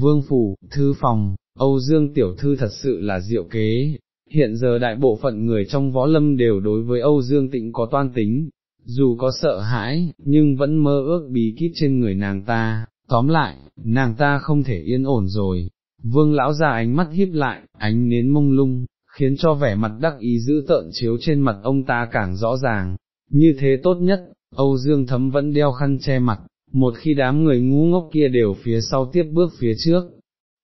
vương phủ, thư phòng, Âu Dương tiểu thư thật sự là diệu kế, hiện giờ đại bộ phận người trong võ lâm đều đối với Âu Dương tịnh có toan tính, dù có sợ hãi, nhưng vẫn mơ ước bí kíp trên người nàng ta, tóm lại, nàng ta không thể yên ổn rồi. Vương lão ra ánh mắt híp lại, ánh nến mông lung, khiến cho vẻ mặt đắc ý giữ tợn chiếu trên mặt ông ta càng rõ ràng, như thế tốt nhất, Âu Dương thấm vẫn đeo khăn che mặt, một khi đám người ngu ngốc kia đều phía sau tiếp bước phía trước.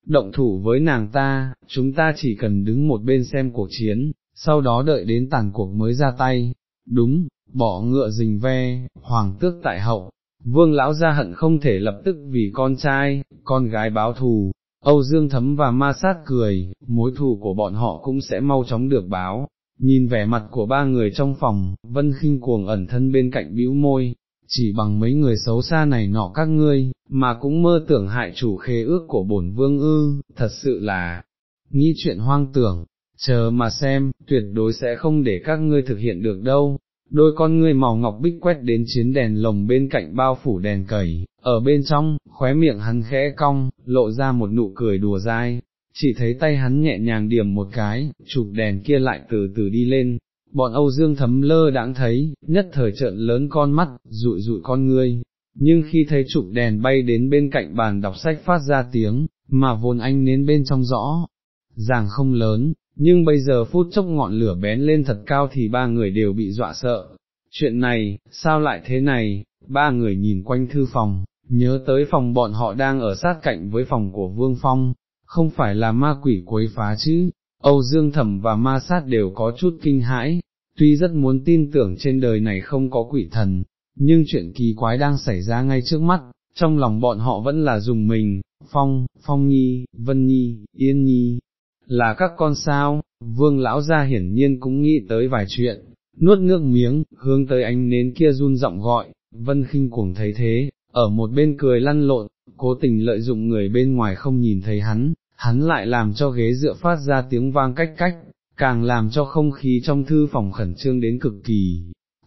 Động thủ với nàng ta, chúng ta chỉ cần đứng một bên xem cuộc chiến, sau đó đợi đến tàn cuộc mới ra tay. Đúng, bỏ ngựa rình ve, hoàng tước tại hậu, vương lão gia hận không thể lập tức vì con trai, con gái báo thù, Âu Dương Thấm và Ma Sát cười, mối thù của bọn họ cũng sẽ mau chóng được báo. Nhìn vẻ mặt của ba người trong phòng, Vân khinh cuồng ẩn thân bên cạnh bĩu môi, chỉ bằng mấy người xấu xa này nọ các ngươi, mà cũng mơ tưởng hại chủ khế ước của bổn vương ư, thật sự là, nghĩ chuyện hoang tưởng, chờ mà xem, tuyệt đối sẽ không để các ngươi thực hiện được đâu, đôi con ngươi màu ngọc bích quét đến chiến đèn lồng bên cạnh bao phủ đèn cầy, ở bên trong, khóe miệng hắn khẽ cong, lộ ra một nụ cười đùa dai, chỉ thấy tay hắn nhẹ nhàng điểm một cái, chụp đèn kia lại từ từ đi lên, bọn Âu Dương thấm lơ đãng thấy, nhất thời trợn lớn con mắt, rụi rụi con ngươi, nhưng khi thấy chụp đèn bay đến bên cạnh bàn đọc sách phát ra tiếng, mà vốn anh nến bên trong rõ, ràng không lớn, nhưng bây giờ phút chốc ngọn lửa bén lên thật cao thì ba người đều bị dọa sợ. Chuyện này, sao lại thế này, ba người nhìn quanh thư phòng, nhớ tới phòng bọn họ đang ở sát cạnh với phòng của Vương Phong, không phải là ma quỷ quấy phá chứ, Âu Dương Thẩm và ma sát đều có chút kinh hãi, tuy rất muốn tin tưởng trên đời này không có quỷ thần, nhưng chuyện kỳ quái đang xảy ra ngay trước mắt, trong lòng bọn họ vẫn là dùng mình, Phong, Phong Nhi, Vân Nhi, Yên Nhi, là các con sao, vương lão gia hiển nhiên cũng nghĩ tới vài chuyện, nuốt nước miếng, hướng tới ánh nến kia run giọng gọi, vân khinh cuồng thấy thế, ở một bên cười lăn lộn, cố tình lợi dụng người bên ngoài không nhìn thấy hắn, hắn lại làm cho ghế dựa phát ra tiếng vang cách cách, càng làm cho không khí trong thư phòng khẩn trương đến cực kỳ.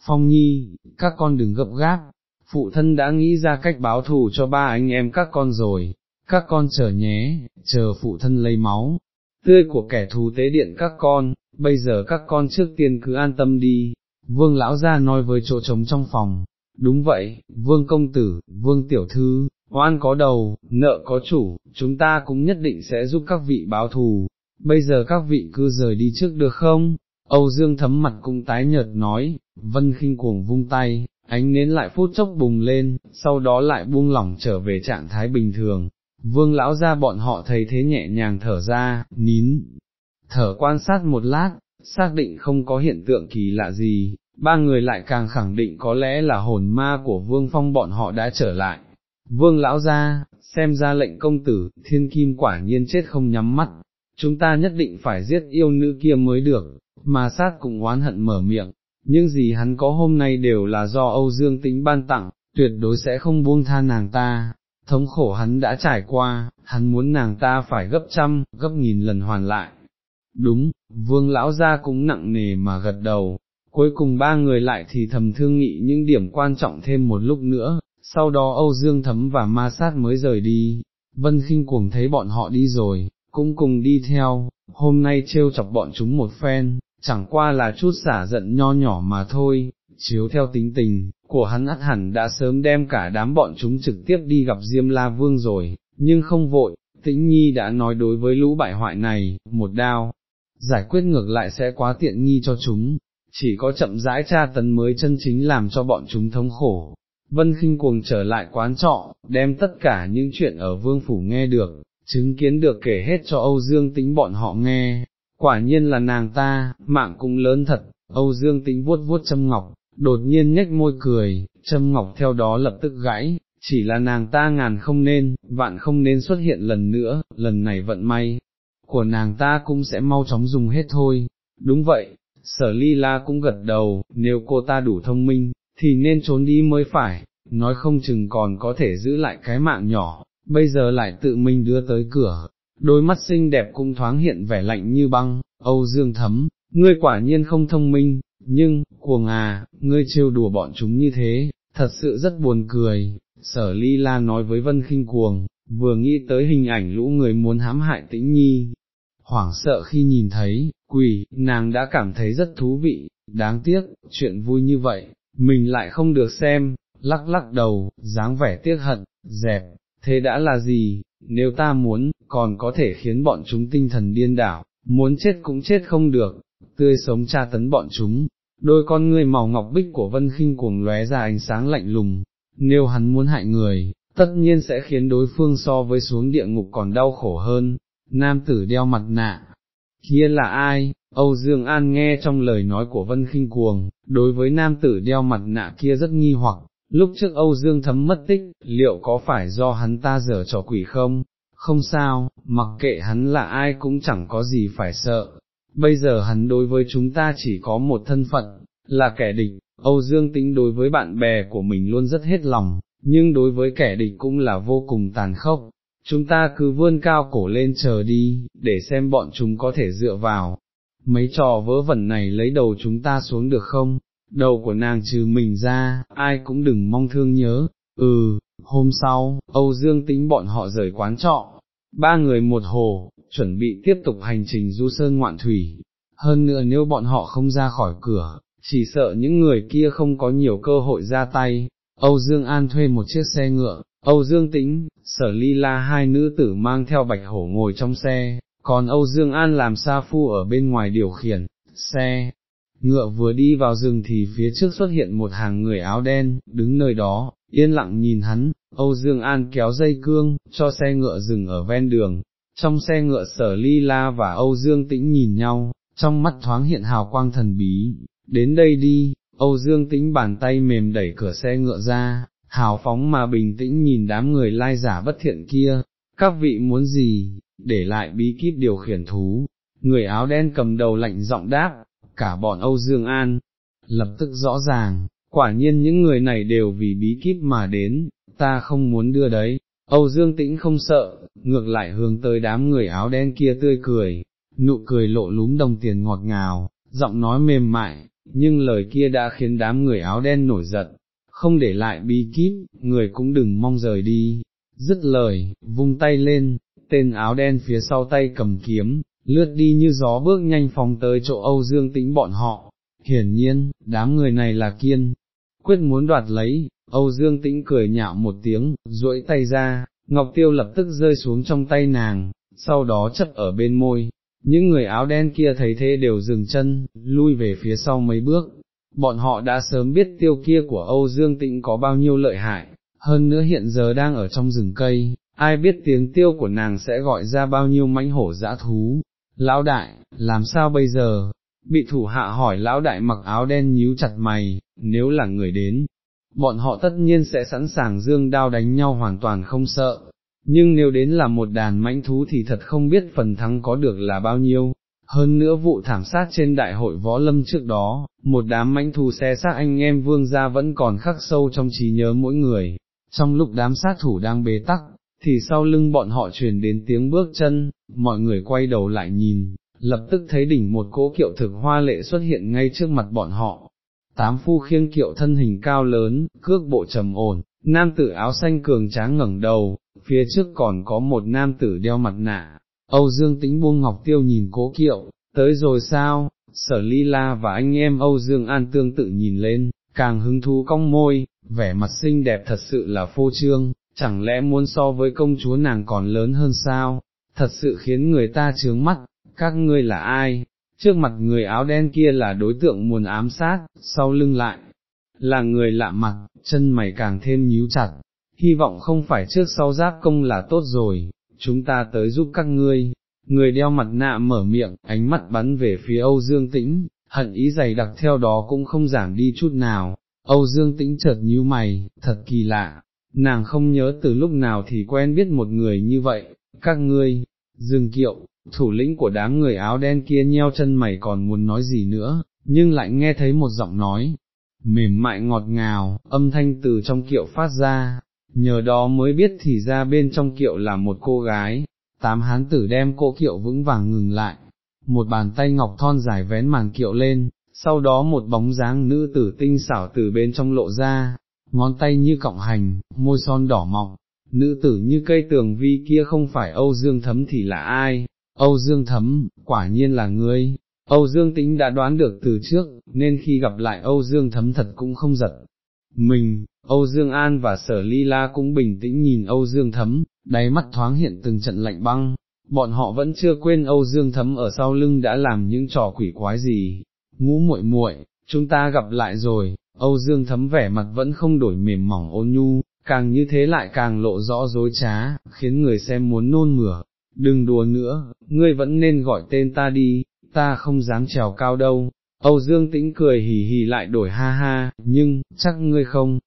Phong nhi, các con đừng gấp gáp, phụ thân đã nghĩ ra cách báo thù cho ba anh em các con rồi, các con chờ nhé, chờ phụ thân lấy máu, tươi của kẻ thù tế điện các con, bây giờ các con trước tiên cứ an tâm đi, vương lão ra nói với chỗ trống trong phòng, đúng vậy, vương công tử, vương tiểu thư, oan có đầu, nợ có chủ, chúng ta cũng nhất định sẽ giúp các vị báo thù, bây giờ các vị cứ rời đi trước được không? Âu Dương thấm mặt cũng tái nhợt nói, vân khinh cuồng vung tay, ánh nến lại phút chốc bùng lên, sau đó lại buông lỏng trở về trạng thái bình thường, vương lão ra bọn họ thấy thế nhẹ nhàng thở ra, nín, thở quan sát một lát, xác định không có hiện tượng kỳ lạ gì, ba người lại càng khẳng định có lẽ là hồn ma của vương phong bọn họ đã trở lại. Vương lão ra, xem ra lệnh công tử, thiên kim quả nhiên chết không nhắm mắt, chúng ta nhất định phải giết yêu nữ kia mới được, mà sát cũng oán hận mở miệng, Những gì hắn có hôm nay đều là do Âu Dương tính ban tặng, tuyệt đối sẽ không buông tha nàng ta, thống khổ hắn đã trải qua, hắn muốn nàng ta phải gấp trăm, gấp nghìn lần hoàn lại. Đúng, vương lão gia cũng nặng nề mà gật đầu, cuối cùng ba người lại thì thầm thương nghị những điểm quan trọng thêm một lúc nữa, sau đó Âu Dương Thấm và Ma Sát mới rời đi, Vân Kinh cuồng thấy bọn họ đi rồi, cũng cùng đi theo, hôm nay trêu chọc bọn chúng một phen, chẳng qua là chút xả giận nho nhỏ mà thôi, chiếu theo tính tình, của hắn ắt hẳn đã sớm đem cả đám bọn chúng trực tiếp đi gặp Diêm La Vương rồi, nhưng không vội, tĩnh nhi đã nói đối với lũ bại hoại này, một đao, giải quyết ngược lại sẽ quá tiện nghi cho chúng, chỉ có chậm rãi tra tấn mới chân chính làm cho bọn chúng thống khổ. Vân khinh cuồng trở lại quán trọ, đem tất cả những chuyện ở vương phủ nghe được, chứng kiến được kể hết cho Âu Dương tính bọn họ nghe, quả nhiên là nàng ta, mạng cũng lớn thật, Âu Dương tính vuốt vuốt châm ngọc, đột nhiên nhếch môi cười, châm ngọc theo đó lập tức gãy, chỉ là nàng ta ngàn không nên, vạn không nên xuất hiện lần nữa, lần này vận may, của nàng ta cũng sẽ mau chóng dùng hết thôi, đúng vậy, sở ly la cũng gật đầu, nếu cô ta đủ thông minh, thì nên trốn đi mới phải, nói không chừng còn có thể giữ lại cái mạng nhỏ, bây giờ lại tự mình đưa tới cửa, đôi mắt xinh đẹp cũng thoáng hiện vẻ lạnh như băng, Âu Dương thấm, ngươi quả nhiên không thông minh, nhưng, cuồng à, ngươi trêu đùa bọn chúng như thế, thật sự rất buồn cười, sở ly la nói với vân khinh cuồng, vừa nghĩ tới hình ảnh lũ người muốn hãm hại tĩnh nhi, hoảng sợ khi nhìn thấy, quỷ, nàng đã cảm thấy rất thú vị, đáng tiếc, chuyện vui như vậy, mình lại không được xem, lắc lắc đầu, dáng vẻ tiếc hận, dẹp, thế đã là gì, nếu ta muốn, còn có thể khiến bọn chúng tinh thần điên đảo, muốn chết cũng chết không được, tươi sống tra tấn bọn chúng, đôi con ngươi màu ngọc bích của vân khinh cuồng lóe ra ánh sáng lạnh lùng, nếu hắn muốn hại người, tất nhiên sẽ khiến đối phương so với xuống địa ngục còn đau khổ hơn, nam tử đeo mặt nạ, kia là ai, Âu Dương An nghe trong lời nói của Vân Kinh Cuồng, đối với nam tử đeo mặt nạ kia rất nghi hoặc, lúc trước Âu Dương thấm mất tích, liệu có phải do hắn ta dở trò quỷ không? Không sao, mặc kệ hắn là ai cũng chẳng có gì phải sợ, bây giờ hắn đối với chúng ta chỉ có một thân phận, là kẻ địch, Âu Dương tính đối với bạn bè của mình luôn rất hết lòng, nhưng đối với kẻ địch cũng là vô cùng tàn khốc, chúng ta cứ vươn cao cổ lên chờ đi, để xem bọn chúng có thể dựa vào, mấy trò vớ vẩn này lấy đầu chúng ta xuống được không, đầu của nàng trừ mình ra, ai cũng đừng mong thương nhớ, ừ, hôm sau, Âu Dương tính bọn họ rời quán trọ, ba người một hồ, chuẩn bị tiếp tục hành trình du sơn ngoạn thủy, hơn nữa nếu bọn họ không ra khỏi cửa, chỉ sợ những người kia không có nhiều cơ hội ra tay, Âu Dương An thuê một chiếc xe ngựa, Âu Dương Tĩnh, sở ly la hai nữ tử mang theo bạch hổ ngồi trong xe, còn Âu Dương An làm sa phu ở bên ngoài điều khiển, xe. Ngựa vừa đi vào rừng thì phía trước xuất hiện một hàng người áo đen, đứng nơi đó, yên lặng nhìn hắn, Âu Dương An kéo dây cương, cho xe ngựa dừng ở ven đường, trong xe ngựa sở ly la và Âu Dương Tĩnh nhìn nhau, trong mắt thoáng hiện hào quang thần bí, đến đây đi, Âu Dương Tĩnh bàn tay mềm đẩy cửa xe ngựa ra, hào phóng mà bình tĩnh nhìn đám người lai giả bất thiện kia, các vị muốn gì, để lại bí kíp điều khiển thú, người áo đen cầm đầu lạnh giọng đáp, cả bọn Âu Dương An, lập tức rõ ràng, quả nhiên những người này đều vì bí kíp mà đến, ta không muốn đưa đấy, Âu Dương Tĩnh không sợ, ngược lại hướng tới đám người áo đen kia tươi cười, nụ cười lộ lúm đồng tiền ngọt ngào, giọng nói mềm mại, nhưng lời kia đã khiến đám người áo đen nổi giận, không để lại bí kíp, người cũng đừng mong rời đi, dứt lời, vung tay lên, tên áo đen phía sau tay cầm kiếm, lướt đi như gió bước nhanh phóng tới chỗ Âu Dương Tĩnh bọn họ, hiển nhiên, đám người này là kiên, quyết muốn đoạt lấy, Âu Dương Tĩnh cười nhạo một tiếng, duỗi tay ra, Ngọc Tiêu lập tức rơi xuống trong tay nàng, sau đó chấp ở bên môi, những người áo đen kia thấy thế đều dừng chân, lui về phía sau mấy bước, bọn họ đã sớm biết tiêu kia của Âu Dương Tịnh có bao nhiêu lợi hại, hơn nữa hiện giờ đang ở trong rừng cây, ai biết tiếng tiêu của nàng sẽ gọi ra bao nhiêu mãnh hổ dã thú. Lão đại, làm sao bây giờ? Bị thủ hạ hỏi lão đại mặc áo đen nhíu chặt mày, nếu là người đến, bọn họ tất nhiên sẽ sẵn sàng dương đao đánh nhau hoàn toàn không sợ, nhưng nếu đến là một đàn mãnh thú thì thật không biết phần thắng có được là bao nhiêu. Hơn nữa vụ thảm sát trên đại hội võ lâm trước đó, một đám mãnh thú xé xác anh em vương gia vẫn còn khắc sâu trong trí nhớ mỗi người, trong lúc đám sát thủ đang bế tắc, thì sau lưng bọn họ truyền đến tiếng bước chân, mọi người quay đầu lại nhìn, lập tức thấy đỉnh một cỗ kiệu thực hoa lệ xuất hiện ngay trước mặt bọn họ. Tám phu khiêng kiệu thân hình cao lớn, cước bộ trầm ổn, nam tử áo xanh cường tráng ngẩng đầu, phía trước còn có một nam tử đeo mặt nạ, Âu Dương tĩnh buông ngọc tiêu nhìn cố kiệu, tới rồi sao, sở ly la và anh em Âu Dương An tương tự nhìn lên, càng hứng thú cong môi, vẻ mặt xinh đẹp thật sự là phô trương, chẳng lẽ muốn so với công chúa nàng còn lớn hơn sao, thật sự khiến người ta chướng mắt, các ngươi là ai, trước mặt người áo đen kia là đối tượng muốn ám sát, sau lưng lại, là người lạ mặt, chân mày càng thêm nhíu chặt, hy vọng không phải trước sau giáp công là tốt rồi, chúng ta tới giúp các ngươi. Người đeo mặt nạ mở miệng, ánh mắt bắn về phía Âu Dương Tĩnh, hận ý dày đặc theo đó cũng không giảm đi chút nào, Âu Dương Tĩnh chợt nhíu mày, thật kỳ lạ, nàng không nhớ từ lúc nào thì quen biết một người như vậy, các ngươi, Dương Kiệu, thủ lĩnh của đám người áo đen kia nheo chân mày còn muốn nói gì nữa, nhưng lại nghe thấy một giọng nói, mềm mại ngọt ngào, âm thanh từ trong kiệu phát ra, nhờ đó mới biết thì ra bên trong kiệu là một cô gái, tám hán tử đem cô kiệu vững vàng ngừng lại, một bàn tay ngọc thon dài vén màn kiệu lên, sau đó một bóng dáng nữ tử tinh xảo từ bên trong lộ ra, ngón tay như cọng hành, môi son đỏ mọng, nữ tử như cây tường vi kia không phải Âu Dương Thấm thì là ai, Âu Dương Thấm, quả nhiên là ngươi, Âu Dương Tĩnh đã đoán được từ trước, nên khi gặp lại Âu Dương Thấm thật cũng không giật. Mình, Âu Dương An và Sở Ly La cũng bình tĩnh nhìn Âu Dương Thấm, đáy mắt thoáng hiện từng trận lạnh băng, bọn họ vẫn chưa quên Âu Dương Thấm ở sau lưng đã làm những trò quỷ quái gì. Ngũ muội muội, chúng ta gặp lại rồi, Âu Dương Thấm vẻ mặt vẫn không đổi mềm mỏng ôn nhu, càng như thế lại càng lộ rõ dối trá, khiến người xem muốn nôn mửa. Đừng đùa nữa, ngươi vẫn nên gọi tên ta đi, ta không dám trèo cao đâu. Âu Dương Tĩnh cười hì hì lại đổi ha ha, nhưng, chắc ngươi không,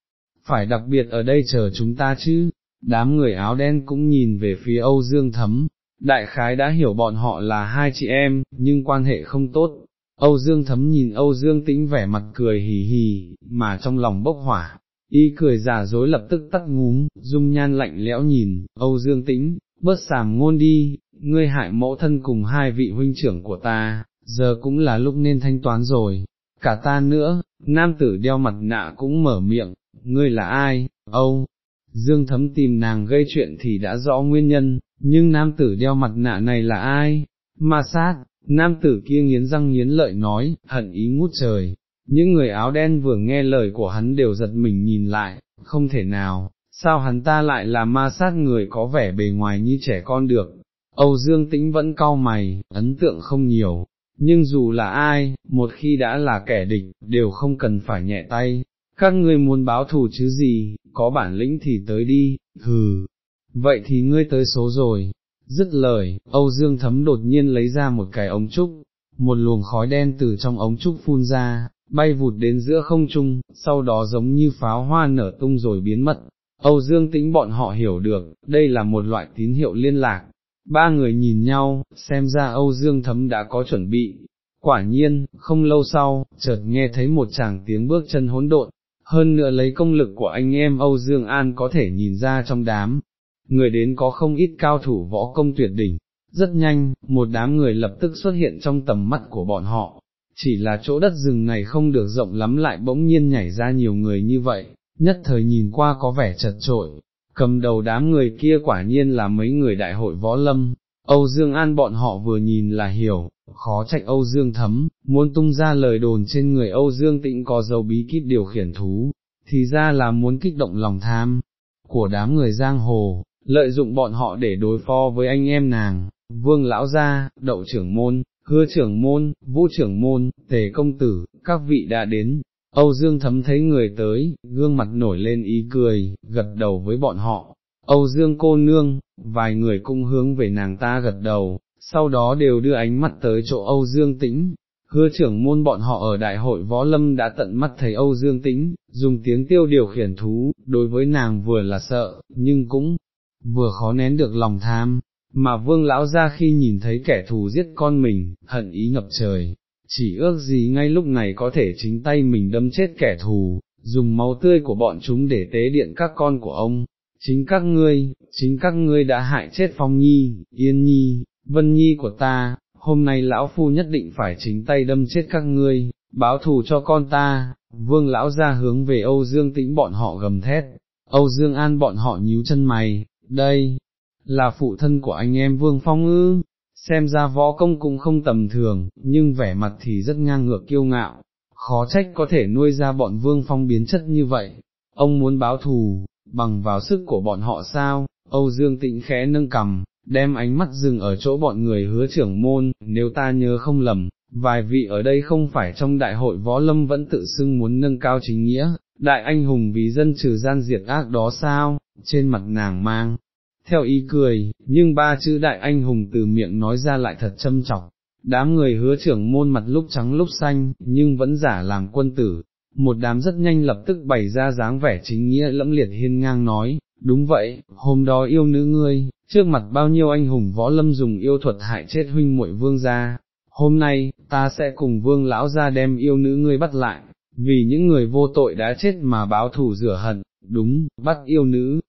phải đặc biệt ở đây chờ chúng ta chứ, đám người áo đen cũng nhìn về phía Âu Dương Thấm, đại khái đã hiểu bọn họ là hai chị em, nhưng quan hệ không tốt. Âu Dương Thấm nhìn Âu Dương Tĩnh vẻ mặt cười hì hì, mà trong lòng bốc hỏa, y cười giả dối lập tức tắt ngúm, dung nhan lạnh lẽo nhìn, Âu Dương Tĩnh, bớt sàm ngôn đi, ngươi hại mẫu thân cùng hai vị huynh trưởng của ta, giờ cũng là lúc nên thanh toán rồi, cả ta nữa, nam tử đeo mặt nạ cũng mở miệng, ngươi là ai, Âu, Dương thấm tìm nàng gây chuyện thì đã rõ nguyên nhân, nhưng nam tử đeo mặt nạ này là ai, ma sát, nam tử kia nghiến răng nghiến lợi nói, hận ý ngút trời, những người áo đen vừa nghe lời của hắn đều giật mình nhìn lại, không thể nào, sao hắn ta lại là ma sát người có vẻ bề ngoài như trẻ con được, Âu Dương Tĩnh vẫn cau mày, ấn tượng không nhiều, nhưng dù là ai, một khi đã là kẻ địch, đều không cần phải nhẹ tay, các ngươi muốn báo thù chứ gì, có bản lĩnh thì tới đi, hừ, vậy thì ngươi tới số rồi, dứt lời, Âu Dương Thấm đột nhiên lấy ra một cái ống trúc, một luồng khói đen từ trong ống trúc phun ra, bay vụt đến giữa không trung, sau đó giống như pháo hoa nở tung rồi biến mất. Âu Dương tĩnh bọn họ hiểu được, đây là một loại tín hiệu liên lạc. Ba người nhìn nhau, xem ra Âu Dương Thấm đã có chuẩn bị. Quả nhiên, không lâu sau, chợt nghe thấy một chàng tiếng bước chân hỗn độn, hơn nữa lấy công lực của anh em Âu Dương An có thể nhìn ra trong đám, người đến có không ít cao thủ võ công tuyệt đỉnh, rất nhanh, một đám người lập tức xuất hiện trong tầm mắt của bọn họ, chỉ là chỗ đất rừng này không được rộng lắm lại bỗng nhiên nhảy ra nhiều người như vậy, nhất thời nhìn qua có vẻ chật trội, cầm đầu đám người kia quả nhiên là mấy người đại hội võ lâm, Âu Dương An bọn họ vừa nhìn là hiểu, khó trách Âu Dương thấm, muốn tung ra lời đồn trên người Âu Dương Tịnh có dấu bí kíp điều khiển thú, thì ra là muốn kích động lòng tham của đám người giang hồ, lợi dụng bọn họ để đối phó với anh em nàng, vương lão gia, đậu trưởng môn, hứa trưởng môn, vũ trưởng môn, tề công tử, các vị đã đến. Âu Dương thấm thấy người tới, gương mặt nổi lên ý cười, gật đầu với bọn họ, Âu Dương cô nương, vài người cung hướng về nàng ta gật đầu, sau đó đều đưa ánh mắt tới chỗ Âu Dương Tĩnh. Hứa trưởng môn bọn họ ở đại hội võ lâm đã tận mắt thấy Âu Dương Tĩnh, dùng tiếng tiêu điều khiển thú, đối với nàng vừa là sợ, nhưng cũng vừa khó nén được lòng tham, mà vương lão ra khi nhìn thấy kẻ thù giết con mình, hận ý ngập trời, chỉ ước gì ngay lúc này có thể chính tay mình đâm chết kẻ thù, dùng máu tươi của bọn chúng để tế điện các con của ông, chính các ngươi, chính các ngươi đã hại chết Phong Nhi, Yên Nhi, Vân Nhi của ta, hôm nay lão phu nhất định phải chính tay đâm chết các ngươi, báo thù cho con ta, vương lão ra hướng về Âu Dương tĩnh bọn họ gầm thét, Âu Dương An bọn họ nhíu chân mày, đây, là phụ thân của anh em Vương Phong ư, xem ra võ công cũng không tầm thường, nhưng vẻ mặt thì rất ngang ngược kiêu ngạo, khó trách có thể nuôi ra bọn Vương Phong biến chất như vậy, ông muốn báo thù, bằng vào sức của bọn họ sao, Âu Dương Tịnh khẽ nâng cầm, đem ánh mắt dừng ở chỗ bọn người hứa trưởng môn, nếu ta nhớ không lầm, vài vị ở đây không phải trong đại hội võ lâm vẫn tự xưng muốn nâng cao chính nghĩa, đại anh hùng vì dân trừ gian diệt ác đó sao, trên mặt nàng mang, theo ý cười, nhưng ba chữ đại anh hùng từ miệng nói ra lại thật châm trọng. Đám người hứa trưởng môn mặt lúc trắng lúc xanh, nhưng vẫn giả làm quân tử, một đám rất nhanh lập tức bày ra dáng vẻ chính nghĩa lẫm liệt hiên ngang nói, đúng vậy, hôm đó yêu nữ ngươi, trước mặt bao nhiêu anh hùng võ lâm dùng yêu thuật hại chết huynh muội vương gia, hôm nay, ta sẽ cùng vương lão ra đem yêu nữ ngươi bắt lại, vì những người vô tội đã chết mà báo thù rửa hận, đúng, bắt yêu nữ,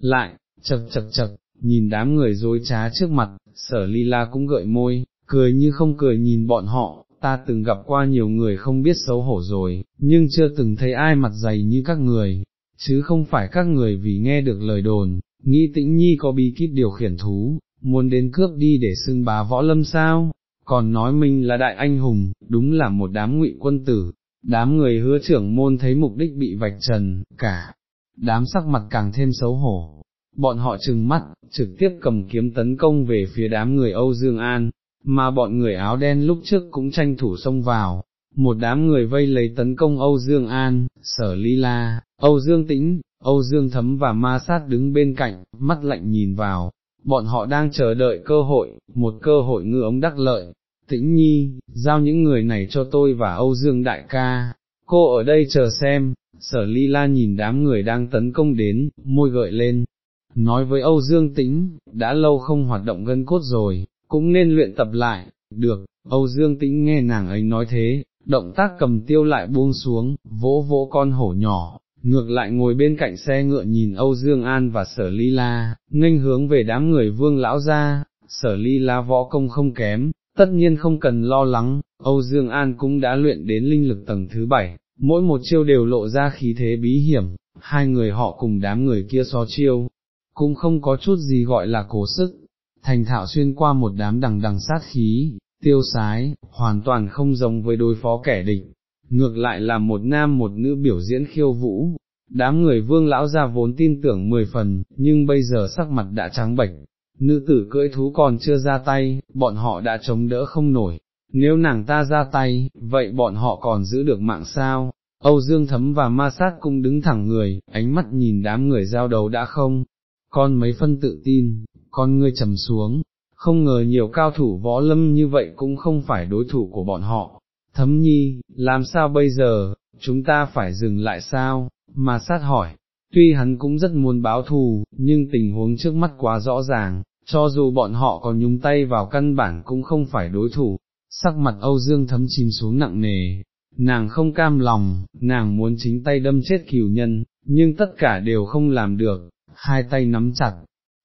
lại, chật chật chật, nhìn đám người dối trá trước mặt, sở ly la cũng gợi môi, cười như không cười nhìn bọn họ, ta từng gặp qua nhiều người không biết xấu hổ rồi, nhưng chưa từng thấy ai mặt dày như các người, chứ không phải các người vì nghe được lời đồn, nghĩ tĩnh nhi có bí kíp điều khiển thú, muốn đến cướp đi để xưng bá võ lâm sao, còn nói mình là đại anh hùng, đúng là một đám ngụy quân tử, đám người hứa trưởng môn thấy mục đích bị vạch trần, cả, đám sắc mặt càng thêm xấu hổ, bọn họ trừng mắt, trực tiếp cầm kiếm tấn công về phía đám người Âu Dương An, mà bọn người áo đen lúc trước cũng tranh thủ xông vào, một đám người vây lấy tấn công Âu Dương An, Sở Ly La, Âu Dương Tĩnh, Âu Dương Thấm và Ma Sát đứng bên cạnh, mắt lạnh nhìn vào, bọn họ đang chờ đợi cơ hội, một cơ hội ngư ống đắc lợi. Tĩnh Nhi, giao những người này cho tôi và Âu Dương Đại ca, cô ở đây chờ xem, sở ly la nhìn đám người đang tấn công đến, môi gợi lên, nói với Âu Dương Tĩnh, đã lâu không hoạt động gân cốt rồi, cũng nên luyện tập lại, được, Âu Dương Tĩnh nghe nàng ấy nói thế, động tác cầm tiêu lại buông xuống, vỗ vỗ con hổ nhỏ, ngược lại ngồi bên cạnh xe ngựa nhìn Âu Dương An và sở ly la, nghênh hướng về đám người vương lão ra, sở ly la võ công không kém, tất nhiên không cần lo lắng, Âu Dương An cũng đã luyện đến linh lực tầng thứ bảy, mỗi một chiêu đều lộ ra khí thế bí hiểm, hai người họ cùng đám người kia so chiêu, cũng không có chút gì gọi là cố sức, thành thạo xuyên qua một đám đằng đằng sát khí, tiêu sái, hoàn toàn không giống với đối phó kẻ địch, ngược lại là một nam một nữ biểu diễn khiêu vũ. Đám người vương lão ra vốn tin tưởng mười phần, nhưng bây giờ sắc mặt đã trắng bệch, nữ tử cưỡi thú còn chưa ra tay, bọn họ đã chống đỡ không nổi, nếu nàng ta ra tay, vậy bọn họ còn giữ được mạng sao? Âu Dương Thấm và Ma Sát cũng đứng thẳng người, ánh mắt nhìn đám người giao đấu đã không, con mấy phân tự tin, con ngươi trầm xuống, không ngờ nhiều cao thủ võ lâm như vậy cũng không phải đối thủ của bọn họ. Thấm nhi, làm sao bây giờ, chúng ta phải dừng lại sao, Mà sát hỏi, tuy hắn cũng rất muốn báo thù, nhưng tình huống trước mắt quá rõ ràng, cho dù bọn họ còn nhúng tay vào căn bản cũng không phải đối thủ, sắc mặt Âu Dương thấm chìm xuống nặng nề, nàng không cam lòng, nàng muốn chính tay đâm chết cửu nhân, nhưng tất cả đều không làm được, hai tay nắm chặt,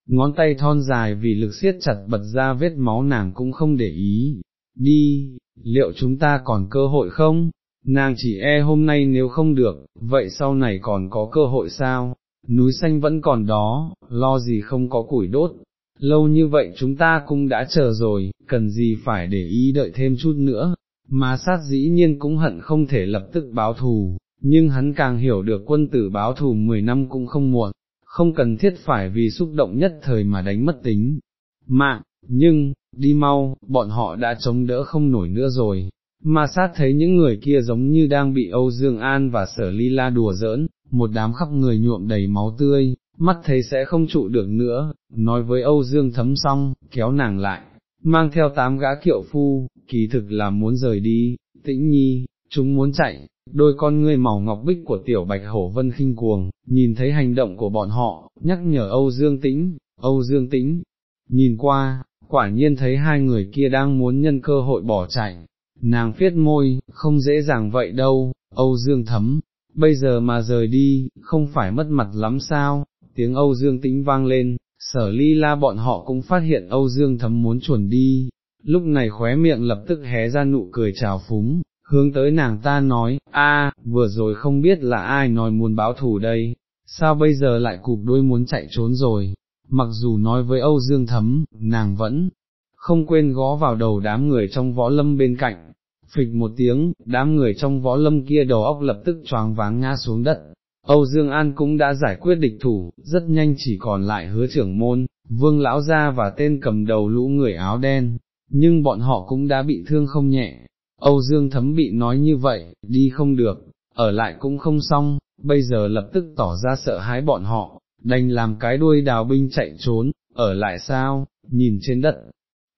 ngón tay thon dài vì lực siết chặt bật ra vết máu nàng cũng không để ý, đi, liệu chúng ta còn cơ hội không? Nàng chỉ e hôm nay nếu không được, vậy sau này còn có cơ hội sao? Núi xanh vẫn còn đó, lo gì không có củi đốt, lâu như vậy chúng ta cũng đã chờ rồi, cần gì phải để ý đợi thêm chút nữa, mà sát dĩ nhiên cũng hận không thể lập tức báo thù, nhưng hắn càng hiểu được quân tử báo thù 10 năm cũng không muộn, không cần thiết phải vì xúc động nhất thời mà đánh mất tính. Mạng, nhưng, đi mau, bọn họ đã chống đỡ không nổi nữa rồi, mà sát thấy những người kia giống như đang bị Âu Dương An và Sở Ly La đùa giỡn, một đám khắp người nhuộm đầy máu tươi, mắt thấy sẽ không trụ được nữa, nói với Âu Dương thấm xong, kéo nàng lại, mang theo tám gã kiệu phu, kỳ thực là muốn rời đi, tĩnh nhi, chúng muốn chạy, đôi con ngươi màu ngọc bích của tiểu bạch hổ vân khinh cuồng, nhìn thấy hành động của bọn họ, nhắc nhở Âu Dương tĩnh, Âu Dương tĩnh, nhìn qua, quả nhiên thấy hai người kia đang muốn nhân cơ hội bỏ chạy, nàng phiết môi, không dễ dàng vậy đâu, Âu Dương thấm, bây giờ mà rời đi, không phải mất mặt lắm sao, tiếng Âu Dương tĩnh vang lên, sở ly la bọn họ cũng phát hiện Âu Dương thấm muốn chuẩn đi, lúc này khóe miệng lập tức hé ra nụ cười trào phúng, hướng tới nàng ta nói, a, vừa rồi không biết là ai nói muốn báo thù đây, sao bây giờ lại cụp đuôi muốn chạy trốn rồi, mặc dù nói với Âu Dương thấm, nàng vẫn không quên gõ vào đầu đám người trong võ lâm bên cạnh, phịch một tiếng, đám người trong võ lâm kia đầu óc lập tức choáng váng ngã xuống đất. Âu Dương An cũng đã giải quyết địch thủ, rất nhanh chỉ còn lại hứa trưởng môn, vương lão gia và tên cầm đầu lũ người áo đen, nhưng bọn họ cũng đã bị thương không nhẹ. Âu Dương thấm bị nói như vậy, đi không được, ở lại cũng không xong, bây giờ lập tức tỏ ra sợ hãi bọn họ, đành làm cái đuôi đào binh chạy trốn, ở lại sao, nhìn trên đất,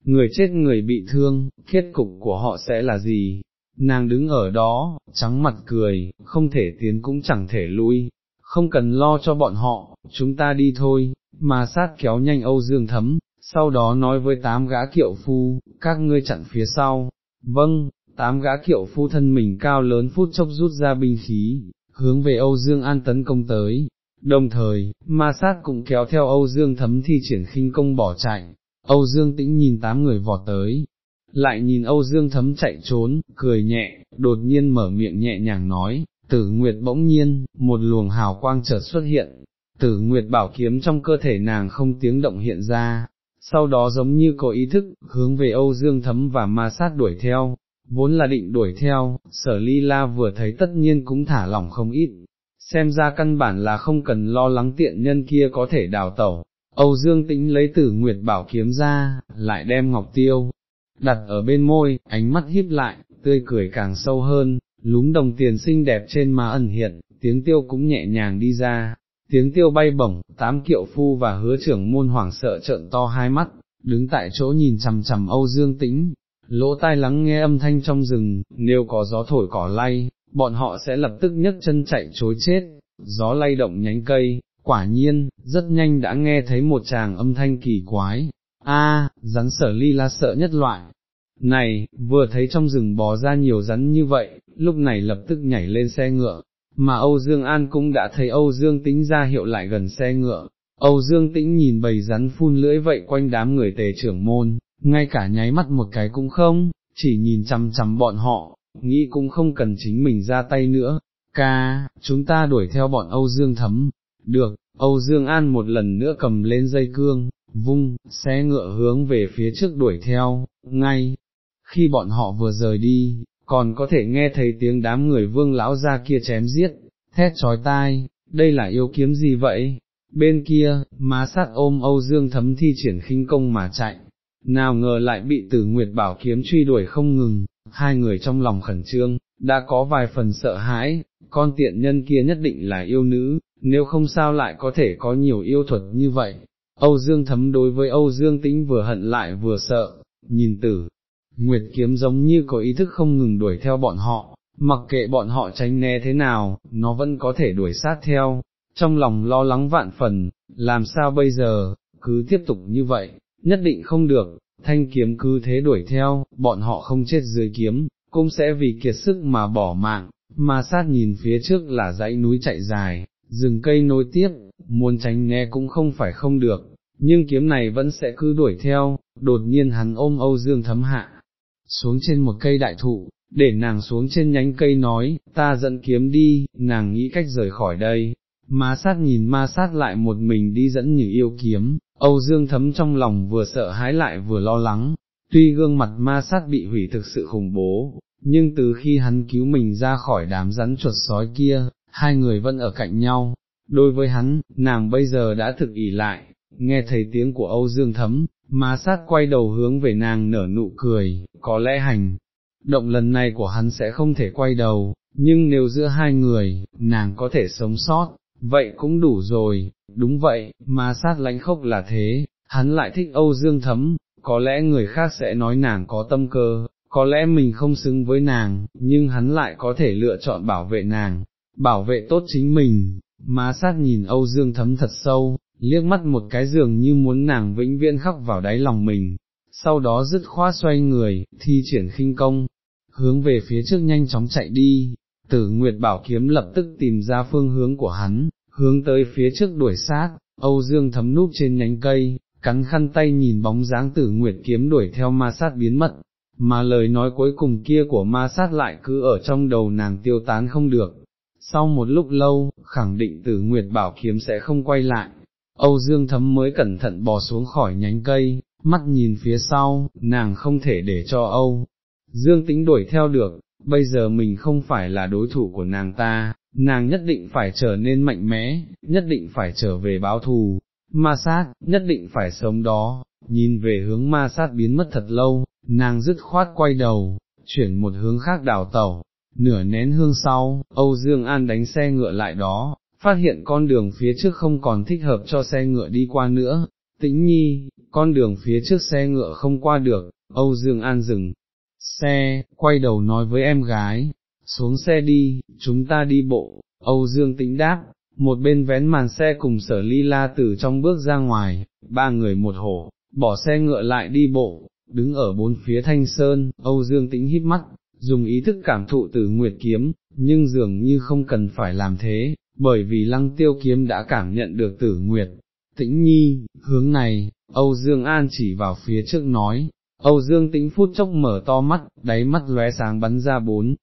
người chết người bị thương, kết cục của họ sẽ là gì? Nàng đứng ở đó, trắng mặt cười, không thể tiến cũng chẳng thể lui, không cần lo cho bọn họ, chúng ta đi thôi, mà sát kéo nhanh Âu Dương thấm, sau đó nói với tám gã kiệu phu, các ngươi chặn phía sau, vâng, tám gã kiệu phu thân mình cao lớn phút chốc rút ra binh khí, hướng về Âu Dương An tấn công tới, đồng thời, ma sát cũng kéo theo Âu Dương thấm thi triển khinh công bỏ chạy, Âu Dương tĩnh nhìn tám người vọt tới, lại nhìn Âu Dương thấm chạy trốn, cười nhẹ, đột nhiên mở miệng nhẹ nhàng nói, tử nguyệt bỗng nhiên, một luồng hào quang chợt xuất hiện, tử nguyệt bảo kiếm trong cơ thể nàng không tiếng động hiện ra, sau đó giống như có ý thức, hướng về Âu Dương Thấm và ma sát đuổi theo, vốn là định đuổi theo, sở ly la vừa thấy tất nhiên cũng thả lỏng không ít, xem ra căn bản là không cần lo lắng tiện nhân kia có thể đào tẩu. Âu Dương Tĩnh lấy tử nguyệt bảo kiếm ra, lại đem ngọc tiêu, đặt ở bên môi, ánh mắt híp lại, tươi cười càng sâu hơn, lúng đồng tiền xinh đẹp trên má ẩn hiện, tiếng tiêu cũng nhẹ nhàng đi ra, tiếng tiêu bay bổng, tám kiệu phu và hứa trưởng môn hoảng sợ trợn to hai mắt, đứng tại chỗ nhìn chằm chằm Âu Dương Tĩnh, lỗ tai lắng nghe âm thanh trong rừng, nếu có gió thổi cỏ lay, bọn họ sẽ lập tức nhấc chân chạy chối chết, gió lay động nhánh cây, quả nhiên, rất nhanh đã nghe thấy một tràng âm thanh kỳ quái, a, rắn sở ly la sợ nhất loại. Này, vừa thấy trong rừng bò ra nhiều rắn như vậy, lúc này lập tức nhảy lên xe ngựa, mà Âu Dương An cũng đã thấy Âu Dương Tĩnh ra hiệu lại gần xe ngựa. Âu Dương Tĩnh nhìn bầy rắn phun lưỡi vậy quanh đám người tề trưởng môn, ngay cả nháy mắt một cái cũng không, chỉ nhìn chằm chằm bọn họ, nghĩ cũng không cần chính mình ra tay nữa, ca, chúng ta đuổi theo bọn Âu Dương thấm, được, Âu Dương An một lần nữa cầm lên dây cương, vung, xe ngựa hướng về phía trước đuổi theo, ngay, khi bọn họ vừa rời đi, còn có thể nghe thấy tiếng đám người vương lão ra kia chém giết, thét trói tai, đây là yêu kiếm gì vậy? Bên kia, má sát ôm Âu Dương thấm thi triển khinh công mà chạy, nào ngờ lại bị tử nguyệt bảo kiếm truy đuổi không ngừng, hai người trong lòng khẩn trương, đã có vài phần sợ hãi, con tiện nhân kia nhất định là yêu nữ, nếu không sao lại có thể có nhiều yêu thuật như vậy. Âu Dương thấm đối với Âu Dương tĩnh vừa hận lại vừa sợ, nhìn tử, Nguyệt kiếm giống như có ý thức không ngừng đuổi theo bọn họ, mặc kệ bọn họ tránh né thế nào, nó vẫn có thể đuổi sát theo, trong lòng lo lắng vạn phần, làm sao bây giờ, cứ tiếp tục như vậy, nhất định không được, thanh kiếm cứ thế đuổi theo, bọn họ không chết dưới kiếm, cũng sẽ vì kiệt sức mà bỏ mạng, mà sát nhìn phía trước là dãy núi chạy dài, rừng cây nối tiếp, muốn tránh né cũng không phải không được, nhưng kiếm này vẫn sẽ cứ đuổi theo, đột nhiên hắn ôm Âu Dương thấm hạ, xuống trên một cây đại thụ, để nàng xuống trên nhánh cây nói, ta dẫn kiếm đi, nàng nghĩ cách rời khỏi đây, ma sát nhìn ma sát lại một mình đi dẫn như yêu kiếm, Âu Dương thấm trong lòng vừa sợ hãi lại vừa lo lắng, tuy gương mặt ma sát bị hủy thực sự khủng bố, nhưng từ khi hắn cứu mình ra khỏi đám rắn chuột sói kia, hai người vẫn ở cạnh nhau, đối với hắn, nàng bây giờ đã thực ỉ lại, nghe thấy tiếng của Âu Dương thấm, ma sát quay đầu hướng về nàng nở nụ cười, có lẽ hành, động lần này của hắn sẽ không thể quay đầu, nhưng nếu giữa hai người, nàng có thể sống sót, vậy cũng đủ rồi, đúng vậy, ma sát lãnh khốc là thế, hắn lại thích Âu Dương Thấm, có lẽ người khác sẽ nói nàng có tâm cơ, có lẽ mình không xứng với nàng, nhưng hắn lại có thể lựa chọn bảo vệ nàng, bảo vệ tốt chính mình, ma sát nhìn Âu Dương Thấm thật sâu, liếc mắt một cái giường như muốn nàng vĩnh viễn khắc vào đáy lòng mình, sau đó dứt khoát xoay người, thi triển khinh công, hướng về phía trước nhanh chóng chạy đi, tử Nguyệt Bảo Kiếm lập tức tìm ra phương hướng của hắn, hướng tới phía trước đuổi sát, Âu Dương thấm núp trên nhánh cây, cắn khăn tay nhìn bóng dáng tử Nguyệt Kiếm đuổi theo ma sát biến mất, mà lời nói cuối cùng kia của ma sát lại cứ ở trong đầu nàng tiêu tán không được. Sau một lúc lâu, khẳng định tử Nguyệt Bảo Kiếm sẽ không quay lại, Âu Dương thấm mới cẩn thận bò xuống khỏi nhánh cây, mắt nhìn phía sau, nàng không thể để cho Âu. Dương tính đuổi theo được, bây giờ mình không phải là đối thủ của nàng ta, nàng nhất định phải trở nên mạnh mẽ, nhất định phải trở về báo thù, ma sát, nhất định phải sống đó, nhìn về hướng ma sát biến mất thật lâu, nàng dứt khoát quay đầu, chuyển một hướng khác đảo tàu, nửa nén hương sau, Âu Dương An đánh xe ngựa lại đó, phát hiện con đường phía trước không còn thích hợp cho xe ngựa đi qua nữa, tĩnh nhi, con đường phía trước xe ngựa không qua được, Âu Dương An dừng, xe, quay đầu nói với em gái, xuống xe đi, chúng ta đi bộ, Âu Dương tĩnh đáp, một bên vén màn xe cùng sở ly la từ trong bước ra ngoài, ba người một hổ, bỏ xe ngựa lại đi bộ, đứng ở bốn phía thanh sơn, Âu Dương tĩnh híp mắt, dùng ý thức cảm thụ từ nguyệt kiếm, nhưng dường như không cần phải làm thế, bởi vì lăng tiêu kiếm đã cảm nhận được tử nguyệt. Tĩnh nhi, hướng này, Âu Dương An chỉ vào phía trước nói, Âu Dương tĩnh phút chốc mở to mắt, đáy mắt lóe sáng bắn ra bốn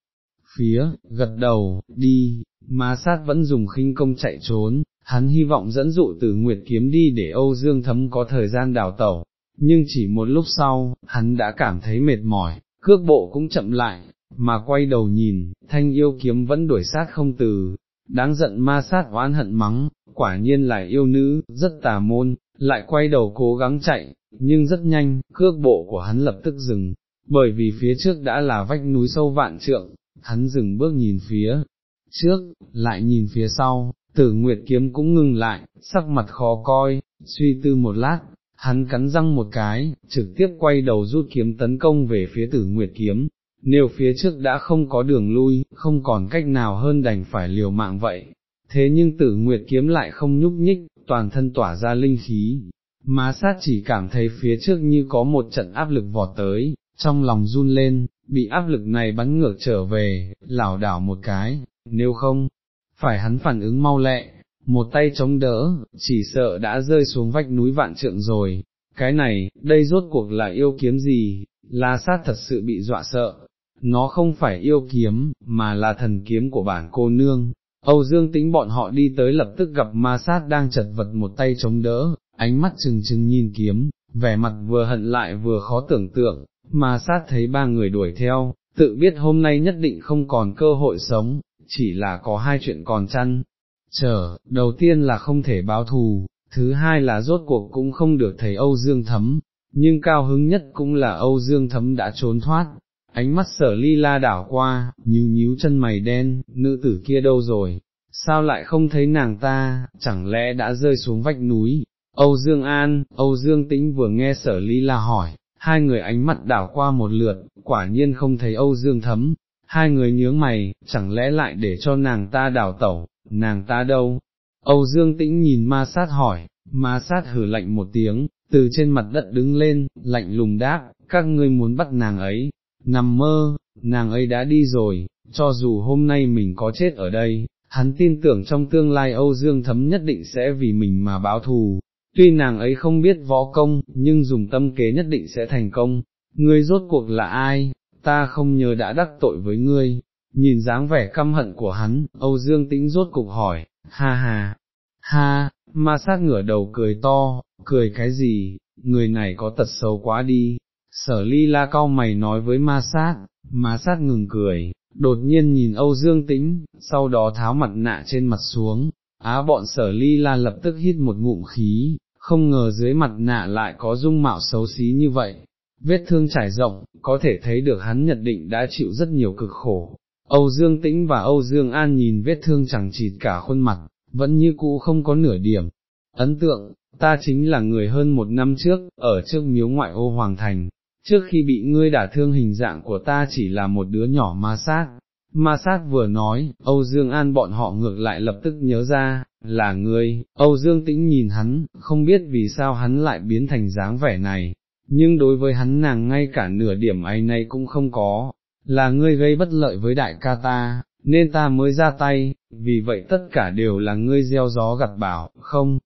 phía, gật đầu, đi, ma sát vẫn dùng khinh công chạy trốn, hắn hy vọng dẫn dụ tử Nguyệt kiếm đi để Âu Dương Thấm có thời gian đào tẩu, nhưng chỉ một lúc sau, hắn đã cảm thấy mệt mỏi, cước bộ cũng chậm lại, mà quay đầu nhìn, thanh yêu kiếm vẫn đuổi sát không từ, đáng giận ma sát oán hận mắng, quả nhiên là yêu nữ, rất tà môn, lại quay đầu cố gắng chạy, nhưng rất nhanh, cước bộ của hắn lập tức dừng, bởi vì phía trước đã là vách núi sâu vạn trượng, hắn dừng bước nhìn phía trước, lại nhìn phía sau, tử nguyệt kiếm cũng ngừng lại, sắc mặt khó coi, suy tư một lát, hắn cắn răng một cái, trực tiếp quay đầu rút kiếm tấn công về phía tử nguyệt kiếm, nếu phía trước đã không có đường lui, không còn cách nào hơn đành phải liều mạng vậy, thế nhưng tử nguyệt kiếm lại không nhúc nhích, toàn thân tỏa ra linh khí, má sát chỉ cảm thấy phía trước như có một trận áp lực vọt tới, trong lòng run lên, bị áp lực này bắn ngược trở về, lảo đảo một cái, nếu không, phải hắn phản ứng mau lẹ, một tay chống đỡ, chỉ sợ đã rơi xuống vách núi vạn trượng rồi, cái này, đây rốt cuộc là yêu kiếm gì, la sát thật sự bị dọa sợ, nó không phải yêu kiếm, mà là thần kiếm của bản cô nương. Âu Dương tính bọn họ đi tới lập tức gặp ma sát đang chật vật một tay chống đỡ, ánh mắt trừng trừng nhìn kiếm, vẻ mặt vừa hận lại vừa khó tưởng tượng, ma sát thấy ba người đuổi theo, tự biết hôm nay nhất định không còn cơ hội sống, chỉ là có hai chuyện còn chăn. Chờ, đầu tiên là không thể báo thù, thứ hai là rốt cuộc cũng không được thấy Âu Dương Thấm, nhưng cao hứng nhất cũng là Âu Dương Thấm đã trốn thoát, ánh mắt sở ly la đảo qua, nhíu nhíu chân mày đen, nữ tử kia đâu rồi, sao lại không thấy nàng ta, chẳng lẽ đã rơi xuống vách núi, Âu Dương An, Âu Dương Tĩnh vừa nghe sở ly la hỏi, hai người ánh mắt đảo qua một lượt, quả nhiên không thấy Âu Dương thấm, hai người nhướng mày, chẳng lẽ lại để cho nàng ta đảo tẩu, nàng ta đâu? Âu Dương Tĩnh nhìn ma sát hỏi, ma sát hử lạnh một tiếng, từ trên mặt đất đứng lên, lạnh lùng đáp, các ngươi muốn bắt nàng ấy, nằm mơ, nàng ấy đã đi rồi, cho dù hôm nay mình có chết ở đây, hắn tin tưởng trong tương lai Âu Dương Thấm nhất định sẽ vì mình mà báo thù, tuy nàng ấy không biết võ công, nhưng dùng tâm kế nhất định sẽ thành công, ngươi rốt cuộc là ai, ta không nhớ đã đắc tội với ngươi, nhìn dáng vẻ căm hận của hắn, Âu Dương Tĩnh rốt cục hỏi, ha ha, ha, ma sát ngửa đầu cười to, cười cái gì, người này có tật xấu quá đi, sở ly la cao mày nói với ma sát, ma sát ngừng cười, đột nhiên nhìn Âu Dương Tĩnh, sau đó tháo mặt nạ trên mặt xuống, á bọn sở ly la lập tức hít một ngụm khí, không ngờ dưới mặt nạ lại có dung mạo xấu xí như vậy, vết thương trải rộng, có thể thấy được hắn nhận định đã chịu rất nhiều cực khổ. Âu Dương Tĩnh và Âu Dương An nhìn vết thương chẳng chịt cả khuôn mặt, vẫn như cũ không có nửa điểm. Ấn tượng, ta chính là người hơn một năm trước, ở trước miếu ngoại ô Hoàng Thành, trước khi bị ngươi đả thương hình dạng của ta chỉ là một đứa nhỏ ma sát. Ma sát vừa nói, Âu Dương An bọn họ ngược lại lập tức nhớ ra, là ngươi, Âu Dương Tĩnh nhìn hắn, không biết vì sao hắn lại biến thành dáng vẻ này, nhưng đối với hắn nàng ngay cả nửa điểm ấy này cũng không có, là ngươi gây bất lợi với đại ca ta, nên ta mới ra tay, vì vậy tất cả đều là ngươi gieo gió gặt bảo, không,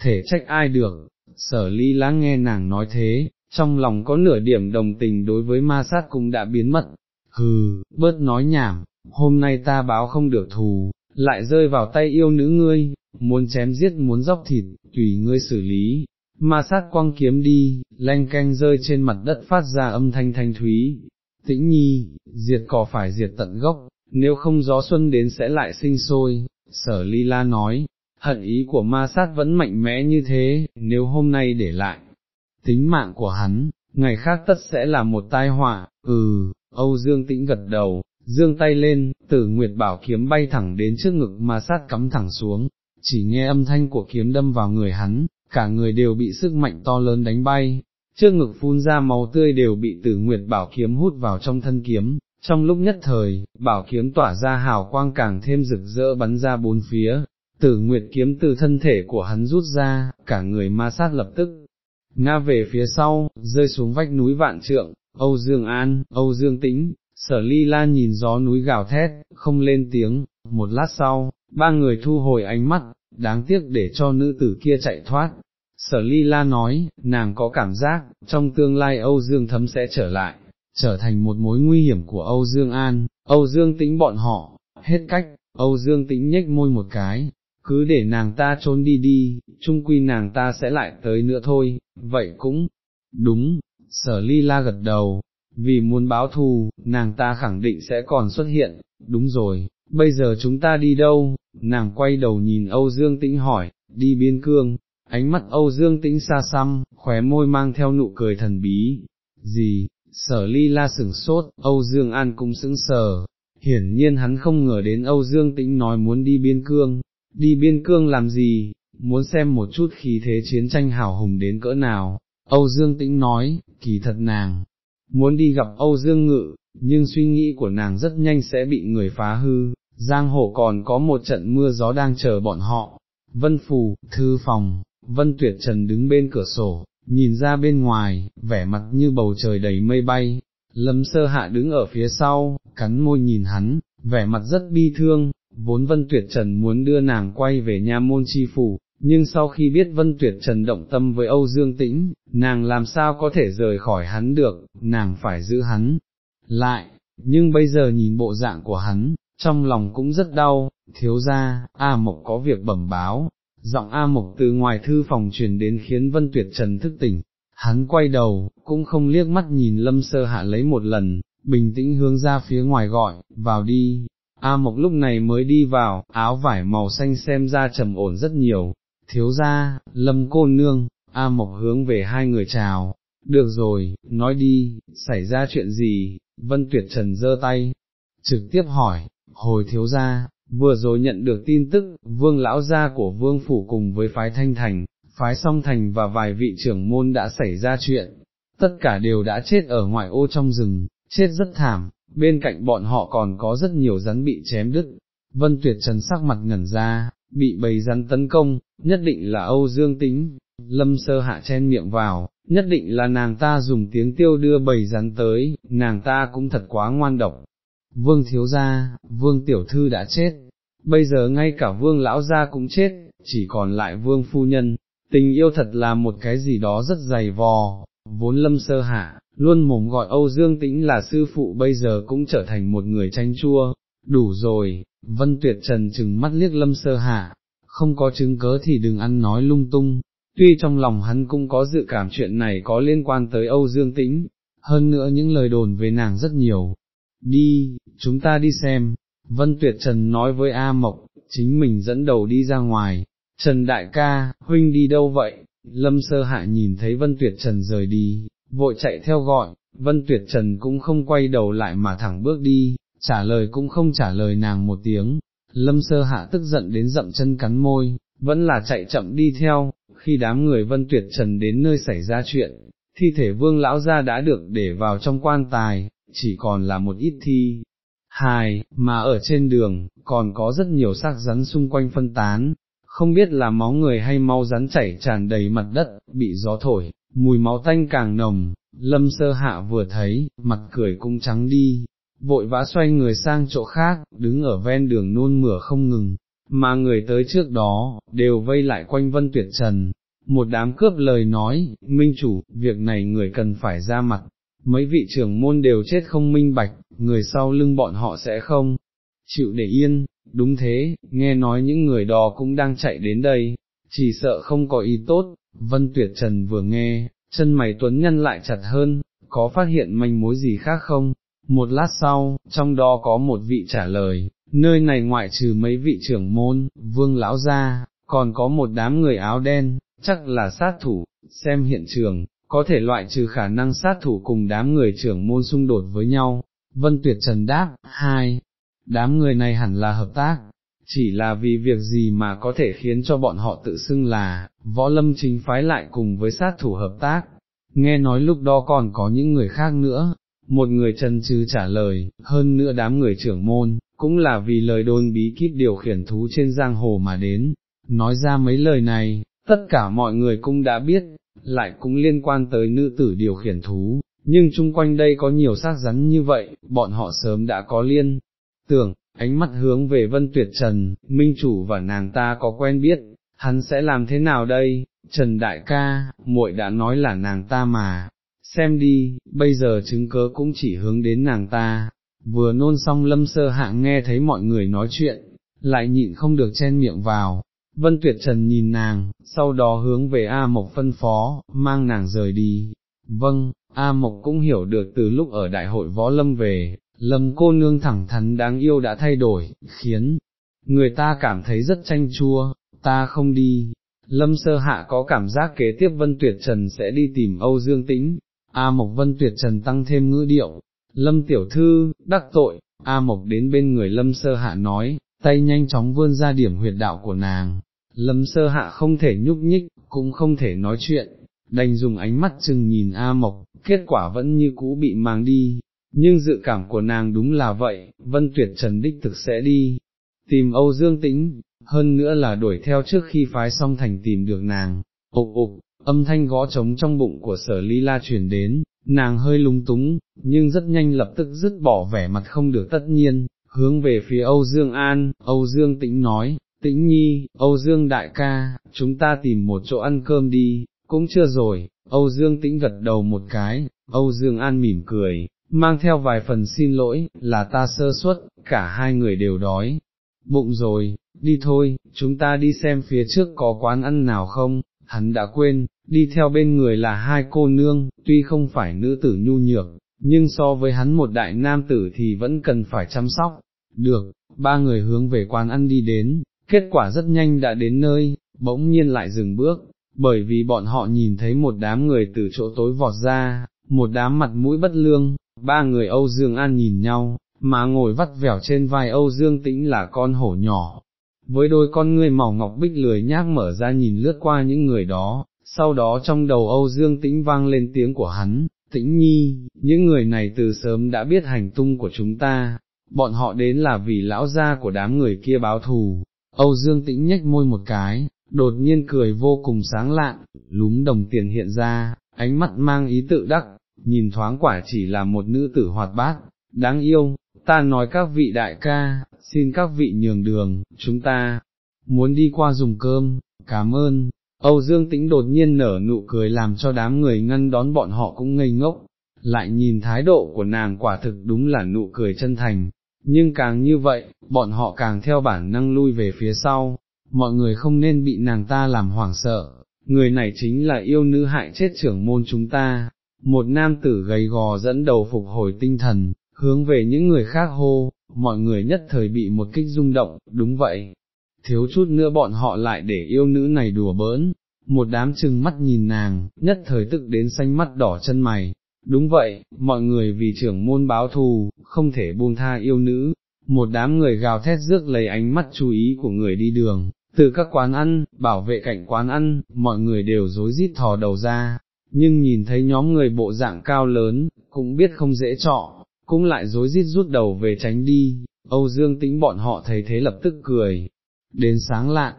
thể trách ai được, sở ly lắng nghe nàng nói thế, trong lòng có nửa điểm đồng tình đối với ma sát cũng đã biến mất, hừ, bớt nói nhảm, hôm nay ta báo không được thù, lại rơi vào tay yêu nữ ngươi, muốn chém giết muốn dốc thịt, tùy ngươi xử lý, ma sát quăng kiếm đi, lanh canh rơi trên mặt đất phát ra âm thanh thanh thúy, tĩnh nhi, diệt cỏ phải diệt tận gốc, nếu không gió xuân đến sẽ lại sinh sôi, sở ly la nói, hận ý của ma sát vẫn mạnh mẽ như thế, nếu hôm nay để lại, tính mạng của hắn, ngày khác tất sẽ là một tai họa, ừ, Âu Dương tĩnh gật đầu, dương tay lên, tử nguyệt bảo kiếm bay thẳng đến trước ngực mà sát cắm thẳng xuống, chỉ nghe âm thanh của kiếm đâm vào người hắn, cả người đều bị sức mạnh to lớn đánh bay, trước ngực phun ra máu tươi đều bị tử nguyệt bảo kiếm hút vào trong thân kiếm, trong lúc nhất thời, bảo kiếm tỏa ra hào quang càng thêm rực rỡ bắn ra bốn phía, tử nguyệt kiếm từ thân thể của hắn rút ra, cả người ma sát lập tức, ngã về phía sau, rơi xuống vách núi vạn trượng, Âu Dương An, Âu Dương Tĩnh, sở ly lan nhìn gió núi gào thét, không lên tiếng, một lát sau, ba người thu hồi ánh mắt, đáng tiếc để cho nữ tử kia chạy thoát. Sở ly la nói, nàng có cảm giác, trong tương lai Âu Dương thấm sẽ trở lại, trở thành một mối nguy hiểm của Âu Dương An, Âu Dương tĩnh bọn họ, hết cách, Âu Dương tĩnh nhếch môi một cái, cứ để nàng ta trốn đi đi, chung quy nàng ta sẽ lại tới nữa thôi, vậy cũng, đúng, sở ly la gật đầu, vì muốn báo thù, nàng ta khẳng định sẽ còn xuất hiện, đúng rồi, bây giờ chúng ta đi đâu, nàng quay đầu nhìn Âu Dương Tĩnh hỏi, đi biên cương, ánh mắt Âu Dương Tĩnh xa xăm, khóe môi mang theo nụ cười thần bí, gì, sở ly la sửng sốt, Âu Dương An cũng sững sờ, hiển nhiên hắn không ngờ đến Âu Dương Tĩnh nói muốn đi biên cương, đi biên cương làm gì, muốn xem một chút khí thế chiến tranh hào hùng đến cỡ nào, Âu Dương Tĩnh nói, kỳ thật nàng, muốn đi gặp Âu Dương Ngự, nhưng suy nghĩ của nàng rất nhanh sẽ bị người phá hư, giang hồ còn có một trận mưa gió đang chờ bọn họ, vân phù, thư phòng, vân tuyệt trần đứng bên cửa sổ, nhìn ra bên ngoài, vẻ mặt như bầu trời đầy mây bay, lâm sơ hạ đứng ở phía sau, cắn môi nhìn hắn, vẻ mặt rất bi thương, vốn vân tuyệt trần muốn đưa nàng quay về nha môn chi phủ, nhưng sau khi biết Vân Tuyệt Trần động tâm với Âu Dương Tĩnh, nàng làm sao có thể rời khỏi hắn được, nàng phải giữ hắn lại, nhưng bây giờ nhìn bộ dạng của hắn, trong lòng cũng rất đau, thiếu ra, A Mộc có việc bẩm báo, giọng A Mộc từ ngoài thư phòng truyền đến khiến Vân Tuyệt Trần thức tỉnh, hắn quay đầu, cũng không liếc mắt nhìn Lâm Sơ Hạ lấy một lần, bình tĩnh hướng ra phía ngoài gọi, vào đi. A Mộc lúc này mới đi vào, áo vải màu xanh xem ra trầm ổn rất nhiều, thiếu gia lâm cô nương, A Mộc hướng về hai người chào, được rồi, nói đi, xảy ra chuyện gì, Vân Tuyệt Trần giơ tay, trực tiếp hỏi, hồi thiếu gia vừa rồi nhận được tin tức, vương lão gia của vương phủ cùng với phái thanh thành, phái song thành và vài vị trưởng môn đã xảy ra chuyện, tất cả đều đã chết ở ngoại ô trong rừng, chết rất thảm, bên cạnh bọn họ còn có rất nhiều rắn bị chém đứt. Vân Tuyệt Trần sắc mặt ngẩn ra, bị bầy rắn tấn công, nhất định là Âu Dương Tĩnh. Lâm sơ hạ chen miệng vào, nhất định là nàng ta dùng tiếng tiêu đưa bầy rắn tới, nàng ta cũng thật quá ngoan độc. Vương thiếu gia, vương tiểu thư đã chết, bây giờ ngay cả vương lão gia cũng chết, chỉ còn lại vương phu nhân, tình yêu thật là một cái gì đó rất dày vò, vốn lâm sơ hạ, luôn mồm gọi Âu Dương Tĩnh là sư phụ bây giờ cũng trở thành một người tranh chua, đủ rồi, Vân Tuyệt Trần chừng mắt liếc lâm sơ hạ, không có chứng cớ thì đừng ăn nói lung tung, tuy trong lòng hắn cũng có dự cảm chuyện này có liên quan tới Âu Dương Tĩnh, hơn nữa những lời đồn về nàng rất nhiều. Đi, chúng ta đi xem, Vân Tuyệt Trần nói với A Mộc, chính mình dẫn đầu đi ra ngoài, Trần Đại ca, huynh đi đâu vậy? Lâm sơ hạ nhìn thấy Vân Tuyệt Trần rời đi, vội chạy theo gọi, Vân Tuyệt Trần cũng không quay đầu lại mà thẳng bước đi, trả lời cũng không trả lời nàng một tiếng, lâm sơ hạ tức giận đến dậm chân cắn môi, vẫn là chạy chậm đi theo, khi đám người vân tuyệt trần đến nơi xảy ra chuyện, thi thể vương lão gia đã được để vào trong quan tài, chỉ còn là một ít thi. Hài, mà ở trên đường, còn có rất nhiều xác rắn xung quanh phân tán, không biết là máu người hay máu rắn chảy tràn đầy mặt đất, bị gió thổi, mùi máu tanh càng nồng, lâm sơ hạ vừa thấy, mặt cười cũng trắng đi, vội vã xoay người sang chỗ khác, đứng ở ven đường nôn mửa không ngừng, mà người tới trước đó, đều vây lại quanh vân tuyệt trần, một đám cướp lời nói, minh chủ, việc này người cần phải ra mặt, mấy vị trưởng môn đều chết không minh bạch, người sau lưng bọn họ sẽ không chịu để yên, đúng thế, nghe nói những người đó cũng đang chạy đến đây, chỉ sợ không có ý tốt, vân tuyệt trần vừa nghe, chân mày tuấn nhân lại chặt hơn, có phát hiện manh mối gì khác không? Một lát sau, trong đó có một vị trả lời, nơi này ngoại trừ mấy vị trưởng môn, vương lão gia, còn có một đám người áo đen, chắc là sát thủ, xem hiện trường, có thể loại trừ khả năng sát thủ cùng đám người trưởng môn xung đột với nhau. Vân Tuyệt Trần đáp, hai, đám người này hẳn là hợp tác, chỉ là vì việc gì mà có thể khiến cho bọn họ tự xưng là, võ lâm chính phái lại cùng với sát thủ hợp tác. Nghe nói lúc đó còn có những người khác nữa, một người chân chứ trả lời, hơn nữa đám người trưởng môn, cũng là vì lời đồn bí kíp điều khiển thú trên giang hồ mà đến, nói ra mấy lời này, tất cả mọi người cũng đã biết, lại cũng liên quan tới nữ tử điều khiển thú, nhưng chung quanh đây có nhiều xác rắn như vậy, bọn họ sớm đã có liên, tưởng, ánh mắt hướng về vân tuyệt trần, minh chủ và nàng ta có quen biết, hắn sẽ làm thế nào đây, Trần Đại ca, muội đã nói là nàng ta mà, xem đi, bây giờ chứng cớ cũng chỉ hướng đến nàng ta, vừa nôn xong lâm sơ hạ nghe thấy mọi người nói chuyện, lại nhịn không được chen miệng vào, Vân Tuyệt Trần nhìn nàng, sau đó hướng về A Mộc phân phó, mang nàng rời đi. Vâng, A Mộc cũng hiểu được từ lúc ở đại hội võ lâm về, lâm cô nương thẳng thắn đáng yêu đã thay đổi, khiến người ta cảm thấy rất chanh chua, ta không đi. Lâm sơ hạ có cảm giác kế tiếp Vân Tuyệt Trần sẽ đi tìm Âu Dương Tĩnh, A Mộc Vân Tuyệt Trần tăng thêm ngữ điệu, Lâm Tiểu Thư, đắc tội, A Mộc đến bên người Lâm sơ hạ nói, tay nhanh chóng vươn ra điểm huyệt đạo của nàng, lâm sơ hạ không thể nhúc nhích, cũng không thể nói chuyện, đành dùng ánh mắt chừng nhìn A Mộc, kết quả vẫn như cũ bị mang đi, nhưng dự cảm của nàng đúng là vậy, Vân Tuyệt Trần Đích thực sẽ đi, tìm Âu Dương Tĩnh, hơn nữa là đuổi theo trước khi phái xong thành tìm được nàng, ục ục, âm thanh gõ trống trong bụng của sở ly la truyền đến, nàng hơi lúng túng, nhưng rất nhanh lập tức dứt bỏ vẻ mặt không được tất nhiên, hướng về phía Âu Dương An, Âu Dương Tĩnh nói, Tĩnh Nhi, Âu Dương đại ca, chúng ta tìm một chỗ ăn cơm đi, cũng chưa rồi, Âu Dương Tĩnh gật đầu một cái, Âu Dương An mỉm cười, mang theo vài phần xin lỗi, là ta sơ suất, cả hai người đều đói. Bụng rồi, đi thôi, chúng ta đi xem phía trước có quán ăn nào không, hắn đã quên, đi theo bên người là hai cô nương, tuy không phải nữ tử nhu nhược, nhưng so với hắn một đại nam tử thì vẫn cần phải chăm sóc. Được, ba người hướng về quán ăn đi đến, kết quả rất nhanh đã đến nơi, bỗng nhiên lại dừng bước, bởi vì bọn họ nhìn thấy một đám người từ chỗ tối vọt ra, một đám mặt mũi bất lương, ba người Âu Dương An nhìn nhau, mà ngồi vắt vẻo trên vai Âu Dương Tĩnh là con hổ nhỏ. Với đôi con ngươi màu ngọc bích lười nhác mở ra nhìn lướt qua những người đó, sau đó trong đầu Âu Dương Tĩnh vang lên tiếng của hắn, Tĩnh Nhi, những người này từ sớm đã biết hành tung của chúng ta, bọn họ đến là vì lão gia của đám người kia báo thù, Âu Dương tĩnh nhếch môi một cái, đột nhiên cười vô cùng sáng lạn, lúm đồng tiền hiện ra, ánh mắt mang ý tự đắc, nhìn thoáng quả chỉ là một nữ tử hoạt bát, đáng yêu, ta nói các vị đại ca, xin các vị nhường đường, chúng ta, muốn đi qua dùng cơm, cảm ơn. Âu Dương Tĩnh đột nhiên nở nụ cười làm cho đám người ngăn đón bọn họ cũng ngây ngốc, lại nhìn thái độ của nàng quả thực đúng là nụ cười chân thành, nhưng càng như vậy, bọn họ càng theo bản năng lui về phía sau, mọi người không nên bị nàng ta làm hoảng sợ, người này chính là yêu nữ hại chết trưởng môn chúng ta, một nam tử gầy gò dẫn đầu phục hồi tinh thần, hướng về những người khác hô, mọi người nhất thời bị một kích rung động, đúng vậy, thiếu chút nữa bọn họ lại để yêu nữ này đùa bỡn, một đám chừng mắt nhìn nàng, nhất thời tức đến xanh mắt đỏ chân mày, Đúng vậy, mọi người vì trưởng môn báo thù, không thể buông tha yêu nữ, một đám người gào thét rước lấy ánh mắt chú ý của người đi đường, từ các quán ăn, bảo vệ cạnh quán ăn, mọi người đều rối rít thò đầu ra, nhưng nhìn thấy nhóm người bộ dạng cao lớn, cũng biết không dễ trọ, cũng lại rối rít rút đầu về tránh đi, Âu Dương tĩnh bọn họ thấy thế lập tức cười, đến sáng lạn,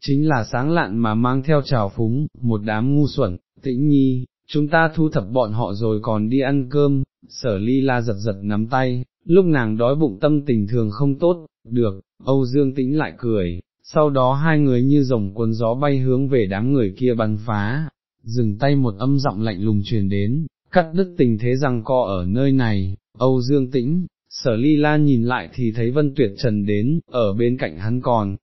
chính là sáng lạn mà mang theo trào phúng, một đám ngu xuẩn, tĩnh nhi, chúng ta thu thập bọn họ rồi còn đi ăn cơm, sở ly la giật giật nắm tay, lúc nàng đói bụng tâm tình thường không tốt, được, Âu Dương tĩnh lại cười, sau đó hai người như rồng cuốn gió bay hướng về đám người kia bắn phá, dừng tay một âm giọng lạnh lùng truyền đến, cắt đứt tình thế rằng co ở nơi này, Âu Dương tĩnh, sở ly la nhìn lại thì thấy Vân Tuyệt Trần đến, ở bên cạnh hắn còn,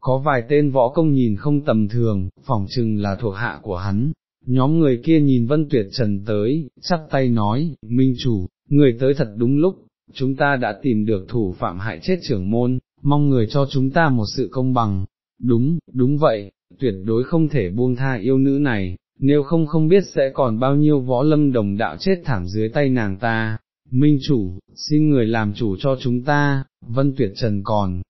có vài tên võ công nhìn không tầm thường, phỏng chừng là thuộc hạ của hắn, Nhóm người kia nhìn Vân Tuyệt Trần tới, chắp tay nói, Minh chủ, người tới thật đúng lúc, chúng ta đã tìm được thủ phạm hại chết trưởng môn, mong người cho chúng ta một sự công bằng. Đúng, đúng vậy, tuyệt đối không thể buông tha yêu nữ này, nếu không không biết sẽ còn bao nhiêu võ lâm đồng đạo chết thảm dưới tay nàng ta. Minh chủ, xin người làm chủ cho chúng ta, Vân Tuyệt Trần còn,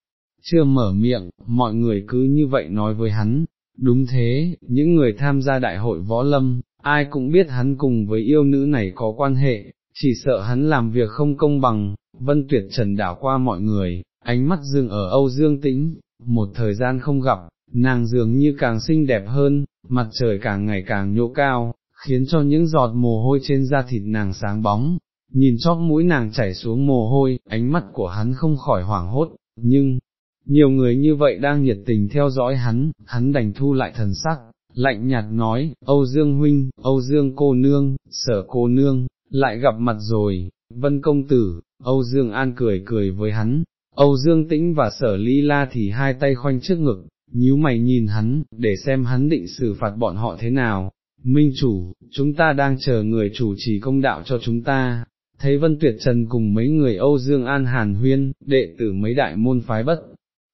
chưa mở miệng, mọi người cứ như vậy nói với hắn, Đúng thế, những người tham gia đại hội võ lâm, ai cũng biết hắn cùng với yêu nữ này có quan hệ, chỉ sợ hắn làm việc không công bằng, vân tuyệt trần đảo qua mọi người, ánh mắt dừng ở Âu Dương Tĩnh, một thời gian không gặp, nàng dường như càng xinh đẹp hơn, mặt trời càng ngày càng nhô cao, khiến cho những giọt mồ hôi trên da thịt nàng sáng bóng, nhìn chóp mũi nàng chảy xuống mồ hôi, ánh mắt của hắn không khỏi hoảng hốt, nhưng, nhiều người như vậy đang nhiệt tình theo dõi hắn, hắn đành thu lại thần sắc, lạnh nhạt nói, Âu Dương Huynh, Âu Dương cô nương, sở cô nương, lại gặp mặt rồi, vân công tử, Âu Dương An cười cười với hắn, Âu Dương Tĩnh và Sở Ly La thì hai tay khoanh trước ngực, nhíu mày nhìn hắn, để xem hắn định xử phạt bọn họ thế nào. Minh chủ, chúng ta đang chờ người chủ trì công đạo cho chúng ta. Thấy Vân Tuyệt Trần cùng mấy người Âu Dương An Hàn Huyên, đệ tử mấy đại môn phái bất,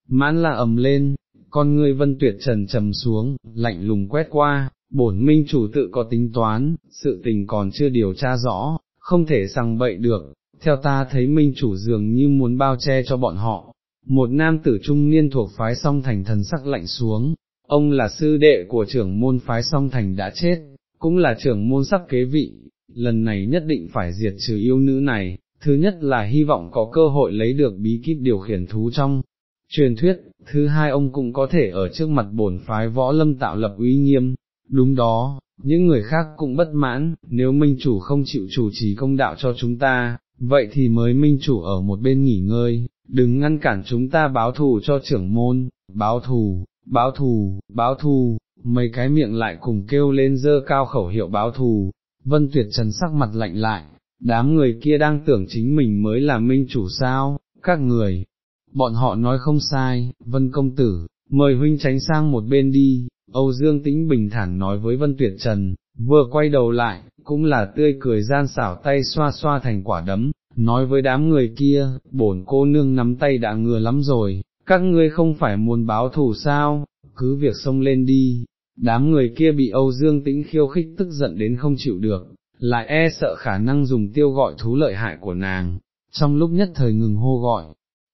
mãn là ầm lên, con ngươi Vân Tuyệt Trần trầm xuống, lạnh lùng quét qua, bổn minh chủ tự có tính toán, sự tình còn chưa điều tra rõ, không thể sằng bậy được, theo ta thấy minh chủ dường như muốn bao che cho bọn họ. Một nam tử trung niên thuộc phái song thành thần sắc lạnh xuống, ông là sư đệ của trưởng môn phái song thành đã chết, cũng là trưởng môn sắp kế vị, lần này nhất định phải diệt trừ yêu nữ này, thứ nhất là hy vọng có cơ hội lấy được bí kíp điều khiển thú trong truyền thuyết, thứ hai ông cũng có thể ở trước mặt bổn phái võ lâm tạo lập uy nghiêm, đúng đó, những người khác cũng bất mãn, nếu minh chủ không chịu chủ trì công đạo cho chúng ta, vậy thì mới minh chủ ở một bên nghỉ ngơi, đừng ngăn cản chúng ta báo thù cho trưởng môn, báo thù, báo thù, báo thù, mấy cái miệng lại cùng kêu lên dơ cao khẩu hiệu báo thù, vân tuyệt trần sắc mặt lạnh lại, đám người kia đang tưởng chính mình mới là minh chủ sao, các người, bọn họ nói không sai, vân công tử, mời huynh tránh sang một bên đi, Âu Dương Tĩnh bình thản nói với Vân Tuyệt Trần, vừa quay đầu lại, cũng là tươi cười gian xảo tay xoa xoa thành quả đấm, nói với đám người kia, bổn cô nương nắm tay đã ngừa lắm rồi, các ngươi không phải muốn báo thù sao, cứ việc xông lên đi, đám người kia bị Âu Dương Tĩnh khiêu khích tức giận đến không chịu được, lại e sợ khả năng dùng tiêu gọi thú lợi hại của nàng, trong lúc nhất thời ngừng hô gọi.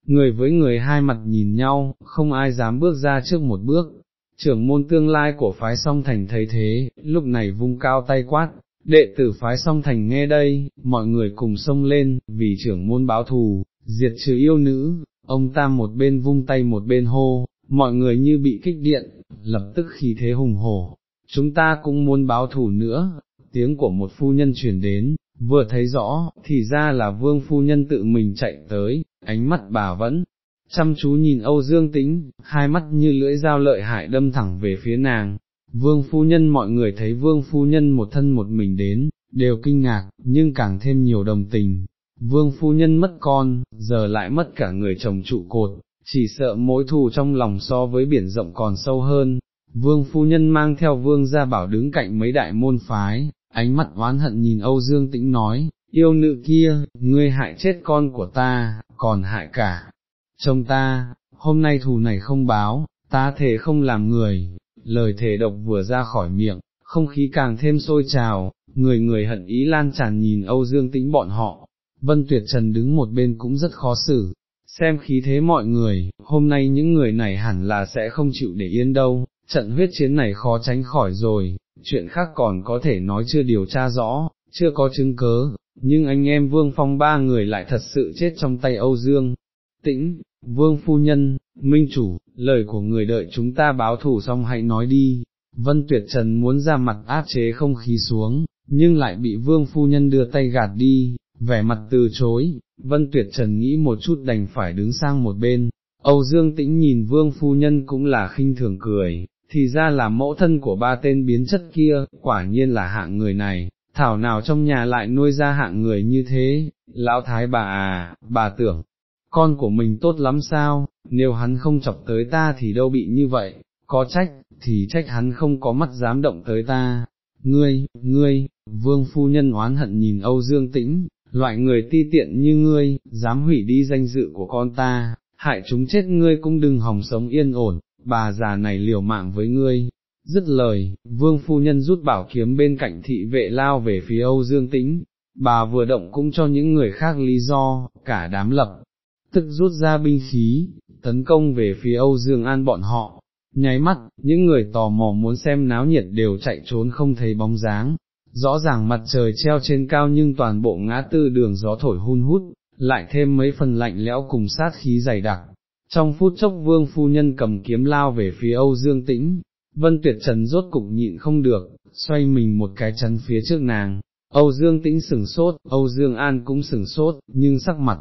Người với người hai mặt nhìn nhau, không ai dám bước ra trước một bước, trưởng môn tương lai của phái song thành thấy thế, lúc này vung cao tay quát, đệ tử phái song thành nghe đây, mọi người cùng xông lên, vì trưởng môn báo thù, diệt trừ yêu nữ, ông tam một bên vung tay một bên hô, mọi người như bị kích điện, lập tức khí thế hùng hổ, chúng ta cũng muốn báo thù nữa, tiếng của một phu nhân truyền đến, vừa thấy rõ, thì ra là vương phu nhân tự mình chạy tới, ánh mắt bà vẫn chăm chú nhìn Âu Dương Tĩnh, hai mắt như lưỡi dao lợi hại đâm thẳng về phía nàng. Vương phu nhân mọi người thấy vương phu nhân một thân một mình đến, đều kinh ngạc, nhưng càng thêm nhiều đồng tình. Vương phu nhân mất con, giờ lại mất cả người chồng trụ cột, chỉ sợ mối thù trong lòng so với biển rộng còn sâu hơn. Vương phu nhân mang theo vương gia bảo đứng cạnh mấy đại môn phái, ánh mắt oán hận nhìn Âu Dương Tĩnh nói, yêu nữ kia, ngươi hại chết con của ta, còn hại cả chồng ta, hôm nay thù này không báo, ta thể không làm người, lời thể độc vừa ra khỏi miệng, không khí càng thêm sôi trào, người người hận ý lan tràn nhìn Âu Dương Tĩnh bọn họ, Vân Tuyệt Trần đứng một bên cũng rất khó xử, xem khí thế mọi người, hôm nay những người này hẳn là sẽ không chịu để yên đâu, trận huyết chiến này khó tránh khỏi rồi, chuyện khác còn có thể nói chưa điều tra rõ, chưa có chứng cớ, nhưng anh em Vương Phong ba người lại thật sự chết trong tay Âu Dương, tĩnh, vương phu nhân, minh chủ, lời của người đợi chúng ta báo thủ xong hãy nói đi, vân tuyệt trần muốn ra mặt áp chế không khí xuống, nhưng lại bị vương phu nhân đưa tay gạt đi, vẻ mặt từ chối, vân tuyệt trần nghĩ một chút đành phải đứng sang một bên, Âu Dương Tĩnh nhìn vương phu nhân cũng là khinh thường cười, thì ra là mẫu thân của ba tên biến chất kia, quả nhiên là hạng người này, thảo nào trong nhà lại nuôi ra hạng người như thế, lão thái bà à, bà tưởng, con của mình tốt lắm sao, nếu hắn không chọc tới ta thì đâu bị như vậy, có trách, thì trách hắn không có mắt dám động tới ta. Ngươi, ngươi, vương phu nhân oán hận nhìn Âu Dương Tĩnh, loại người ti tiện như ngươi, dám hủy đi danh dự của con ta, hại chúng chết ngươi cũng đừng hòng sống yên ổn, bà già này liều mạng với ngươi. Dứt lời, vương phu nhân rút bảo kiếm bên cạnh thị vệ lao về phía Âu Dương Tĩnh, bà vừa động cũng cho những người khác lý do, cả đám lập, tức rút ra binh khí, tấn công về phía Âu Dương An bọn họ, nháy mắt, những người tò mò muốn xem náo nhiệt đều chạy trốn không thấy bóng dáng, rõ ràng mặt trời treo trên cao nhưng toàn bộ ngã tư đường gió thổi hun hút, lại thêm mấy phần lạnh lẽo cùng sát khí dày đặc. Trong phút chốc vương phu nhân cầm kiếm lao về phía Âu Dương Tĩnh, Vân Tuyệt Trần rốt cục nhịn không được, xoay mình một cái chắn phía trước nàng, Âu Dương Tĩnh sừng sốt, Âu Dương An cũng sừng sốt, nhưng sắc mặt,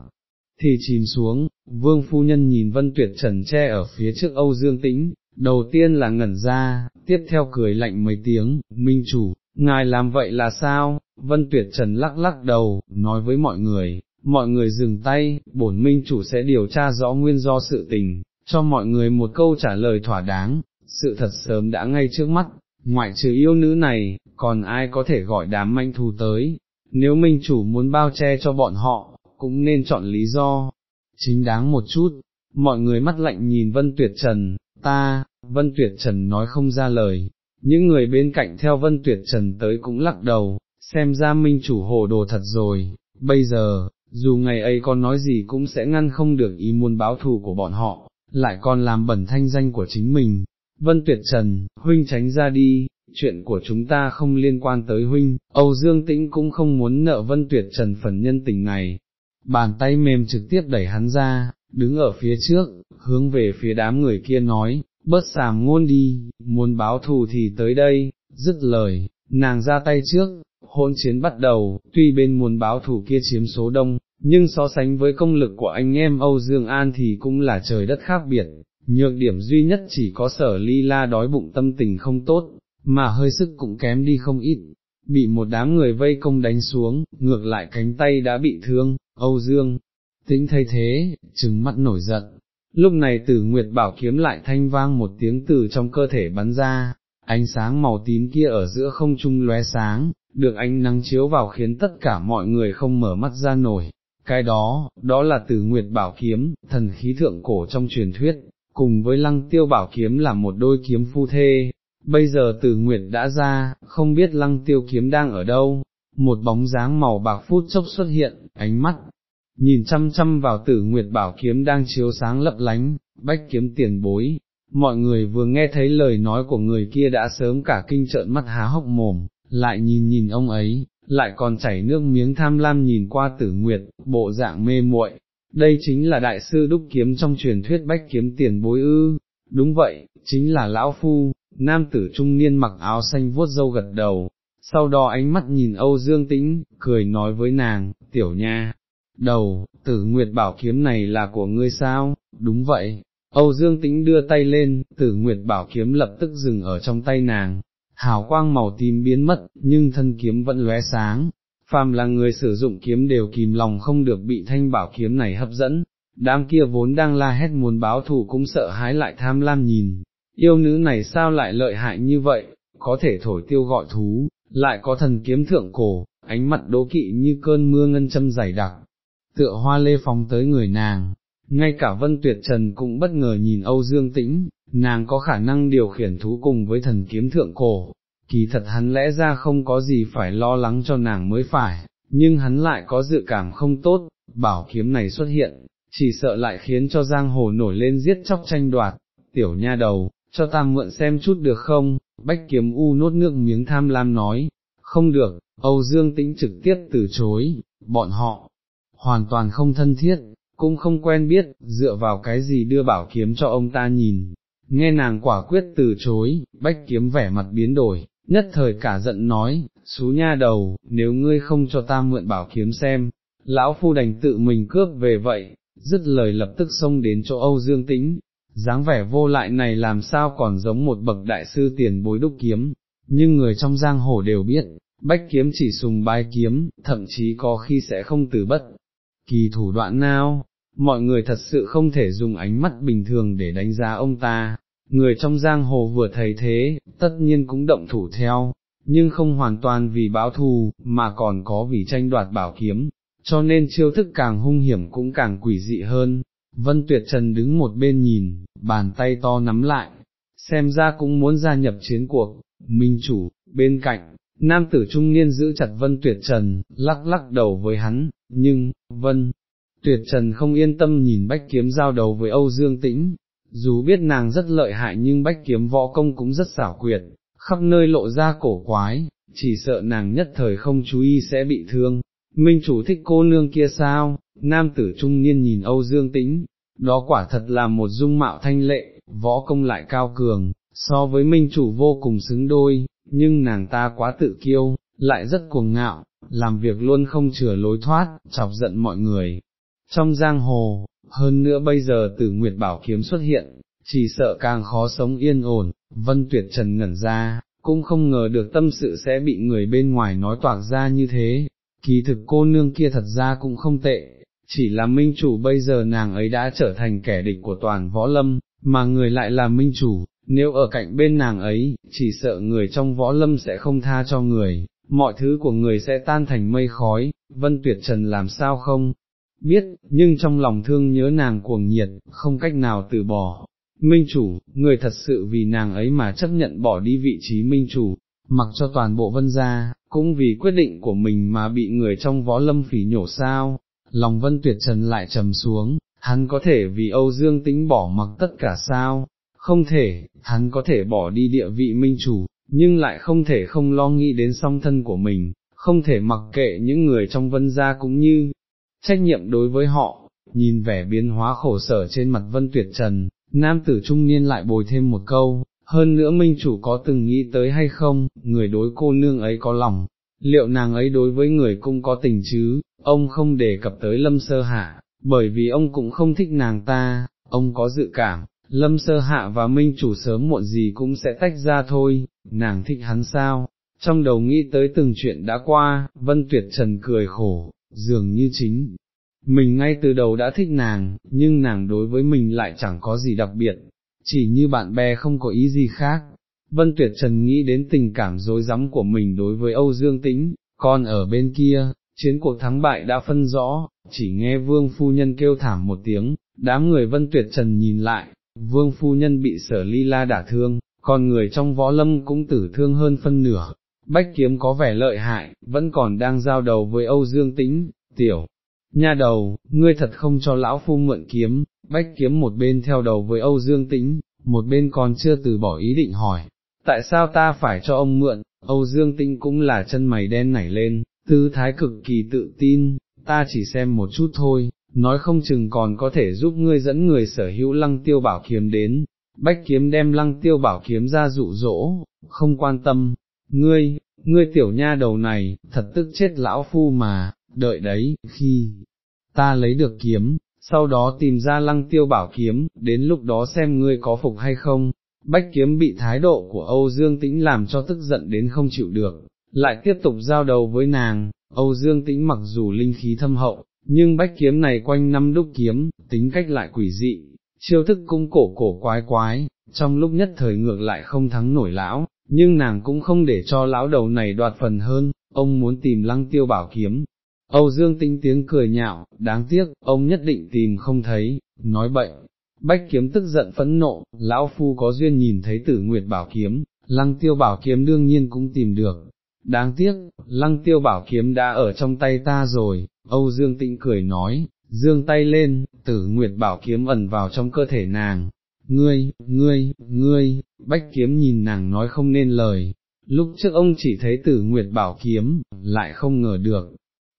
thì chìm xuống, vương phu nhân nhìn vân tuyệt trần che ở phía trước Âu Dương Tĩnh, đầu tiên là ngẩn ra, tiếp theo cười lạnh mấy tiếng, minh chủ, ngài làm vậy là sao, vân tuyệt trần lắc lắc đầu, nói với mọi người, mọi người dừng tay, bổn minh chủ sẽ điều tra rõ nguyên do sự tình, cho mọi người một câu trả lời thỏa đáng, sự thật sớm đã ngay trước mắt, ngoại trừ yêu nữ này, còn ai có thể gọi đám manh thù tới, nếu minh chủ muốn bao che cho bọn họ, cũng nên chọn lý do, chính đáng một chút, mọi người mắt lạnh nhìn Vân Tuyệt Trần, ta, Vân Tuyệt Trần nói không ra lời, những người bên cạnh theo Vân Tuyệt Trần tới cũng lắc đầu, xem ra minh chủ hồ đồ thật rồi, bây giờ, dù ngày ấy con nói gì cũng sẽ ngăn không được ý muốn báo thù của bọn họ, lại còn làm bẩn thanh danh của chính mình. Vân Tuyệt Trần, huynh tránh ra đi, chuyện của chúng ta không liên quan tới huynh, Âu Dương Tĩnh cũng không muốn nợ Vân Tuyệt Trần phần nhân tình này. Bàn tay mềm trực tiếp đẩy hắn ra, đứng ở phía trước, hướng về phía đám người kia nói, bớt sàm ngôn đi, muốn báo thù thì tới đây, dứt lời, nàng ra tay trước, hôn chiến bắt đầu, tuy bên muốn báo thù kia chiếm số đông, nhưng so sánh với công lực của anh em Âu Dương An thì cũng là trời đất khác biệt, nhược điểm duy nhất chỉ có sở ly la đói bụng tâm tình không tốt, mà hơi sức cũng kém đi không ít, bị một đám người vây công đánh xuống, ngược lại cánh tay đã bị thương, Âu Dương, tĩnh thấy thế, trừng mắt nổi giận. Lúc này tử Nguyệt Bảo kiếm lại thanh vang một tiếng từ trong cơ thể bắn ra, ánh sáng màu tím kia ở giữa không trung lóe sáng, được ánh nắng chiếu vào khiến tất cả mọi người không mở mắt ra nổi. Cái đó, đó là tử Nguyệt Bảo kiếm, thần khí thượng cổ trong truyền thuyết, cùng với lăng tiêu bảo kiếm là một đôi kiếm phu thê. Bây giờ tử Nguyệt đã ra, không biết lăng tiêu kiếm đang ở đâu, một bóng dáng màu bạc phút chốc xuất hiện, ánh mắt, nhìn chăm chăm vào tử nguyệt bảo kiếm đang chiếu sáng lấp lánh, bách kiếm tiền bối, mọi người vừa nghe thấy lời nói của người kia đã sớm cả kinh trợn mắt há hốc mồm, lại nhìn nhìn ông ấy, lại còn chảy nước miếng tham lam nhìn qua tử nguyệt, bộ dạng mê muội. đây chính là đại sư đúc kiếm trong truyền thuyết bách kiếm tiền bối ư, đúng vậy, chính là lão phu, nam tử trung niên mặc áo xanh vuốt râu gật đầu, sau đó ánh mắt nhìn Âu Dương Tĩnh, cười nói với nàng, tiểu nha, đầu, tử nguyệt bảo kiếm này là của ngươi sao, đúng vậy, Âu Dương Tĩnh đưa tay lên, tử nguyệt bảo kiếm lập tức dừng ở trong tay nàng, hào quang màu tím biến mất, nhưng thân kiếm vẫn lóe sáng, phàm là người sử dụng kiếm đều kìm lòng không được bị thanh bảo kiếm này hấp dẫn, đám kia vốn đang la hét muốn báo thù cũng sợ hãi lại tham lam nhìn, yêu nữ này sao lại lợi hại như vậy, có thể thổi tiêu gọi thú, lại có thần kiếm thượng cổ, ánh mặt đố kỵ như cơn mưa ngân châm dày đặc, tựa hoa lê phóng tới người nàng, ngay cả Vân Tuyệt Trần cũng bất ngờ nhìn Âu Dương Tĩnh, nàng có khả năng điều khiển thú cùng với thần kiếm thượng cổ, kỳ thật hắn lẽ ra không có gì phải lo lắng cho nàng mới phải, nhưng hắn lại có dự cảm không tốt, bảo kiếm này xuất hiện, chỉ sợ lại khiến cho giang hồ nổi lên giết chóc tranh đoạt, tiểu nha đầu, cho ta mượn xem chút được không, bách kiếm u nốt nước miếng tham lam nói, không được, Âu Dương Tĩnh trực tiếp từ chối, bọn họ, hoàn toàn không thân thiết, cũng không quen biết, dựa vào cái gì đưa bảo kiếm cho ông ta nhìn, nghe nàng quả quyết từ chối, bách kiếm vẻ mặt biến đổi, nhất thời cả giận nói, xú nha đầu, nếu ngươi không cho ta mượn bảo kiếm xem, lão phu đành tự mình cướp về vậy, dứt lời lập tức xông đến chỗ Âu Dương Tĩnh, dáng vẻ vô lại này làm sao còn giống một bậc đại sư tiền bối đúc kiếm, nhưng người trong giang hồ đều biết, bách kiếm chỉ sùng bái kiếm, thậm chí có khi sẽ không từ bất kỳ thủ đoạn nào, mọi người thật sự không thể dùng ánh mắt bình thường để đánh giá ông ta, người trong giang hồ vừa thấy thế, tất nhiên cũng động thủ theo, nhưng không hoàn toàn vì báo thù, mà còn có vì tranh đoạt bảo kiếm, cho nên chiêu thức càng hung hiểm cũng càng quỷ dị hơn. Vân Tuyệt Trần đứng một bên nhìn, bàn tay to nắm lại, xem ra cũng muốn gia nhập chiến cuộc, minh chủ, bên cạnh, nam tử trung niên giữ chặt Vân Tuyệt Trần, lắc lắc đầu với hắn, nhưng, Vân, Tuyệt Trần không yên tâm nhìn bách kiếm giao đầu với Âu Dương Tĩnh, dù biết nàng rất lợi hại nhưng bách kiếm võ công cũng rất xảo quyệt, khắp nơi lộ ra cổ quái, chỉ sợ nàng nhất thời không chú ý sẽ bị thương. Minh chủ thích cô nương kia sao, nam tử trung niên nhìn Âu Dương Tĩnh, đó quả thật là một dung mạo thanh lệ, võ công lại cao cường, so với minh chủ vô cùng xứng đôi, nhưng nàng ta quá tự kiêu, lại rất cuồng ngạo, làm việc luôn không chừa lối thoát, chọc giận mọi người. Trong giang hồ, hơn nữa bây giờ tử Nguyệt Bảo Kiếm xuất hiện, chỉ sợ càng khó sống yên ổn, Vân Tuyệt Trần ngẩn ra, cũng không ngờ được tâm sự sẽ bị người bên ngoài nói toạc ra như thế, kỳ thực cô nương kia thật ra cũng không tệ, chỉ là minh chủ bây giờ nàng ấy đã trở thành kẻ địch của toàn võ lâm, mà người lại là minh chủ, nếu ở cạnh bên nàng ấy, chỉ sợ người trong võ lâm sẽ không tha cho người, mọi thứ của người sẽ tan thành mây khói, vân tuyệt trần làm sao không, biết, nhưng trong lòng thương nhớ nàng cuồng nhiệt, không cách nào từ bỏ. Minh chủ, người thật sự vì nàng ấy mà chấp nhận bỏ đi vị trí minh chủ, mặc cho toàn bộ vân gia, cũng vì quyết định của mình mà bị người trong võ lâm phỉ nhổ sao, lòng vân tuyệt trần lại trầm xuống, hắn có thể vì Âu Dương tính bỏ mặc tất cả sao, không thể, hắn có thể bỏ đi địa vị minh chủ, nhưng lại không thể không lo nghĩ đến song thân của mình, không thể mặc kệ những người trong vân gia cũng như trách nhiệm đối với họ, nhìn vẻ biến hóa khổ sở trên mặt vân tuyệt trần, nam tử trung niên lại bồi thêm một câu, hơn nữa minh chủ có từng nghĩ tới hay không, người đối cô nương ấy có lòng, liệu nàng ấy đối với người cũng có tình chứ, ông không đề cập tới lâm sơ hạ, bởi vì ông cũng không thích nàng ta, ông có dự cảm, lâm sơ hạ và minh chủ sớm muộn gì cũng sẽ tách ra thôi, nàng thích hắn sao, trong đầu nghĩ tới từng chuyện đã qua, vân tuyệt trần cười khổ, dường như chính. Mình ngay từ đầu đã thích nàng, nhưng nàng đối với mình lại chẳng có gì đặc biệt, chỉ như bạn bè không có ý gì khác. Vân Tuyệt Trần nghĩ đến tình cảm dối rắm của mình đối với Âu Dương Tĩnh, còn ở bên kia, chiến cuộc thắng bại đã phân rõ, chỉ nghe vương phu nhân kêu thảm một tiếng, đám người Vân Tuyệt Trần nhìn lại, vương phu nhân bị sở ly la đả thương, còn người trong võ lâm cũng tử thương hơn phân nửa, bách kiếm có vẻ lợi hại, vẫn còn đang giao đầu với Âu Dương Tĩnh, tiểu, nha đầu, ngươi thật không cho lão phu mượn kiếm, bách kiếm một bên theo đầu với Âu Dương Tĩnh, một bên còn chưa từ bỏ ý định hỏi, tại sao ta phải cho ông mượn, Âu Dương Tĩnh cũng là chân mày đen nảy lên, tư thái cực kỳ tự tin, ta chỉ xem một chút thôi, nói không chừng còn có thể giúp ngươi dẫn người sở hữu lăng tiêu bảo kiếm đến, bách kiếm đem lăng tiêu bảo kiếm ra dụ dỗ, không quan tâm, ngươi, ngươi tiểu nha đầu này, thật tức chết lão phu mà, đợi đấy, khi ta lấy được kiếm, sau đó tìm ra lăng tiêu bảo kiếm, đến lúc đó xem ngươi có phục hay không. Bách kiếm bị thái độ của Âu Dương Tĩnh làm cho tức giận đến không chịu được, lại tiếp tục giao đầu với nàng, Âu Dương Tĩnh mặc dù linh khí thâm hậu, nhưng bách kiếm này quanh năm đúc kiếm, tính cách lại quỷ dị, chiêu thức cung cổ cổ quái quái, trong lúc nhất thời ngược lại không thắng nổi lão, nhưng nàng cũng không để cho lão đầu này đoạt phần hơn, ông muốn tìm lăng tiêu bảo kiếm. Âu Dương tinh tiếng cười nhạo, đáng tiếc, ông nhất định tìm không thấy, nói bậy. Bách kiếm tức giận phẫn nộ, lão phu có duyên nhìn thấy tử nguyệt bảo kiếm, lăng tiêu bảo kiếm đương nhiên cũng tìm được. Đáng tiếc, lăng tiêu bảo kiếm đã ở trong tay ta rồi, Âu Dương Tĩnh cười nói, dương tay lên, tử nguyệt bảo kiếm ẩn vào trong cơ thể nàng, ngươi, ngươi, ngươi, bách kiếm nhìn nàng nói không nên lời, lúc trước ông chỉ thấy tử nguyệt bảo kiếm, lại không ngờ được,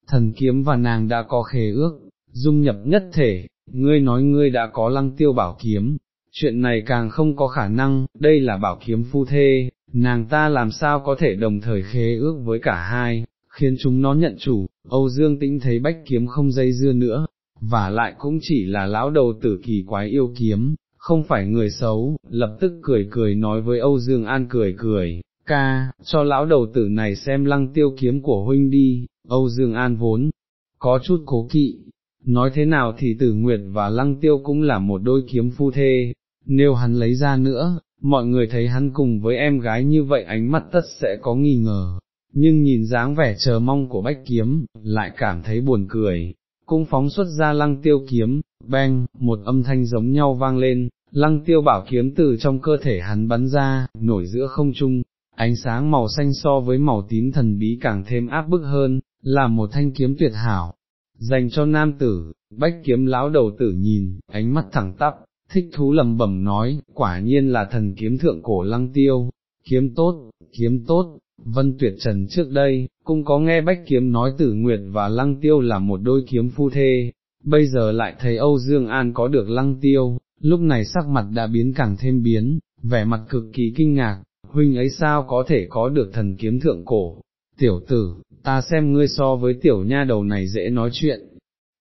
thần kiếm và nàng đã có khế ước, dung nhập nhất thể, ngươi nói ngươi đã có lăng tiêu bảo kiếm, chuyện này càng không có khả năng, đây là bảo kiếm phu thê, nàng ta làm sao có thể đồng thời khế ước với cả hai, khiến chúng nó nhận chủ, Âu Dương Tĩnh thấy bách kiếm không dây dưa nữa, và lại cũng chỉ là lão đầu tử kỳ quái yêu kiếm, không phải người xấu, lập tức cười cười nói với Âu Dương An cười cười, ca, cho lão đầu tử này xem lăng tiêu kiếm của huynh đi, Âu Dương An vốn, có chút cố kỵ, nói thế nào thì tử nguyệt và lăng tiêu cũng là một đôi kiếm phu thê, nếu hắn lấy ra nữa, mọi người thấy hắn cùng với em gái như vậy ánh mắt tất sẽ có nghi ngờ, nhưng nhìn dáng vẻ chờ mong của bách kiếm, lại cảm thấy buồn cười, cũng phóng xuất ra lăng tiêu kiếm, bang, một âm thanh giống nhau vang lên, lăng tiêu bảo kiếm từ trong cơ thể hắn bắn ra, nổi giữa không trung, ánh sáng màu xanh so với màu tím thần bí càng thêm áp bức hơn, là một thanh kiếm tuyệt hảo, dành cho nam tử, bách kiếm lão đầu tử nhìn, ánh mắt thẳng tắp, thích thú lầm bẩm nói, quả nhiên là thần kiếm thượng cổ lăng tiêu, kiếm tốt, kiếm tốt, vân tuyệt trần trước đây, cũng có nghe bách kiếm nói tử nguyệt và lăng tiêu là một đôi kiếm phu thê, bây giờ lại thấy Âu Dương An có được lăng tiêu, lúc này sắc mặt đã biến càng thêm biến, vẻ mặt cực kỳ kinh ngạc, huynh ấy sao có thể có được thần kiếm thượng cổ, tiểu tử, ta xem ngươi so với tiểu nha đầu này dễ nói chuyện,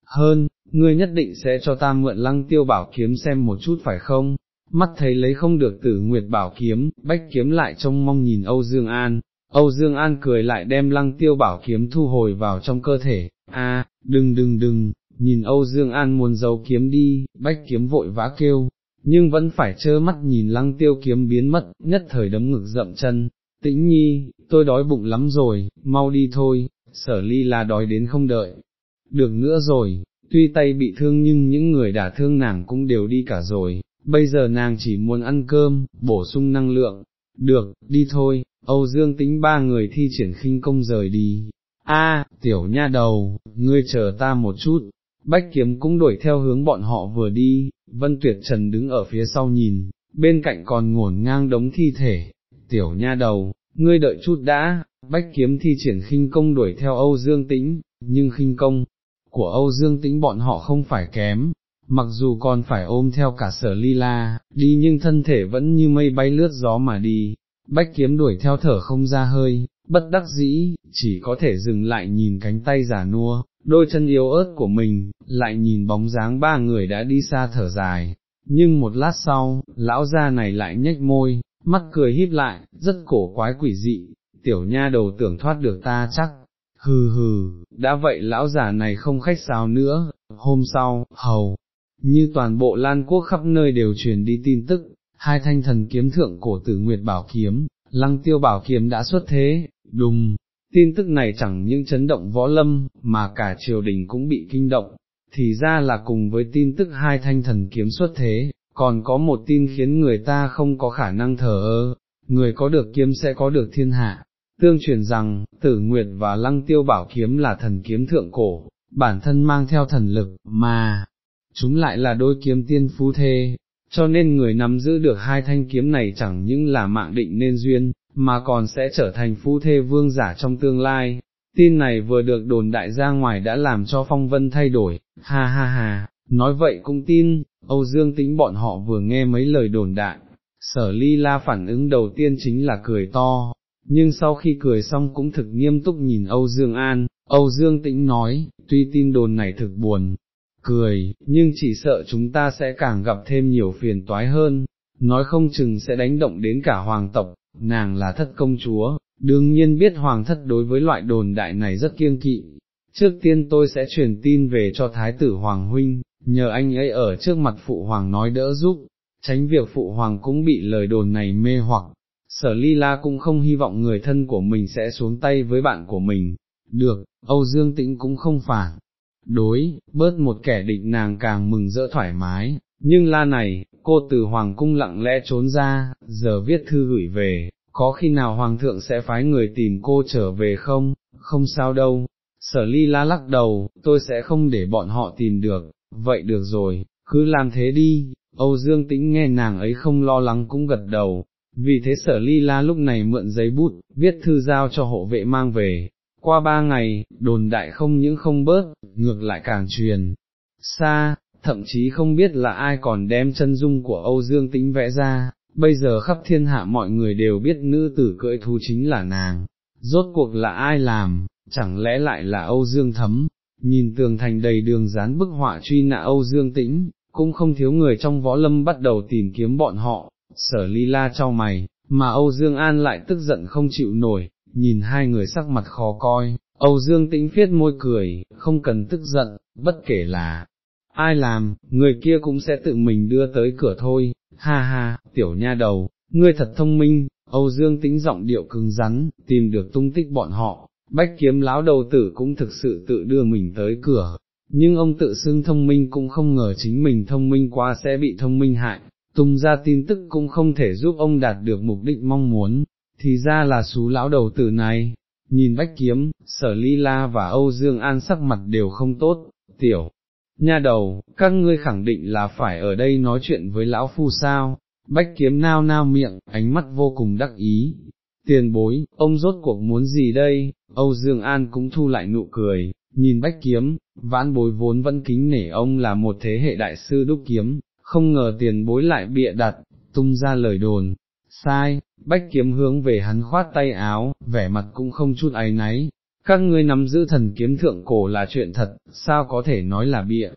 hơn, ngươi nhất định sẽ cho ta mượn lăng tiêu bảo kiếm xem một chút phải không, mắt thấy lấy không được tử nguyệt bảo kiếm, bách kiếm lại trông mong nhìn Âu Dương An, Âu Dương An cười lại đem lăng tiêu bảo kiếm thu hồi vào trong cơ thể, a, đừng đừng đừng, nhìn Âu Dương An muốn giấu kiếm đi, bách kiếm vội vã kêu, nhưng vẫn phải trơ mắt nhìn lăng tiêu kiếm biến mất, nhất thời đấm ngực dậm chân, tĩnh nhi, tôi đói bụng lắm rồi, mau đi thôi, sở ly là đói đến không đợi, được nữa rồi, tuy tay bị thương nhưng những người đã thương nàng cũng đều đi cả rồi, bây giờ nàng chỉ muốn ăn cơm, bổ sung năng lượng, được, đi thôi, Âu Dương tính ba người thi triển khinh công rời đi, a tiểu nha đầu, ngươi chờ ta một chút, bách kiếm cũng đuổi theo hướng bọn họ vừa đi, Vân Tuyệt Trần đứng ở phía sau nhìn, bên cạnh còn ngổn ngang đống thi thể, tiểu nha đầu, ngươi đợi chút đã, bách kiếm thi triển khinh công đuổi theo Âu Dương Tĩnh, nhưng khinh công của Âu Dương Tĩnh bọn họ không phải kém, mặc dù còn phải ôm theo cả sở ly la, đi nhưng thân thể vẫn như mây bay lướt gió mà đi, bách kiếm đuổi theo thở không ra hơi, bất đắc dĩ, chỉ có thể dừng lại nhìn cánh tay giả nua, đôi chân yếu ớt của mình, lại nhìn bóng dáng ba người đã đi xa thở dài, nhưng một lát sau, lão gia này lại nhếch môi, mắt cười híp lại, rất cổ quái quỷ dị, tiểu nha đầu tưởng thoát được ta chắc, hừ hừ, đã vậy lão già này không khách sáo nữa, hôm sau, hầu, như toàn bộ Lan Quốc khắp nơi đều truyền đi tin tức, hai thanh thần kiếm thượng cổ tử Nguyệt Bảo Kiếm, lăng tiêu bảo kiếm đã xuất thế, đùng, tin tức này chẳng những chấn động võ lâm, mà cả triều đình cũng bị kinh động, thì ra là cùng với tin tức hai thanh thần kiếm xuất thế, còn có một tin khiến người ta không có khả năng thờ ơ, người có được kiếm sẽ có được thiên hạ. Tương truyền rằng, tử nguyệt và lăng tiêu bảo kiếm là thần kiếm thượng cổ, bản thân mang theo thần lực, mà, chúng lại là đôi kiếm tiên phú thê, cho nên người nắm giữ được hai thanh kiếm này chẳng những là mạng định nên duyên, mà còn sẽ trở thành phu thê vương giả trong tương lai. Tin này vừa được đồn đại ra ngoài đã làm cho phong vân thay đổi, ha ha ha, nói vậy cũng tin, Âu Dương tính bọn họ vừa nghe mấy lời đồn đại, sở ly la phản ứng đầu tiên chính là cười to, nhưng sau khi cười xong cũng thực nghiêm túc nhìn Âu Dương An, Âu Dương tĩnh nói, tuy tin đồn này thực buồn, cười, nhưng chỉ sợ chúng ta sẽ càng gặp thêm nhiều phiền toái hơn, nói không chừng sẽ đánh động đến cả hoàng tộc, nàng là thất công chúa, đương nhiên biết hoàng thất đối với loại đồn đại này rất kiêng kỵ. Trước tiên tôi sẽ truyền tin về cho Thái tử Hoàng Huynh, nhờ anh ấy ở trước mặt Phụ Hoàng nói đỡ giúp, tránh việc Phụ Hoàng cũng bị lời đồn này mê hoặc. Sở Ly La cũng không hy vọng người thân của mình sẽ xuống tay với bạn của mình. Được, Âu Dương Tĩnh cũng không phản. Đối, bớt một kẻ định nàng càng mừng rỡ thoải mái, nhưng la này, cô từ hoàng cung lặng lẽ trốn ra, giờ viết thư gửi về, có khi nào hoàng thượng sẽ phái người tìm cô trở về không, không sao đâu, sở ly la lắc đầu, tôi sẽ không để bọn họ tìm được, vậy được rồi, cứ làm thế đi, Âu Dương Tĩnh nghe nàng ấy không lo lắng cũng gật đầu, vì thế sở ly la lúc này mượn giấy bút, viết thư giao cho hộ vệ mang về, qua ba ngày, đồn đại không những không bớt, ngược lại càng truyền, xa, thậm chí không biết là ai còn đem chân dung của Âu Dương Tĩnh vẽ ra, bây giờ khắp thiên hạ mọi người đều biết nữ tử cưỡi thú chính là nàng, rốt cuộc là ai làm, chẳng lẽ lại là Âu Dương Thấm, nhìn tường thành đầy đường dán bức họa truy nã Âu Dương Tĩnh, cũng không thiếu người trong võ lâm bắt đầu tìm kiếm bọn họ, sở ly la cho mày, mà Âu Dương An lại tức giận không chịu nổi, nhìn hai người sắc mặt khó coi, Âu Dương Tĩnh phiết môi cười, không cần tức giận, bất kể là ai làm, người kia cũng sẽ tự mình đưa tới cửa thôi, ha ha, tiểu nha đầu, ngươi thật thông minh, Âu Dương tĩnh giọng điệu cứng rắn, tìm được tung tích bọn họ, bách kiếm lão đầu tử cũng thực sự tự đưa mình tới cửa, nhưng ông tự xưng thông minh cũng không ngờ chính mình thông minh quá sẽ bị thông minh hại, tung ra tin tức cũng không thể giúp ông đạt được mục đích mong muốn, thì ra là xú lão đầu tử này. Nhìn bách kiếm, sở ly la và Âu Dương An sắc mặt đều không tốt, tiểu, nha đầu, các ngươi khẳng định là phải ở đây nói chuyện với lão phu sao, bách kiếm nao nao miệng, ánh mắt vô cùng đắc ý. Tiền bối, ông rốt cuộc muốn gì đây, Âu Dương An cũng thu lại nụ cười, nhìn bách kiếm, vãn bối vốn vẫn kính nể ông là một thế hệ đại sư đúc kiếm, không ngờ tiền bối lại bịa đặt, tung ra lời đồn. Sai, bách kiếm hướng về hắn khoát tay áo, vẻ mặt cũng không chút áy náy, các ngươi nắm giữ thần kiếm thượng cổ là chuyện thật, sao có thể nói là bịa,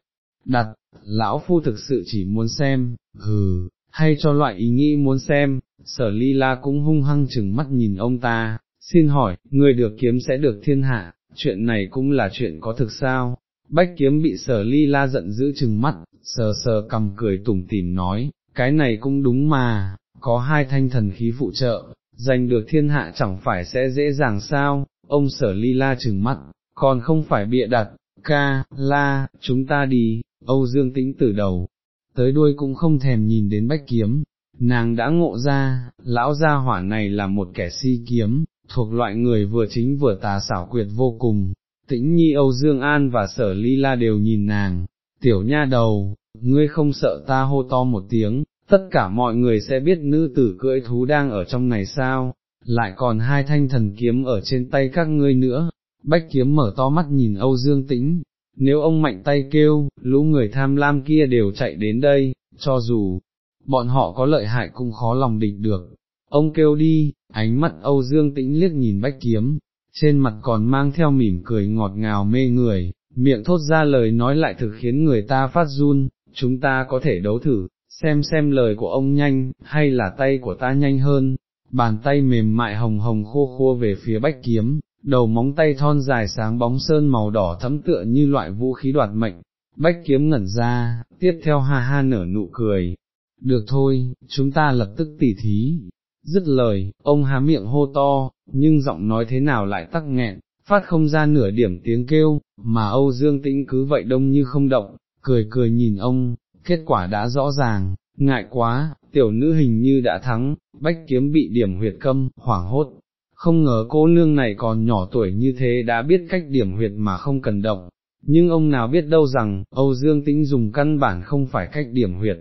đặt, lão phu thực sự chỉ muốn xem, hừ, hay cho loại ý nghĩ muốn xem, sở ly la cũng hung hăng chừng mắt nhìn ông ta, xin hỏi, người được kiếm sẽ được thiên hạ, chuyện này cũng là chuyện có thực sao? Bách kiếm bị sở ly la giận giữ chừng mắt, sờ sờ cầm cười tủm tỉm nói, cái này cũng đúng mà, có hai thanh thần khí phụ trợ, giành được thiên hạ chẳng phải sẽ dễ dàng sao, ông sở ly la chừng mắt, còn không phải bịa đặt, ca, la, chúng ta đi, Âu Dương tĩnh từ đầu, tới đuôi cũng không thèm nhìn đến bách kiếm, nàng đã ngộ ra, lão gia hỏa này là một kẻ si kiếm, thuộc loại người vừa chính vừa tà xảo quyệt vô cùng, tĩnh nhi Âu Dương An và sở ly la đều nhìn nàng, tiểu nha đầu, ngươi không sợ ta hô to một tiếng, tất cả mọi người sẽ biết nữ tử cưỡi thú đang ở trong này sao, lại còn hai thanh thần kiếm ở trên tay các ngươi nữa, bách kiếm mở to mắt nhìn Âu Dương Tĩnh, nếu ông mạnh tay kêu, lũ người tham lam kia đều chạy đến đây, cho dù, bọn họ có lợi hại cũng khó lòng địch được. Ông kêu đi, ánh mắt Âu Dương Tĩnh liếc nhìn bách kiếm, trên mặt còn mang theo mỉm cười ngọt ngào mê người, miệng thốt ra lời nói lại thực khiến người ta phát run, chúng ta có thể đấu thử, xem xem lời của ông nhanh, hay là tay của ta nhanh hơn, bàn tay mềm mại hồng hồng khô khô về phía bách kiếm, đầu móng tay thon dài sáng bóng sơn màu đỏ thấm tựa như loại vũ khí đoạt mệnh, bách kiếm ngẩn ra, tiếp theo ha ha nở nụ cười, được thôi, chúng ta lập tức tỉ thí. Dứt lời, ông há miệng hô to, nhưng giọng nói thế nào lại tắc nghẹn, phát không ra nửa điểm tiếng kêu, mà Âu Dương Tĩnh cứ vậy đông như không động, cười cười nhìn ông, kết quả đã rõ ràng, ngại quá, tiểu nữ hình như đã thắng, bách kiếm bị điểm huyệt câm, hoảng hốt, không ngờ cô nương này còn nhỏ tuổi như thế đã biết cách điểm huyệt mà không cần động, nhưng ông nào biết đâu rằng, Âu Dương Tĩnh dùng căn bản không phải cách điểm huyệt,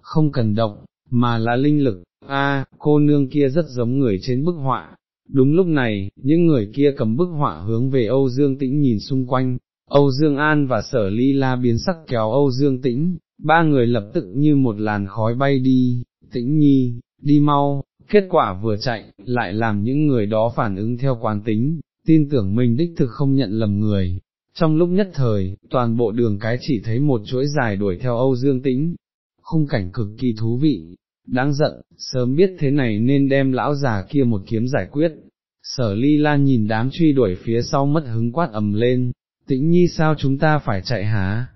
không cần động, mà là linh lực, a cô nương kia rất giống người trên bức họa. Đúng lúc này, những người kia cầm bức họa hướng về Âu Dương Tĩnh nhìn xung quanh, Âu Dương An và Sở Ly La biến sắc kéo Âu Dương Tĩnh, ba người lập tức như một làn khói bay đi, Tĩnh Nhi, đi mau, kết quả vừa chạy, lại làm những người đó phản ứng theo quán tính, tin tưởng mình đích thực không nhận lầm người. Trong lúc nhất thời, toàn bộ đường cái chỉ thấy một chuỗi dài đuổi theo Âu Dương Tĩnh, khung cảnh cực kỳ thú vị, đáng giận, sớm biết thế này nên đem lão già kia một kiếm giải quyết. Sở ly lan nhìn đám truy đuổi phía sau mất hứng quát ầm lên, tĩnh nhi sao chúng ta phải chạy hả?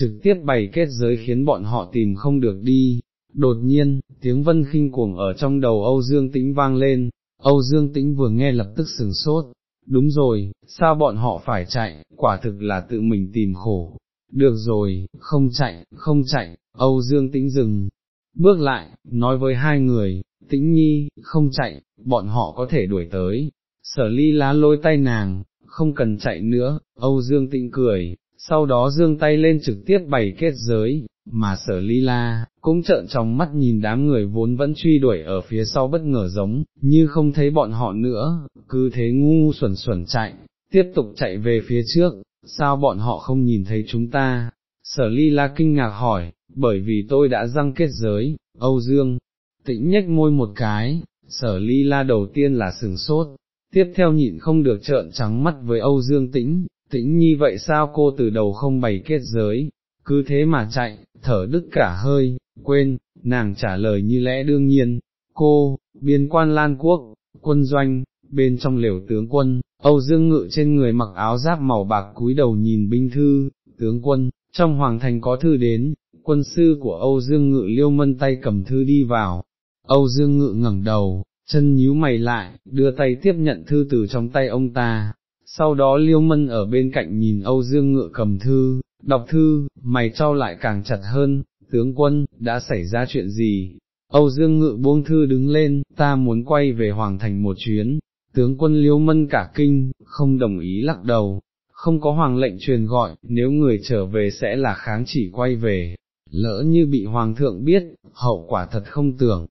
Trực tiếp bày kết giới khiến bọn họ tìm không được đi. Đột nhiên, tiếng vân khinh cuồng ở trong đầu Âu Dương Tĩnh vang lên, Âu Dương Tĩnh vừa nghe lập tức sừng sốt, đúng rồi, sao bọn họ phải chạy, quả thực là tự mình tìm khổ. Được rồi, không chạy, không chạy, Âu Dương Tĩnh dừng, bước lại, nói với hai người, Tĩnh Nhi, không chạy, bọn họ có thể đuổi tới. Sở ly lá lôi tay nàng, không cần chạy nữa, Âu Dương Tĩnh cười, sau đó dương tay lên trực tiếp bày kết giới, mà sở ly la, cũng trợn trong mắt nhìn đám người vốn vẫn truy đuổi ở phía sau bất ngờ giống, như không thấy bọn họ nữa, cứ thế ngu ngu xuẩn xuẩn chạy, tiếp tục chạy về phía trước, sao bọn họ không nhìn thấy chúng ta? Sở ly la kinh ngạc hỏi, bởi vì tôi đã răng kết giới, Âu Dương, tĩnh nhếch môi một cái, sở ly la đầu tiên là sừng sốt, tiếp theo nhịn không được trợn trắng mắt với Âu Dương tĩnh, tĩnh nhi vậy sao cô từ đầu không bày kết giới, cứ thế mà chạy, thở đứt cả hơi, quên, nàng trả lời như lẽ đương nhiên, cô, biên quan Lan Quốc, quân doanh, bên trong lều tướng quân, Âu Dương Ngự trên người mặc áo giáp màu bạc cúi đầu nhìn binh thư, tướng quân, trong hoàng thành có thư đến, quân sư của Âu Dương Ngự liêu mân tay cầm thư đi vào, Âu Dương Ngự ngẩng đầu, chân nhíu mày lại, đưa tay tiếp nhận thư từ trong tay ông ta, sau đó liêu mân ở bên cạnh nhìn Âu Dương ngựa cầm thư, đọc thư, mày trao lại càng chặt hơn, tướng quân, đã xảy ra chuyện gì? Âu Dương Ngự buông thư đứng lên, ta muốn quay về Hoàng Thành một chuyến, tướng quân liêu mân cả kinh, không đồng ý lắc đầu, không có hoàng lệnh truyền gọi, nếu người trở về sẽ là kháng chỉ quay về, lỡ như bị hoàng thượng biết, hậu quả thật không tưởng,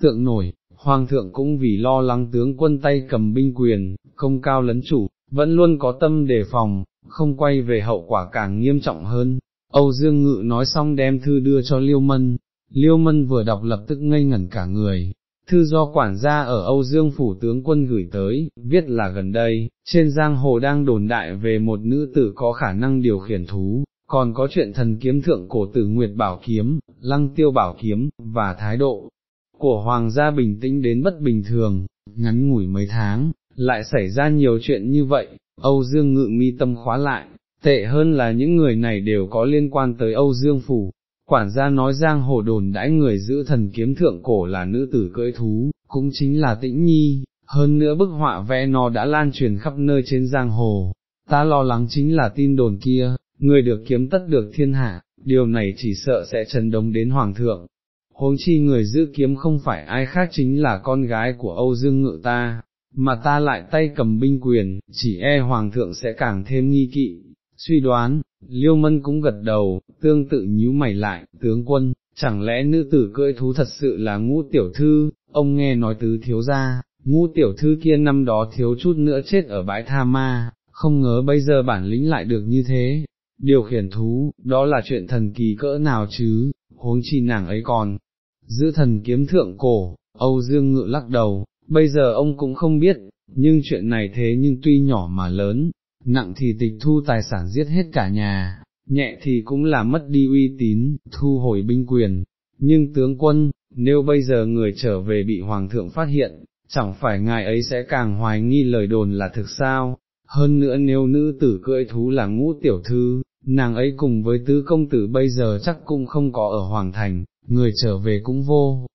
tượng nổi, hoàng thượng cũng vì lo lắng tướng quân tay cầm binh quyền, công cao lấn chủ, vẫn luôn có tâm đề phòng, không quay về hậu quả càng nghiêm trọng hơn. Âu Dương Ngự nói xong đem thư đưa cho Liêu Mân, Liêu Mân vừa đọc lập tức ngây ngẩn cả người, thư do quản gia ở Âu Dương Phủ tướng quân gửi tới, viết là gần đây, trên giang hồ đang đồn đại về một nữ tử có khả năng điều khiển thú, còn có chuyện thần kiếm thượng cổ tử Nguyệt Bảo Kiếm, Lăng Tiêu Bảo Kiếm, và thái độ của Hoàng gia bình tĩnh đến bất bình thường, ngắn ngủi mấy tháng, lại xảy ra nhiều chuyện như vậy, Âu Dương ngự mi tâm khóa lại, tệ hơn là những người này đều có liên quan tới Âu Dương Phủ. Quản gia nói giang hồ đồn đãi người giữ thần kiếm thượng cổ là nữ tử cưỡi thú, cũng chính là tĩnh nhi, hơn nữa bức họa vẽ nó đã lan truyền khắp nơi trên giang hồ. Ta lo lắng chính là tin đồn kia, người được kiếm tất được thiên hạ, điều này chỉ sợ sẽ chấn động đến hoàng thượng. Huống chi người giữ kiếm không phải ai khác chính là con gái của Âu Dương Ngự ta, mà ta lại tay cầm binh quyền, chỉ e hoàng thượng sẽ càng thêm nghi kỵ. Suy đoán, Liêu Mân cũng gật đầu, tương tự nhíu mày lại, tướng quân, chẳng lẽ nữ tử cưỡi thú thật sự là ngũ tiểu thư, ông nghe nói tứ thiếu ra, ngũ tiểu thư kia năm đó thiếu chút nữa chết ở bãi tha ma, không ngờ bây giờ bản lĩnh lại được như thế, điều khiển thú, đó là chuyện thần kỳ cỡ nào chứ, huống chi nàng ấy còn, giữ thần kiếm thượng cổ, Âu Dương ngự lắc đầu, bây giờ ông cũng không biết, nhưng chuyện này thế nhưng tuy nhỏ mà lớn, nặng thì tịch thu tài sản giết hết cả nhà, nhẹ thì cũng là mất đi uy tín, thu hồi binh quyền, nhưng tướng quân, nếu bây giờ người trở về bị hoàng thượng phát hiện, chẳng phải ngài ấy sẽ càng hoài nghi lời đồn là thực sao, hơn nữa nếu nữ tử cưỡi thú là ngũ tiểu thư, nàng ấy cùng với tứ công tử bây giờ chắc cũng không có ở Hoàng Thành, người trở về cũng vô.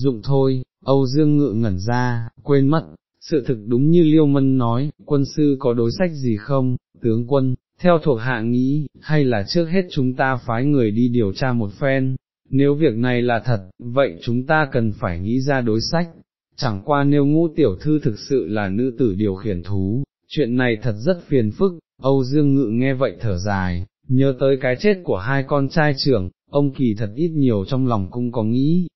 Dụng thôi, Âu Dương Ngự ngẩn ra, quên mất, sự thực đúng như Liêu Mân nói, quân sư có đối sách gì không, tướng quân, theo thuộc hạ nghĩ, hay là trước hết chúng ta phái người đi điều tra một phen, nếu việc này là thật, vậy chúng ta cần phải nghĩ ra đối sách, chẳng qua nếu ngũ tiểu thư thực sự là nữ tử điều khiển thú, chuyện này thật rất phiền phức, Âu Dương Ngự nghe vậy thở dài, nhớ tới cái chết của hai con trai trưởng, ông kỳ thật ít nhiều trong lòng cũng có nghĩ,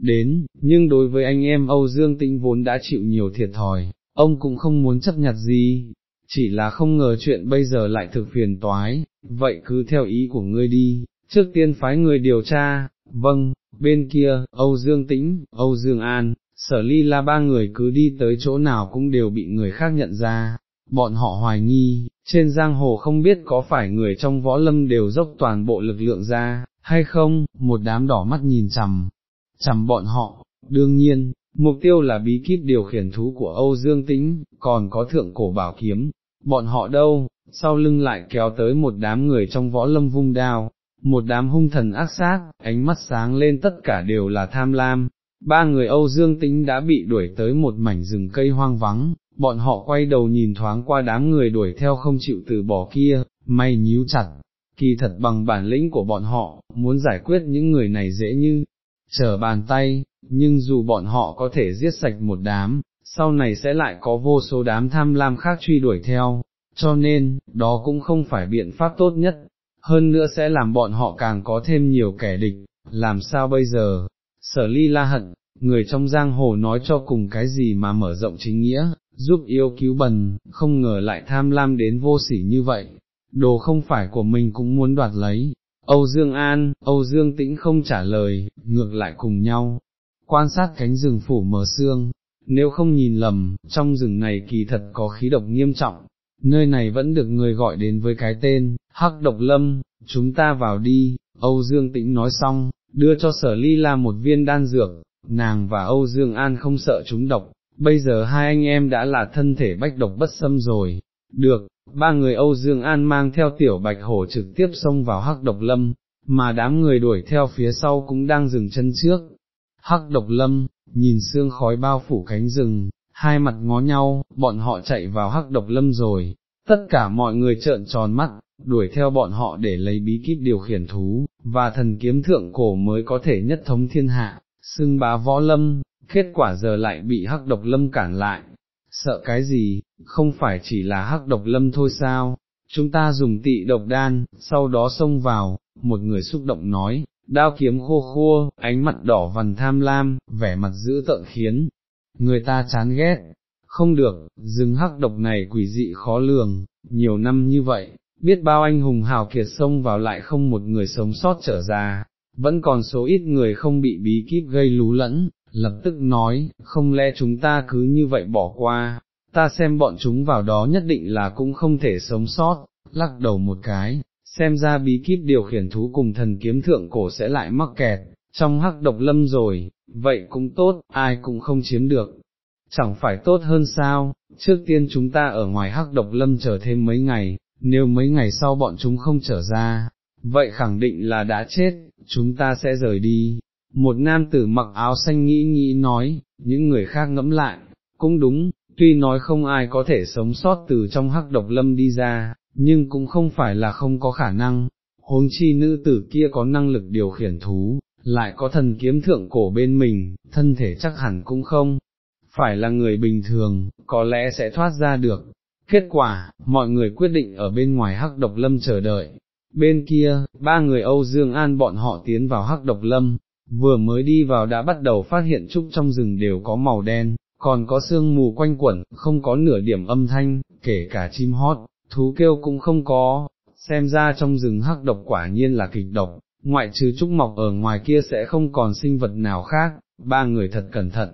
đến, nhưng đối với anh em Âu Dương Tĩnh vốn đã chịu nhiều thiệt thòi, ông cũng không muốn chấp nhặt gì, chỉ là không ngờ chuyện bây giờ lại thực phiền toái, vậy cứ theo ý của ngươi đi, trước tiên phái người điều tra, vâng, bên kia, Âu Dương Tĩnh, Âu Dương An, sở ly là ba người cứ đi tới chỗ nào cũng đều bị người khác nhận ra, bọn họ hoài nghi, trên giang hồ không biết có phải người trong võ lâm đều dốc toàn bộ lực lượng ra, hay không, một đám đỏ mắt nhìn chằm, chằm bọn họ, đương nhiên, mục tiêu là bí kíp điều khiển thú của Âu Dương Tĩnh, còn có thượng cổ bảo kiếm, bọn họ đâu, sau lưng lại kéo tới một đám người trong võ lâm vung đao, một đám hung thần ác sát, ánh mắt sáng lên tất cả đều là tham lam. Ba người Âu Dương Tĩnh đã bị đuổi tới một mảnh rừng cây hoang vắng, bọn họ quay đầu nhìn thoáng qua đám người đuổi theo không chịu từ bỏ kia, may nhíu chặt, kỳ thật bằng bản lĩnh của bọn họ, muốn giải quyết những người này dễ như, trở bàn tay, nhưng dù bọn họ có thể giết sạch một đám, sau này sẽ lại có vô số đám tham lam khác truy đuổi theo, cho nên, đó cũng không phải biện pháp tốt nhất, hơn nữa sẽ làm bọn họ càng có thêm nhiều kẻ địch, làm sao bây giờ, sở ly la hận, người trong giang hồ nói cho cùng cái gì mà mở rộng chính nghĩa, giúp yêu cứu bần, không ngờ lại tham lam đến vô sỉ như vậy, đồ không phải của mình cũng muốn đoạt lấy. Âu Dương An, Âu Dương Tĩnh không trả lời, ngược lại cùng nhau, quan sát cánh rừng phủ mờ sương, nếu không nhìn lầm, trong rừng này kỳ thật có khí độc nghiêm trọng, nơi này vẫn được người gọi đến với cái tên, Hắc Độc Lâm, chúng ta vào đi, Âu Dương Tĩnh nói xong, đưa cho sở ly la một viên đan dược, nàng và Âu Dương An không sợ chúng độc, bây giờ hai anh em đã là thân thể bách độc bất xâm rồi, được, ba người Âu Dương An mang theo tiểu bạch hổ trực tiếp xông vào hắc độc lâm, mà đám người đuổi theo phía sau cũng đang dừng chân trước. Hắc độc lâm, nhìn xương khói bao phủ cánh rừng, hai mặt ngó nhau, bọn họ chạy vào hắc độc lâm rồi, tất cả mọi người trợn tròn mắt, đuổi theo bọn họ để lấy bí kíp điều khiển thú, và thần kiếm thượng cổ mới có thể nhất thống thiên hạ, xưng bá võ lâm, kết quả giờ lại bị hắc độc lâm cản lại, sợ cái gì, không phải chỉ là hắc độc lâm thôi sao, chúng ta dùng tị độc đan, sau đó xông vào, một người xúc động nói, đao kiếm khô khô, ánh mặt đỏ vằn tham lam, vẻ mặt dữ tợn khiến, người ta chán ghét, không được, rừng hắc độc này quỷ dị khó lường, nhiều năm như vậy, biết bao anh hùng hào kiệt xông vào lại không một người sống sót trở ra, vẫn còn số ít người không bị bí kíp gây lú lẫn, lập tức nói, không lẽ chúng ta cứ như vậy bỏ qua, ta xem bọn chúng vào đó nhất định là cũng không thể sống sót, lắc đầu một cái, xem ra bí kíp điều khiển thú cùng thần kiếm thượng cổ sẽ lại mắc kẹt, trong hắc độc lâm rồi, vậy cũng tốt, ai cũng không chiếm được. chẳng phải tốt hơn sao, trước tiên chúng ta ở ngoài hắc độc lâm chờ thêm mấy ngày, nếu mấy ngày sau bọn chúng không trở ra, vậy khẳng định là đã chết, chúng ta sẽ rời đi. Một nam tử mặc áo xanh nghĩ nghĩ nói, những người khác ngẫm lại, cũng đúng, tuy nói không ai có thể sống sót từ trong hắc độc lâm đi ra, nhưng cũng không phải là không có khả năng, huống chi nữ tử kia có năng lực điều khiển thú, lại có thần kiếm thượng cổ bên mình, thân thể chắc hẳn cũng không, phải là người bình thường, có lẽ sẽ thoát ra được. Kết quả, mọi người quyết định ở bên ngoài hắc độc lâm chờ đợi. Bên kia, ba người Âu Dương An bọn họ tiến vào hắc độc lâm, vừa mới đi vào đã bắt đầu phát hiện trúc trong rừng đều có màu đen, còn có sương mù quanh quẩn, không có nửa điểm âm thanh, kể cả chim hót, thú kêu cũng không có, xem ra trong rừng hắc độc quả nhiên là kịch độc, ngoại trừ trúc mọc ở ngoài kia sẽ không còn sinh vật nào khác, ba người thật cẩn thận,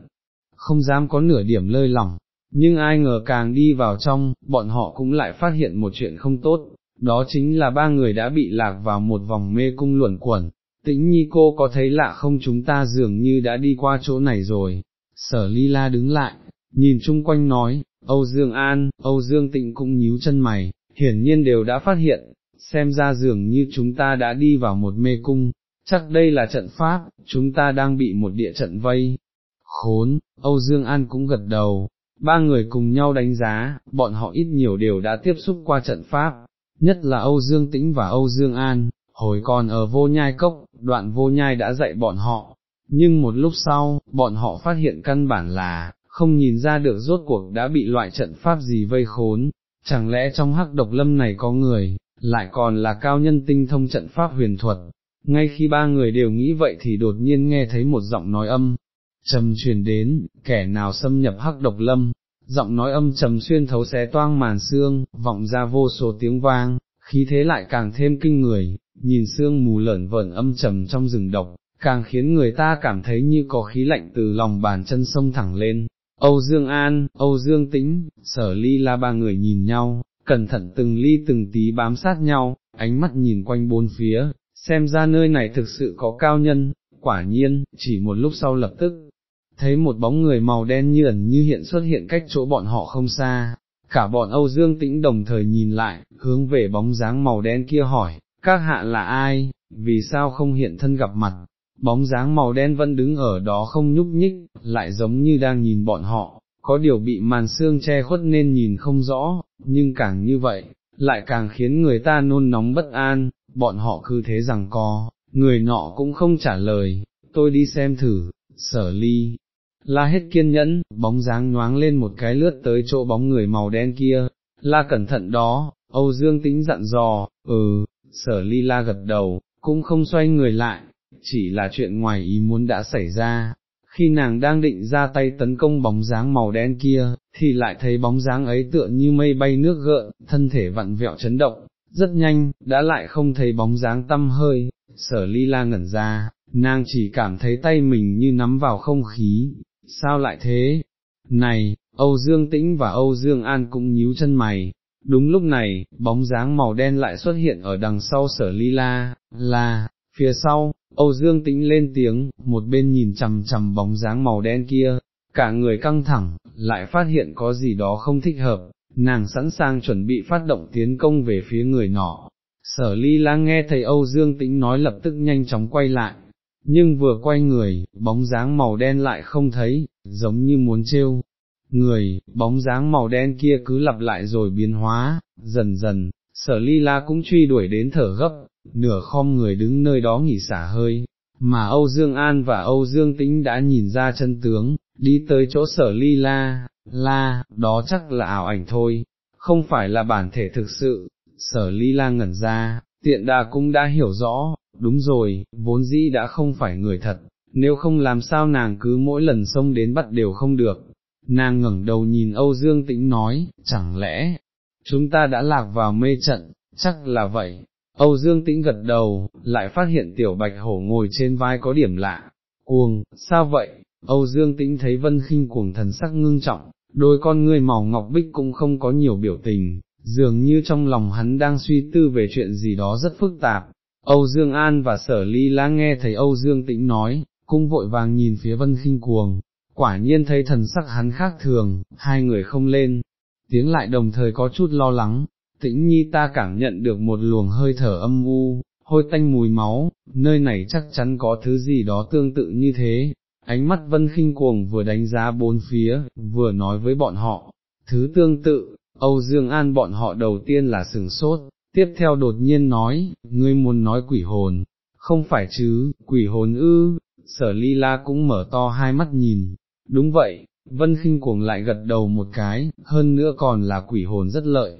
không dám có nửa điểm lơi lỏng, nhưng ai ngờ càng đi vào trong, bọn họ cũng lại phát hiện một chuyện không tốt, đó chính là ba người đã bị lạc vào một vòng mê cung luẩn quẩn, tĩnh nhi cô có thấy lạ không? Chúng ta dường như đã đi qua chỗ này rồi, sở ly la đứng lại, nhìn chung quanh nói, Âu Dương An, Âu Dương Tịnh cũng nhíu chân mày, hiển nhiên đều đã phát hiện, xem ra dường như chúng ta đã đi vào một mê cung, chắc đây là trận pháp, chúng ta đang bị một địa trận vây. Khốn, Âu Dương An cũng gật đầu, ba người cùng nhau đánh giá, bọn họ ít nhiều đều đã tiếp xúc qua trận pháp, nhất là Âu Dương Tĩnh và Âu Dương An, hồi còn ở vô nhai cốc, đoạn vô nhai đã dạy bọn họ, nhưng một lúc sau, bọn họ phát hiện căn bản là, không nhìn ra được rốt cuộc đã bị loại trận pháp gì vây khốn, chẳng lẽ trong hắc độc lâm này có người, lại còn là cao nhân tinh thông trận pháp huyền thuật. Ngay khi ba người đều nghĩ vậy thì đột nhiên nghe thấy một giọng nói âm, trầm truyền đến, kẻ nào xâm nhập hắc độc lâm, giọng nói âm trầm xuyên thấu xé toang màn xương, vọng ra vô số tiếng vang, khí thế lại càng thêm kinh người, nhìn sương mù lởn vởn âm trầm trong rừng độc, càng khiến người ta cảm thấy như có khí lạnh từ lòng bàn chân sông thẳng lên. Âu Dương An, Âu Dương Tĩnh, sở ly la ba người nhìn nhau, cẩn thận từng ly từng tí bám sát nhau, ánh mắt nhìn quanh bốn phía, xem ra nơi này thực sự có cao nhân, quả nhiên, chỉ một lúc sau lập tức, thấy một bóng người màu đen như ẩn như hiện xuất hiện cách chỗ bọn họ không xa, cả bọn Âu Dương Tĩnh đồng thời nhìn lại, hướng về bóng dáng màu đen kia hỏi, các hạ là ai, vì sao không hiện thân gặp mặt, bóng dáng màu đen vẫn đứng ở đó không nhúc nhích, lại giống như đang nhìn bọn họ, có điều bị màn xương che khuất nên nhìn không rõ, nhưng càng như vậy, lại càng khiến người ta nôn nóng bất an, bọn họ cứ thế rằng co, người nọ cũng không trả lời, tôi đi xem thử, sở ly. La hết kiên nhẫn, bóng dáng nhoáng lên một cái lướt tới chỗ bóng người màu đen kia, la cẩn thận đó, Âu Dương tính dặn dò, ừ, sở ly la gật đầu, cũng không xoay người lại, chỉ là chuyện ngoài ý muốn đã xảy ra, khi nàng đang định ra tay tấn công bóng dáng màu đen kia, thì lại thấy bóng dáng ấy tựa như mây bay nước gợn, thân thể vặn vẹo chấn động, rất nhanh, đã lại không thấy bóng dáng tâm hơi, sở ly la ngẩn ra, nàng chỉ cảm thấy tay mình như nắm vào không khí, sao lại thế? Này, Âu Dương Tĩnh và Âu Dương An cũng nhíu chân mày, đúng lúc này, bóng dáng màu đen lại xuất hiện ở đằng sau sở ly la, là, phía sau, Âu Dương tĩnh lên tiếng, một bên nhìn chằm chằm bóng dáng màu đen kia, cả người căng thẳng, lại phát hiện có gì đó không thích hợp, nàng sẵn sàng chuẩn bị phát động tiến công về phía người nọ. Sở ly la nghe thấy Âu Dương tĩnh nói lập tức nhanh chóng quay lại, nhưng vừa quay người, bóng dáng màu đen lại không thấy, giống như muốn trêu. Người, bóng dáng màu đen kia cứ lặp lại rồi biến hóa, dần dần, sở ly la cũng truy đuổi đến thở gấp, nửa khom người đứng nơi đó nghỉ xả hơi, mà Âu Dương An và Âu Dương Tĩnh đã nhìn ra chân tướng, đi tới chỗ sở ly la, la, đó chắc là ảo ảnh thôi, không phải là bản thể thực sự, sở ly la ngẩn ra, tiện đà cũng đã hiểu rõ, đúng rồi, vốn dĩ đã không phải người thật, nếu không làm sao nàng cứ mỗi lần xông đến bắt đều không được. Nàng ngẩng đầu nhìn Âu Dương Tĩnh nói, chẳng lẽ, chúng ta đã lạc vào mê trận, chắc là vậy, Âu Dương Tĩnh gật đầu, lại phát hiện tiểu bạch hổ ngồi trên vai có điểm lạ, cuồng, sao vậy, Âu Dương Tĩnh thấy vân khinh cuồng thần sắc ngưng trọng, đôi con người màu ngọc bích cũng không có nhiều biểu tình, dường như trong lòng hắn đang suy tư về chuyện gì đó rất phức tạp. Âu Dương An và Sở Ly Lá nghe thấy Âu Dương Tĩnh nói, cũng vội vàng nhìn phía vân khinh cuồng, quả nhiên thấy thần sắc hắn khác thường, hai người không lên, tiếng lại đồng thời có chút lo lắng, tĩnh nhi ta cảm nhận được một luồng hơi thở âm u, hôi tanh mùi máu, nơi này chắc chắn có thứ gì đó tương tự như thế. Ánh mắt vân khinh cuồng vừa đánh giá bốn phía, vừa nói với bọn họ, thứ tương tự, Âu Dương An bọn họ đầu tiên là sừng sốt, tiếp theo đột nhiên nói, ngươi muốn nói quỷ hồn, không phải chứ, quỷ hồn ư, sở ly la cũng mở to hai mắt nhìn, đúng vậy, vân khinh cuồng lại gật đầu một cái, hơn nữa còn là quỷ hồn rất lợi.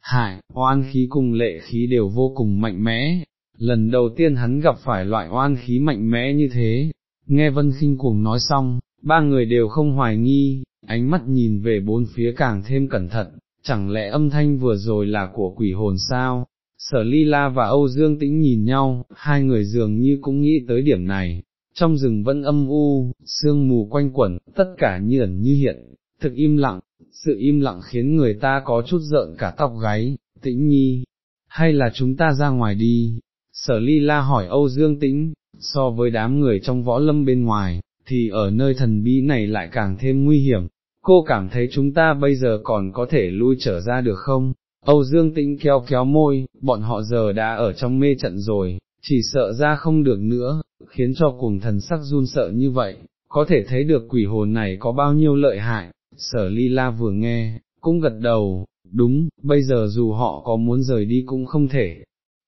Hại, oan khí cùng lệ khí đều vô cùng mạnh mẽ, lần đầu tiên hắn gặp phải loại oan khí mạnh mẽ như thế, nghe vân khinh cuồng nói xong, ba người đều không hoài nghi, ánh mắt nhìn về bốn phía càng thêm cẩn thận, chẳng lẽ âm thanh vừa rồi là của quỷ hồn sao? Sở Ly La và Âu Dương Tĩnh nhìn nhau, hai người dường như cũng nghĩ tới điểm này, trong rừng vẫn âm u, sương mù quanh quẩn, tất cả như ẩn như hiện, thực im lặng, sự im lặng khiến người ta có chút giận cả tóc gáy, tĩnh nhi, hay là chúng ta ra ngoài đi, sở ly la hỏi Âu Dương Tĩnh, so với đám người trong võ lâm bên ngoài, thì ở nơi thần bí này lại càng thêm nguy hiểm, cô cảm thấy chúng ta bây giờ còn có thể lui trở ra được không? Âu Dương Tĩnh kéo kéo môi, bọn họ giờ đã ở trong mê trận rồi, chỉ sợ ra không được nữa, khiến cho cuồng thần sắc run sợ như vậy, có thể thấy được quỷ hồn này có bao nhiêu lợi hại, sở ly la vừa nghe, cũng gật đầu, đúng, bây giờ dù họ có muốn rời đi cũng không thể.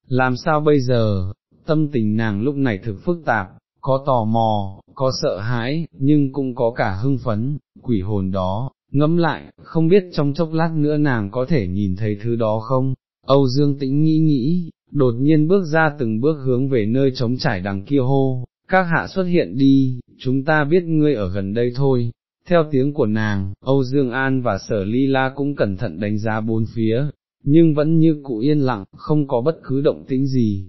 Làm sao bây giờ, tâm tình nàng lúc này thực phức tạp, có tò mò, có sợ hãi, nhưng cũng có cả hưng phấn, quỷ hồn đó, ngẫm lại, không biết trong chốc lát nữa nàng có thể nhìn thấy thứ đó không? Âu Dương Tĩnh nghĩ nghĩ, đột nhiên bước ra từng bước hướng về nơi trống trải đằng kia hô, các hạ xuất hiện đi, chúng ta biết ngươi ở gần đây thôi. Theo tiếng của nàng, Âu Dương An và Sở Ly La cũng cẩn thận đánh giá bốn phía, nhưng vẫn như cụ yên lặng, không có bất cứ động tĩnh gì.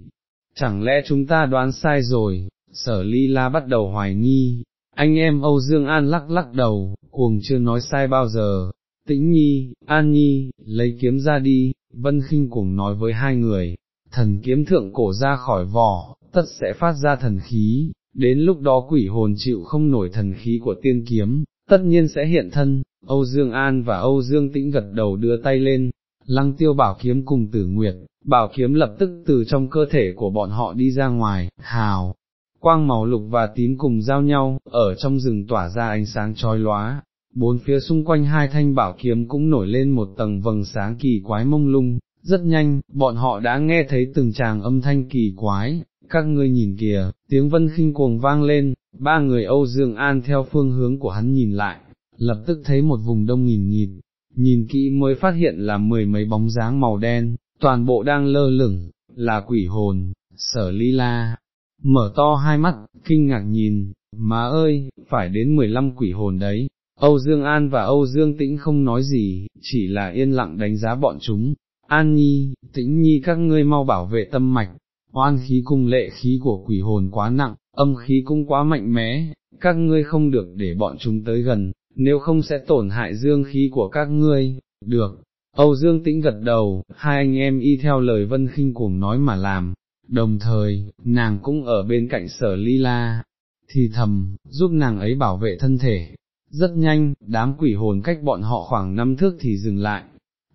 Chẳng lẽ chúng ta đoán sai rồi, Sở Ly La bắt đầu hoài nghi, anh em Âu Dương An lắc lắc đầu, cuồng chưa nói sai bao giờ. Tĩnh Nhi, An Nhi, lấy kiếm ra đi, Vân khinh cuồng nói với hai người, thần kiếm thượng cổ ra khỏi vỏ, tất sẽ phát ra thần khí, đến lúc đó quỷ hồn chịu không nổi thần khí của tiên kiếm, tất nhiên sẽ hiện thân, Âu Dương An và Âu Dương Tĩnh gật đầu đưa tay lên, lăng tiêu bảo kiếm cùng tử nguyệt, bảo kiếm lập tức từ trong cơ thể của bọn họ đi ra ngoài, hào, quang màu lục và tím cùng giao nhau, ở trong rừng tỏa ra ánh sáng chói lóa, bốn phía xung quanh hai thanh bảo kiếm cũng nổi lên một tầng vầng sáng kỳ quái mông lung, rất nhanh, bọn họ đã nghe thấy từng tràng âm thanh kỳ quái, các ngươi nhìn kìa, tiếng vân khinh cuồng vang lên, ba người Âu Dương An theo phương hướng của hắn nhìn lại, lập tức thấy một vùng đông nghìn nghịt, nhìn kỹ mới phát hiện là mười mấy bóng dáng màu đen, toàn bộ đang lơ lửng, là quỷ hồn, sở ly la, mở to hai mắt, kinh ngạc nhìn, má ơi, phải đến mười lăm quỷ hồn đấy. Âu Dương An và Âu Dương Tĩnh không nói gì, chỉ là yên lặng đánh giá bọn chúng, An Nhi, tĩnh nhi các ngươi mau bảo vệ tâm mạch, oan khí cung lệ khí của quỷ hồn quá nặng, âm khí cũng quá mạnh mẽ, các ngươi không được để bọn chúng tới gần, nếu không sẽ tổn hại dương khí của các ngươi, được. Âu Dương Tĩnh gật đầu, hai anh em y theo lời Vân Kinh cuồng nói mà làm, đồng thời, nàng cũng ở bên cạnh sở ly la, thì thầm, giúp nàng ấy bảo vệ thân thể. Rất nhanh, đám quỷ hồn cách bọn họ khoảng năm thước thì dừng lại,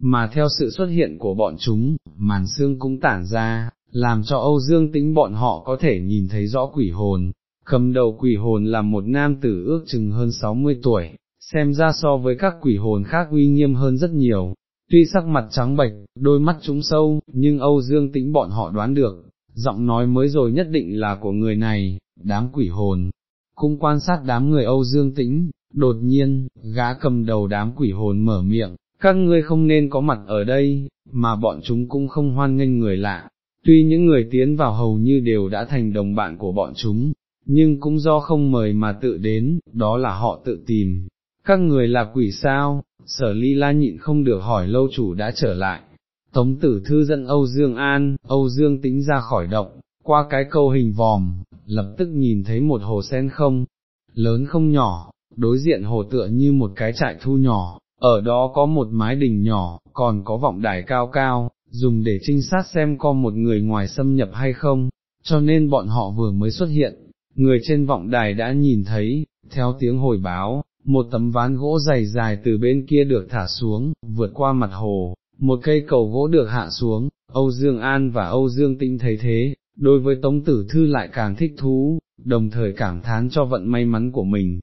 mà theo sự xuất hiện của bọn chúng, màn xương cũng tản ra, làm cho Âu Dương tĩnh bọn họ có thể nhìn thấy rõ quỷ hồn. Cầm đầu quỷ hồn là một nam tử ước chừng hơn 60 tuổi, xem ra so với các quỷ hồn khác uy nghiêm hơn rất nhiều. Tuy sắc mặt trắng bệch, đôi mắt trúng sâu, nhưng Âu Dương tĩnh bọn họ đoán được, giọng nói mới rồi nhất định là của người này, đám quỷ hồn. Cũng quan sát đám người Âu Dương tĩnh, đột nhiên, gã cầm đầu đám quỷ hồn mở miệng, các ngươi không nên có mặt ở đây, mà bọn chúng cũng không hoan nghênh người lạ, tuy những người tiến vào hầu như đều đã thành đồng bạn của bọn chúng, nhưng cũng do không mời mà tự đến, đó là họ tự tìm. Các người là quỷ sao, sở ly la nhịn không được hỏi lâu chủ đã trở lại. Tống tử thư dẫn Âu Dương An, Âu Dương tính ra khỏi động, qua cái câu hình vòm, lập tức nhìn thấy một hồ sen không, lớn không nhỏ, đối diện hồ tựa như một cái trại thu nhỏ, ở đó có một mái đình nhỏ, còn có vọng đài cao cao, dùng để trinh sát xem có một người ngoài xâm nhập hay không, cho nên bọn họ vừa mới xuất hiện, người trên vọng đài đã nhìn thấy, theo tiếng hồi báo, một tấm ván gỗ dày dài từ bên kia được thả xuống, vượt qua mặt hồ, một cây cầu gỗ được hạ xuống, Âu Dương An và Âu Dương Tĩnh thấy thế, đối với Tống Tử Thư lại càng thích thú, đồng thời cảm thán cho vận may mắn của mình.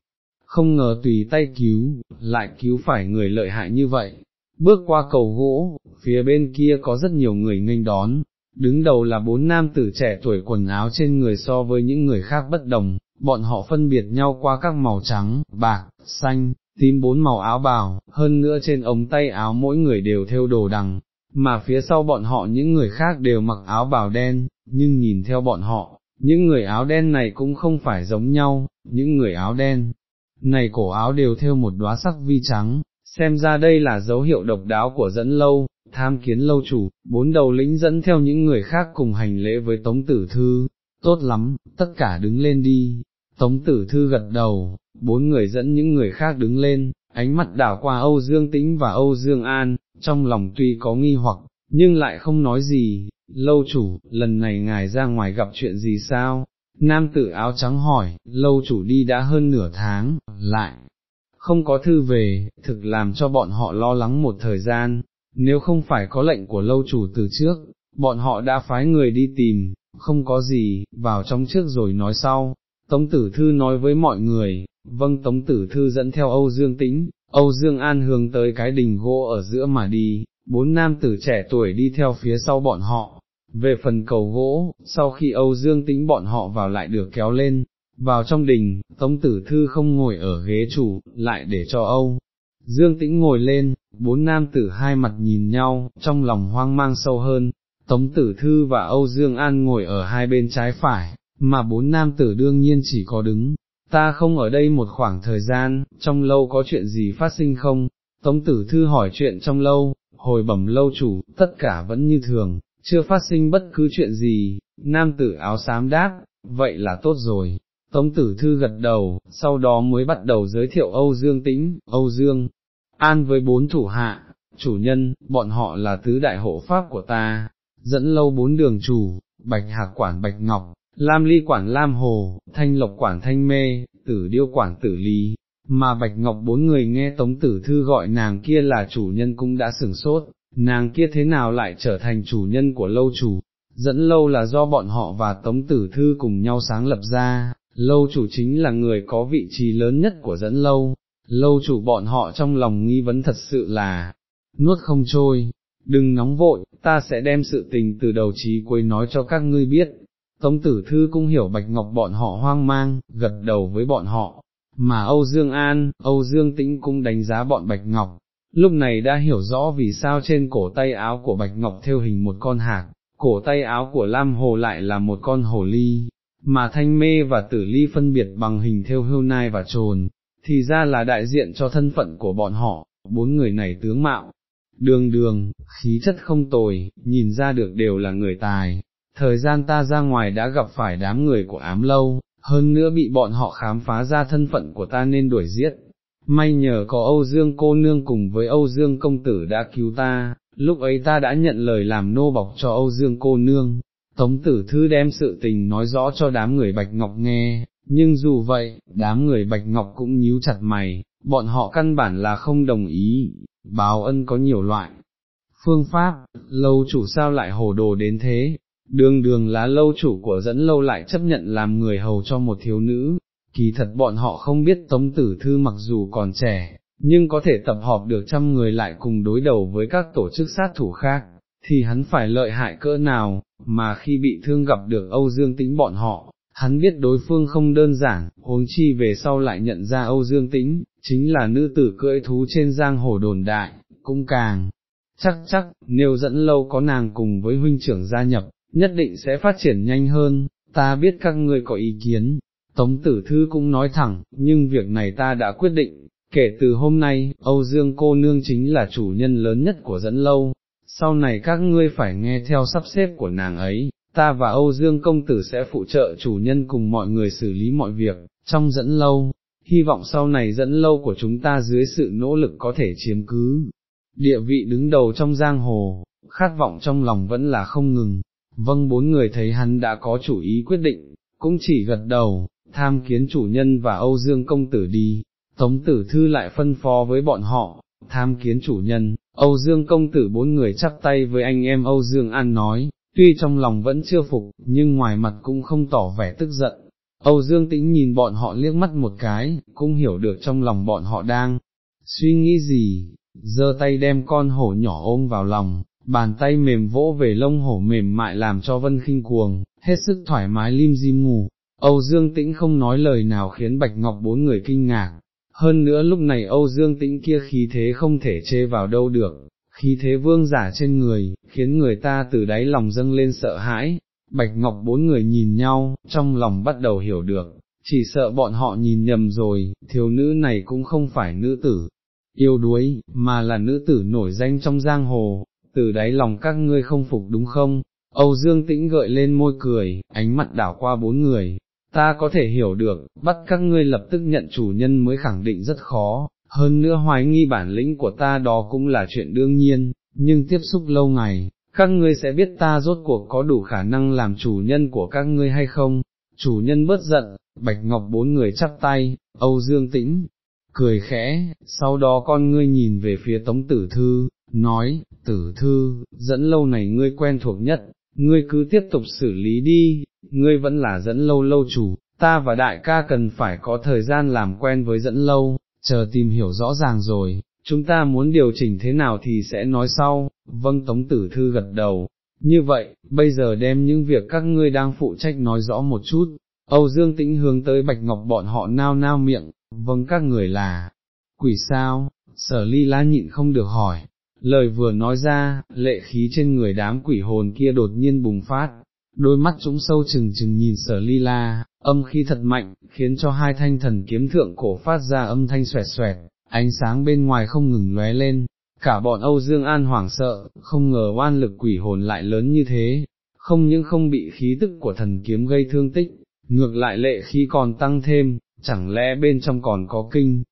Không ngờ tùy tay cứu, lại cứu phải người lợi hại như vậy. Bước qua cầu gỗ, phía bên kia có rất nhiều người nghênh đón, đứng đầu là bốn nam tử trẻ tuổi quần áo trên người so với những người khác bất đồng, bọn họ phân biệt nhau qua các màu trắng, bạc, xanh, tím bốn màu áo bào, hơn nữa trên ống tay áo mỗi người đều theo đồ đằng, mà phía sau bọn họ những người khác đều mặc áo bào đen, nhưng nhìn theo bọn họ, những người áo đen này cũng không phải giống nhau, những người áo đen này cổ áo đều theo một đóa sắc vi trắng, xem ra đây là dấu hiệu độc đáo của dẫn lâu, tham kiến lâu chủ, bốn đầu lĩnh dẫn theo những người khác cùng hành lễ với Tống Tử Thư, tốt lắm, tất cả đứng lên đi, Tống Tử Thư gật đầu, bốn người dẫn những người khác đứng lên, ánh mắt đảo qua Âu Dương Tĩnh và Âu Dương An, trong lòng tuy có nghi hoặc, nhưng lại không nói gì, lâu chủ, lần này ngài ra ngoài gặp chuyện gì sao? Nam tử áo trắng hỏi, lâu chủ đi đã hơn nửa tháng, lại, không có thư về, thực làm cho bọn họ lo lắng một thời gian, nếu không phải có lệnh của lâu chủ từ trước, bọn họ đã phái người đi tìm, không có gì, vào trong trước rồi nói sau. Tống tử thư nói với mọi người, vâng tống tử thư dẫn theo Âu Dương Tĩnh, Âu Dương An hướng tới cái đình gỗ ở giữa mà đi, bốn nam tử trẻ tuổi đi theo phía sau bọn họ. Về phần cầu gỗ, sau khi Âu Dương Tĩnh bọn họ vào lại được kéo lên, vào trong đình, Tống Tử Thư không ngồi ở ghế chủ, lại để cho Âu. Dương Tĩnh ngồi lên, bốn nam tử hai mặt nhìn nhau, trong lòng hoang mang sâu hơn, Tống Tử Thư và Âu Dương An ngồi ở hai bên trái phải, mà bốn nam tử đương nhiên chỉ có đứng. Ta không ở đây một khoảng thời gian, trong lâu có chuyện gì phát sinh không? Tống Tử Thư hỏi chuyện trong lâu, hồi bẩm lâu chủ, tất cả vẫn như thường, chưa phát sinh bất cứ chuyện gì, nam tử áo xám đáp, vậy là tốt rồi. Tống tử thư gật đầu, sau đó mới bắt đầu giới thiệu Âu Dương Tĩnh, Âu Dương, An với bốn thủ hạ, chủ nhân, bọn họ là tứ đại hộ pháp của ta, dẫn lâu bốn đường chủ, bạch hạc quản bạch ngọc, lam ly quản lam hồ, thanh lộc quản thanh mê, tử điêu quản tử lý. mà bạch ngọc bốn người nghe tống tử thư gọi nàng kia là chủ nhân cũng đã sửng sốt, nàng kia thế nào lại trở thành chủ nhân của lâu chủ, dẫn lâu là do bọn họ và tống tử thư cùng nhau sáng lập ra, lâu chủ chính là người có vị trí lớn nhất của dẫn lâu, lâu chủ bọn họ trong lòng nghi vấn thật sự là, nuốt không trôi, đừng nóng vội, ta sẽ đem sự tình từ đầu chí cuối nói cho các ngươi biết. Tống tử thư cũng hiểu Bạch Ngọc bọn họ hoang mang, gật đầu với bọn họ, mà Âu Dương An, Âu Dương Tĩnh cũng đánh giá bọn Bạch Ngọc, lúc này đã hiểu rõ vì sao trên cổ tay áo của Bạch Ngọc theo hình một con hạc, cổ tay áo của Lam Hồ lại là một con hồ ly, mà Thanh Mê và Tử Ly phân biệt bằng hình theo hưu nai và trồn, thì ra là đại diện cho thân phận của bọn họ, bốn người này tướng mạo, đường đường, khí chất không tồi, nhìn ra được đều là người tài. Thời gian ta ra ngoài đã gặp phải đám người của ám lâu, hơn nữa bị bọn họ khám phá ra thân phận của ta nên đuổi giết. May nhờ có Âu Dương cô nương cùng với Âu Dương công tử đã cứu ta, lúc ấy ta đã nhận lời làm nô bọc cho Âu Dương cô nương. Tống tử thư đem sự tình nói rõ cho đám người Bạch Ngọc nghe, nhưng dù vậy, đám người Bạch Ngọc cũng nhíu chặt mày, bọn họ căn bản là không đồng ý, báo ân có nhiều loại. Phương pháp, lâu chủ sao lại hồ đồ đến thế, đường đường là lâu chủ của dẫn lâu lại chấp nhận làm người hầu cho một thiếu nữ, kỳ thật bọn họ không biết Tống Tử Thư mặc dù còn trẻ, nhưng có thể tập họp được trăm người lại cùng đối đầu với các tổ chức sát thủ khác, thì hắn phải lợi hại cỡ nào, mà khi bị thương gặp được Âu Dương Tĩnh bọn họ, hắn biết đối phương không đơn giản, huống chi về sau lại nhận ra Âu Dương Tĩnh, chính là nữ tử cưỡi thú trên giang hồ đồn đại, cũng càng, chắc chắc, nếu dẫn lâu có nàng cùng với huynh trưởng gia nhập, nhất định sẽ phát triển nhanh hơn, ta biết các ngươi có ý kiến. Tống tử thư cũng nói thẳng, nhưng việc này ta đã quyết định, kể từ hôm nay, Âu Dương cô nương chính là chủ nhân lớn nhất của dẫn lâu, sau này các ngươi phải nghe theo sắp xếp của nàng ấy, ta và Âu Dương công tử sẽ phụ trợ chủ nhân cùng mọi người xử lý mọi việc, trong dẫn lâu, hy vọng sau này dẫn lâu của chúng ta dưới sự nỗ lực có thể chiếm cứ, địa vị đứng đầu trong giang hồ, khát vọng trong lòng vẫn là không ngừng, vâng bốn người thấy hắn đã có chủ ý quyết định, cũng chỉ gật đầu, tham kiến chủ nhân và Âu Dương công tử đi, Tống tử thư lại phân phó với bọn họ, tham kiến chủ nhân, Âu Dương công tử bốn người chắp tay với anh em Âu Dương An nói, tuy trong lòng vẫn chưa phục, nhưng ngoài mặt cũng không tỏ vẻ tức giận. Âu Dương Tĩnh nhìn bọn họ liếc mắt một cái, cũng hiểu được trong lòng bọn họ đang suy nghĩ gì, giơ tay đem con hổ nhỏ ôm vào lòng, bàn tay mềm vỗ về lông hổ mềm mại làm cho Vân khinh cuồng, hết sức thoải mái lim dim ngủ. Âu Dương Tĩnh không nói lời nào khiến Bạch Ngọc bốn người kinh ngạc, hơn nữa lúc này Âu Dương Tĩnh kia khí thế không thể chê vào đâu được, khí thế vương giả trên người, khiến người ta từ đáy lòng dâng lên sợ hãi, Bạch Ngọc bốn người nhìn nhau, trong lòng bắt đầu hiểu được, chỉ sợ bọn họ nhìn nhầm rồi, thiếu nữ này cũng không phải nữ tử, yêu đuối, mà là nữ tử nổi danh trong giang hồ, từ đáy lòng các ngươi không phục đúng không? Âu Dương Tĩnh gợi lên môi cười, ánh mặt đảo qua bốn người, ta có thể hiểu được, bắt các ngươi lập tức nhận chủ nhân mới khẳng định rất khó, hơn nữa hoài nghi bản lĩnh của ta đó cũng là chuyện đương nhiên, nhưng tiếp xúc lâu ngày, các ngươi sẽ biết ta rốt cuộc có đủ khả năng làm chủ nhân của các ngươi hay không, chủ nhân bớt giận, Bạch Ngọc bốn người chắp tay, Âu Dương Tĩnh, cười khẽ, sau đó con ngươi nhìn về phía Tống Tử Thư, nói, Tử Thư, dẫn lâu này ngươi quen thuộc nhất, ngươi cứ tiếp tục xử lý đi, ngươi vẫn là dẫn lâu lâu chủ, ta và đại ca cần phải có thời gian làm quen với dẫn lâu, chờ tìm hiểu rõ ràng rồi, chúng ta muốn điều chỉnh thế nào thì sẽ nói sau, vâng Tống Tử Thư gật đầu, như vậy, bây giờ đem những việc các ngươi đang phụ trách nói rõ một chút, Âu Dương Tĩnh hướng tới Bạch Ngọc bọn họ nao nao miệng, vâng các người là, quỷ sao, sở ly la nhịn không được hỏi, lời vừa nói ra, lệ khí trên người đám quỷ hồn kia đột nhiên bùng phát, đôi mắt chúng sâu chừng chừng nhìn sở ly la, âm khí thật mạnh, khiến cho hai thanh thần kiếm thượng cổ phát ra âm thanh xoẹt xoẹt, ánh sáng bên ngoài không ngừng lóe lên, cả bọn Âu Dương An hoảng sợ, không ngờ oan lực quỷ hồn lại lớn như thế, không những không bị khí tức của thần kiếm gây thương tích, ngược lại lệ khí còn tăng thêm, chẳng lẽ bên trong còn có kinh,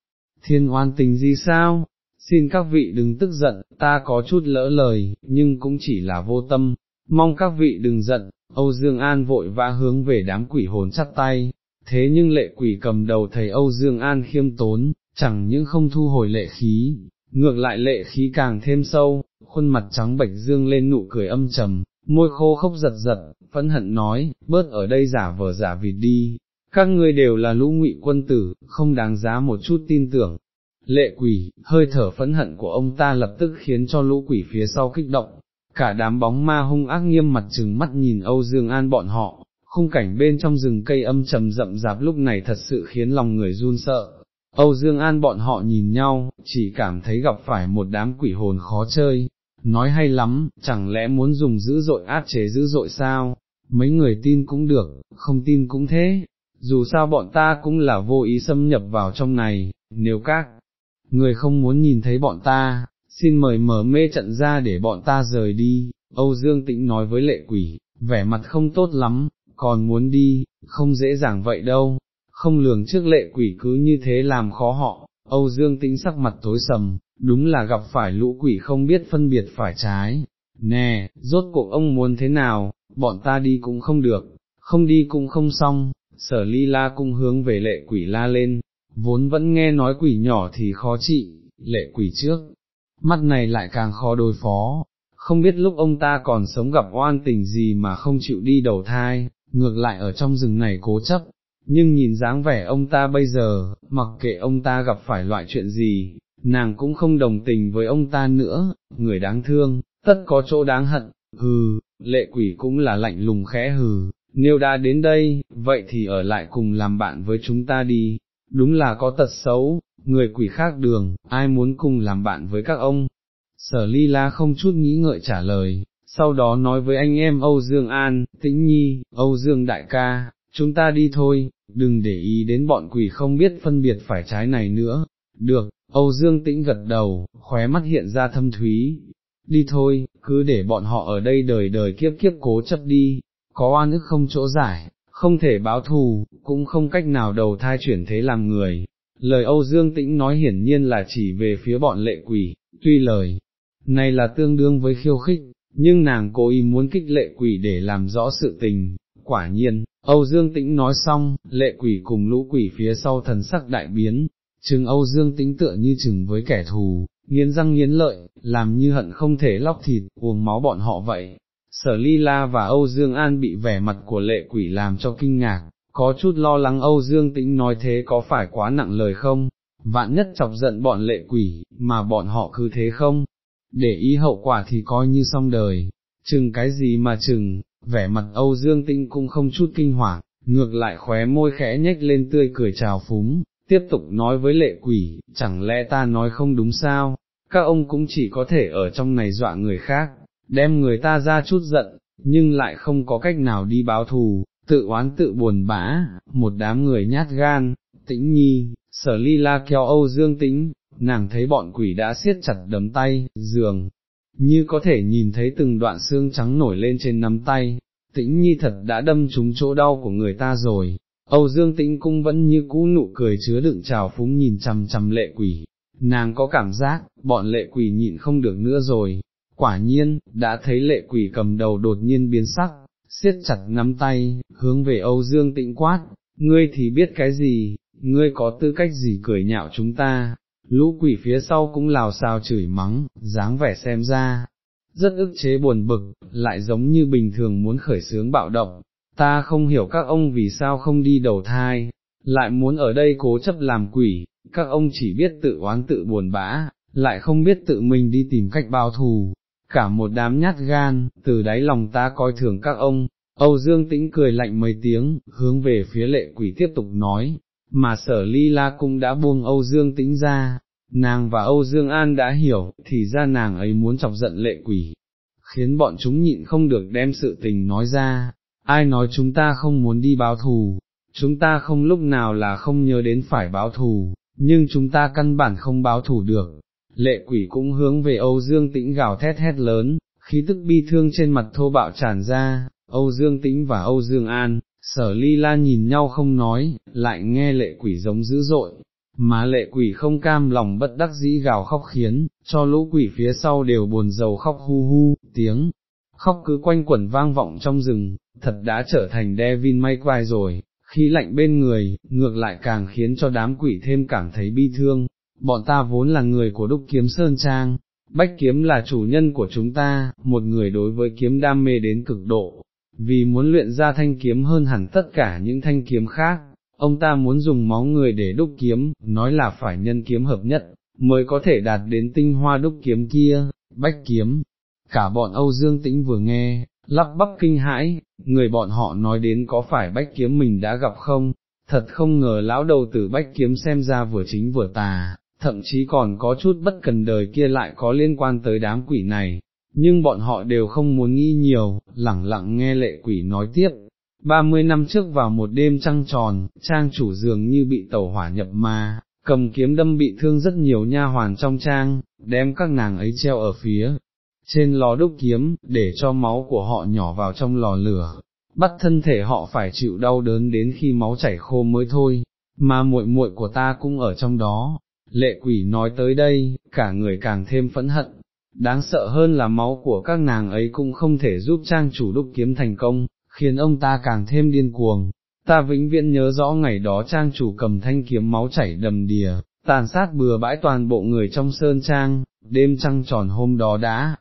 thiên oan tình gì sao? Xin các vị đừng tức giận, ta có chút lỡ lời, nhưng cũng chỉ là vô tâm, mong các vị đừng giận, Âu Dương An vội vã hướng về đám quỷ hồn chắt tay, thế nhưng lệ quỷ cầm đầu thầy Âu Dương An khiêm tốn, chẳng những không thu hồi lệ khí, ngược lại lệ khí càng thêm sâu, khuôn mặt trắng bệch dương lên nụ cười âm trầm, môi khô khốc giật giật, phẫn hận nói, bớt ở đây giả vờ giả vịt đi, các ngươi đều là lũ ngụy quân tử, không đáng giá một chút tin tưởng. Lệ quỷ, hơi thở phẫn hận của ông ta lập tức khiến cho lũ quỷ phía sau kích động, cả đám bóng ma hung ác nghiêm mặt trừng mắt nhìn Âu Dương An bọn họ, khung cảnh bên trong rừng cây âm trầm rậm rạp lúc này thật sự khiến lòng người run sợ. Âu Dương An bọn họ nhìn nhau, chỉ cảm thấy gặp phải một đám quỷ hồn khó chơi, nói hay lắm, chẳng lẽ muốn dùng dữ dội áp chế dữ dội sao, mấy người tin cũng được, không tin cũng thế, dù sao bọn ta cũng là vô ý xâm nhập vào trong này, nếu các người không muốn nhìn thấy bọn ta, xin mời mở mê trận ra để bọn ta rời đi, Âu Dương Tĩnh nói với lệ quỷ, vẻ mặt không tốt lắm, còn muốn đi, không dễ dàng vậy đâu, không lường trước lệ quỷ cứ như thế làm khó họ, Âu Dương Tĩnh sắc mặt tối sầm, đúng là gặp phải lũ quỷ không biết phân biệt phải trái, nè, rốt cuộc ông muốn thế nào, bọn ta đi cũng không được, không đi cũng không xong, sở ly la cung hướng về lệ quỷ la lên, vốn vẫn nghe nói quỷ nhỏ thì khó trị, lệ quỷ trước, mắt này lại càng khó đối phó, không biết lúc ông ta còn sống gặp oan tình gì mà không chịu đi đầu thai, ngược lại ở trong rừng này cố chấp, nhưng nhìn dáng vẻ ông ta bây giờ, mặc kệ ông ta gặp phải loại chuyện gì, nàng cũng không đồng tình với ông ta nữa, người đáng thương, tất có chỗ đáng hận, hừ, lệ quỷ cũng là lạnh lùng khẽ hừ, nếu đã đến đây, vậy thì ở lại cùng làm bạn với chúng ta đi, đúng là có tật xấu, người quỷ khác đường, ai muốn cùng làm bạn với các ông. Sở ly la không chút nghĩ ngợi trả lời, sau đó nói với anh em Âu Dương An, Tĩnh Nhi, Âu Dương Đại ca, chúng ta đi thôi, đừng để ý đến bọn quỷ không biết phân biệt phải trái này nữa. Được, Âu Dương Tĩnh gật đầu, khóe mắt hiện ra thâm thúy. Đi thôi, cứ để bọn họ ở đây đời đời kiếp kiếp cố chấp đi, có oan ức không chỗ giải, không thể báo thù, cũng không cách nào đầu thai chuyển thế làm người. Lời Âu Dương Tĩnh nói hiển nhiên là chỉ về phía bọn lệ quỷ, tuy lời này là tương đương với khiêu khích, nhưng nàng cố ý muốn kích lệ quỷ để làm rõ sự tình. Quả nhiên, Âu Dương Tĩnh nói xong, lệ quỷ cùng lũ quỷ phía sau thần sắc đại biến, chừng Âu Dương Tĩnh tựa như chừng với kẻ thù, nghiến răng nghiến lợi, làm như hận không thể lóc thịt, uống máu bọn họ vậy. Sở Ly La và Âu Dương An bị vẻ mặt của lệ quỷ làm cho kinh ngạc, có chút lo lắng Âu Dương Tĩnh nói thế có phải quá nặng lời không, vạn nhất chọc giận bọn lệ quỷ, mà bọn họ cứ thế không, để ý hậu quả thì coi như xong đời, chừng cái gì mà chừng, vẻ mặt Âu Dương Tĩnh cũng không chút kinh hoàng, ngược lại khóe môi khẽ nhếch lên tươi cười chào phúng, tiếp tục nói với lệ quỷ, chẳng lẽ ta nói không đúng sao, các ông cũng chỉ có thể ở trong này dọa người khác, đem người ta ra chút giận, nhưng lại không có cách nào đi báo thù, tự oán tự buồn bã, một đám người nhát gan, tĩnh nhi, sở ly la kéo Âu Dương tĩnh, nàng thấy bọn quỷ đã siết chặt đấm tay, giường, như có thể nhìn thấy từng đoạn xương trắng nổi lên trên nắm tay, tĩnh nhi thật đã đâm trúng chỗ đau của người ta rồi. Âu Dương Tĩnh cung vẫn như cũ nụ cười chứa đựng trào phúng nhìn chằm chằm lệ quỷ, nàng có cảm giác, bọn lệ quỷ nhịn không được nữa rồi, quả nhiên, đã thấy lệ quỷ cầm đầu đột nhiên biến sắc, siết chặt nắm tay, hướng về Âu Dương Tĩnh quát, ngươi thì biết cái gì, ngươi có tư cách gì cười nhạo chúng ta, lũ quỷ phía sau cũng lào xào chửi mắng, dáng vẻ xem ra, rất ức chế buồn bực, lại giống như bình thường muốn khởi sướng bạo động, ta không hiểu các ông vì sao không đi đầu thai, lại muốn ở đây cố chấp làm quỷ, các ông chỉ biết tự oán tự buồn bã, lại không biết tự mình đi tìm cách bao thù, cả một đám nhát gan, từ đáy lòng ta coi thường các ông, Âu Dương Tĩnh cười lạnh mấy tiếng, hướng về phía lệ quỷ tiếp tục nói, mà sở ly la cũng đã buông Âu Dương Tĩnh ra, nàng và Âu Dương An đã hiểu, thì ra nàng ấy muốn chọc giận lệ quỷ, khiến bọn chúng nhịn không được đem sự tình nói ra, ai nói chúng ta không muốn đi báo thù, chúng ta không lúc nào là không nhớ đến phải báo thù, nhưng chúng ta căn bản không báo thù được. Lệ quỷ cũng hướng về Âu Dương Tĩnh gào thét hét lớn, khí tức bi thương trên mặt thô bạo tràn ra, Âu Dương Tĩnh và Âu Dương An, sở ly la nhìn nhau không nói, lại nghe lệ quỷ giống dữ dội, mà lệ quỷ không cam lòng bất đắc dĩ gào khóc khiến, cho lũ quỷ phía sau đều buồn rầu khóc hu hu, tiếng, khóc cứ quanh quẩn vang vọng trong rừng, thật đã trở thành Devin may quai rồi, khí lạnh bên người, ngược lại càng khiến cho đám quỷ thêm cảm thấy bi thương, bọn ta vốn là người của đúc kiếm Sơn Trang, Bách Kiếm là chủ nhân của chúng ta, một người đối với kiếm đam mê đến cực độ, vì muốn luyện ra thanh kiếm hơn hẳn tất cả những thanh kiếm khác, ông ta muốn dùng máu người để đúc kiếm, nói là phải nhân kiếm hợp nhất, mới có thể đạt đến tinh hoa đúc kiếm kia, bách kiếm. Cả bọn Âu Dương Tĩnh vừa nghe, lắp bắp kinh hãi, người bọn họ nói đến có phải bách kiếm mình đã gặp không, thật không ngờ lão đầu tử bách kiếm xem ra vừa chính vừa tà, thậm chí còn có chút bất cần đời kia lại có liên quan tới đám quỷ này, nhưng bọn họ đều không muốn nghĩ nhiều, lẳng lặng nghe lệ quỷ nói tiếp. Ba mươi năm trước vào một đêm trăng tròn, trang chủ dường như bị tàu hỏa nhập ma, cầm kiếm đâm bị thương rất nhiều nha hoàn trong trang, đem các nàng ấy treo ở phía trên lò đúc kiếm, để cho máu của họ nhỏ vào trong lò lửa, bắt thân thể họ phải chịu đau đớn đến khi máu chảy khô mới thôi, mà muội muội của ta cũng ở trong đó. Lệ quỷ nói tới đây, cả người càng thêm phẫn hận, đáng sợ hơn là máu của các nàng ấy cũng không thể giúp trang chủ đúc kiếm thành công, khiến ông ta càng thêm điên cuồng. Ta vĩnh viễn nhớ rõ ngày đó trang chủ cầm thanh kiếm máu chảy đầm đìa, tàn sát bừa bãi toàn bộ người trong sơn trang, đêm trăng tròn hôm đó đã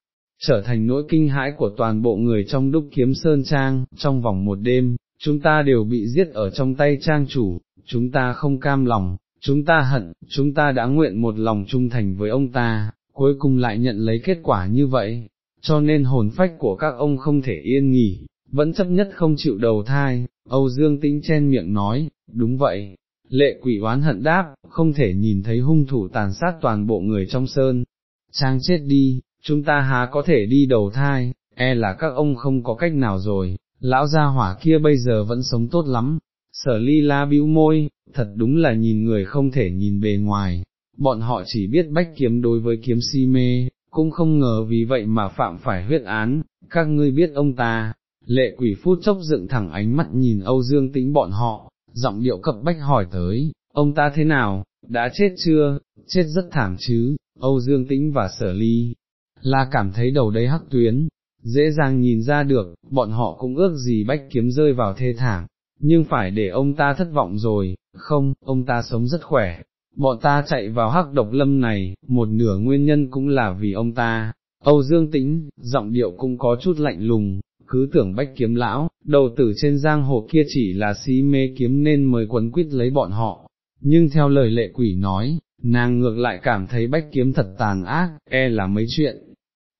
trở thành nỗi kinh hãi của toàn bộ người trong đúc kiếm sơn trang, trong vòng một đêm, chúng ta đều bị giết ở trong tay trang chủ, chúng ta không cam lòng, chúng ta hận, chúng ta đã nguyện một lòng trung thành với ông ta, cuối cùng lại nhận lấy kết quả như vậy, cho nên hồn phách của các ông không thể yên nghỉ, vẫn chấp nhất không chịu đầu thai, Âu Dương Tĩnh chen miệng nói, đúng vậy, lệ quỷ oán hận đáp, không thể nhìn thấy hung thủ tàn sát toàn bộ người trong sơn, trang chết đi, chúng ta há có thể đi đầu thai, e là các ông không có cách nào rồi, lão gia hỏa kia bây giờ vẫn sống tốt lắm, sở ly la bĩu môi, thật đúng là nhìn người không thể nhìn bề ngoài, bọn họ chỉ biết bách kiếm đối với kiếm si mê, cũng không ngờ vì vậy mà phạm phải huyết án, các ngươi biết ông ta, lệ quỷ phút chốc dựng thẳng ánh mắt nhìn Âu Dương tĩnh bọn họ, giọng điệu cập bách hỏi tới, ông ta thế nào, đã chết chưa, chết rất thảm chứ, Âu Dương tĩnh và sở ly, là cảm thấy đầu đấy hắc tuyến, dễ dàng nhìn ra được, bọn họ cũng ước gì bách kiếm rơi vào thê thảm, nhưng phải để ông ta thất vọng rồi, không, ông ta sống rất khỏe, bọn ta chạy vào hắc độc lâm này, một nửa nguyên nhân cũng là vì ông ta. Âu Dương Tĩnh, giọng điệu cũng có chút lạnh lùng, cứ tưởng bách kiếm lão, đầu tử trên giang hồ kia chỉ là si mê kiếm nên mới quấn quýt lấy bọn họ, nhưng theo lời lệ quỷ nói, nàng ngược lại cảm thấy bách kiếm thật tàn ác, e là mấy chuyện.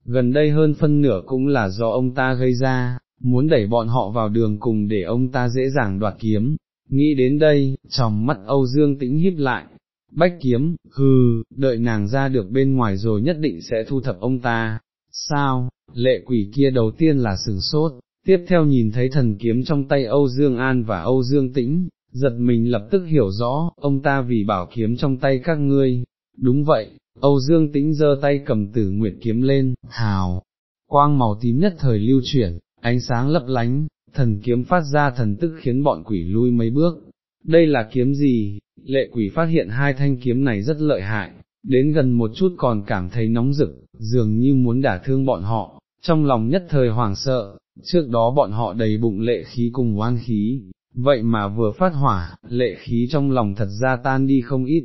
Gần đây hơn phân nửa cũng là do ông ta gây ra, muốn đẩy bọn họ vào đường cùng để ông ta dễ dàng đoạt kiếm. Nghĩ đến đây, trong mắt Âu Dương tĩnh híp lại, bách kiếm, hừ, đợi nàng ra được bên ngoài rồi nhất định sẽ thu thập ông ta. Sao, lệ quỷ kia đầu tiên là sừng sốt, tiếp theo nhìn thấy thần kiếm trong tay Âu Dương An và Âu Dương Tĩnh, giật mình lập tức hiểu rõ, ông ta vì bảo kiếm trong tay các ngươi. Đúng vậy, Âu Dương Tĩnh giơ tay cầm tử nguyệt kiếm lên, hào, quang màu tím nhất thời lưu chuyển, ánh sáng lấp lánh, thần kiếm phát ra thần tức khiến bọn quỷ lui mấy bước. Đây là kiếm gì? Lệ quỷ phát hiện hai thanh kiếm này rất lợi hại, đến gần một chút còn cảm thấy nóng rực, dường như muốn đả thương bọn họ, trong lòng nhất thời hoảng sợ, trước đó bọn họ đầy bụng lệ khí cùng oan khí, vậy mà vừa phát hỏa, lệ khí trong lòng thật ra tan đi không ít,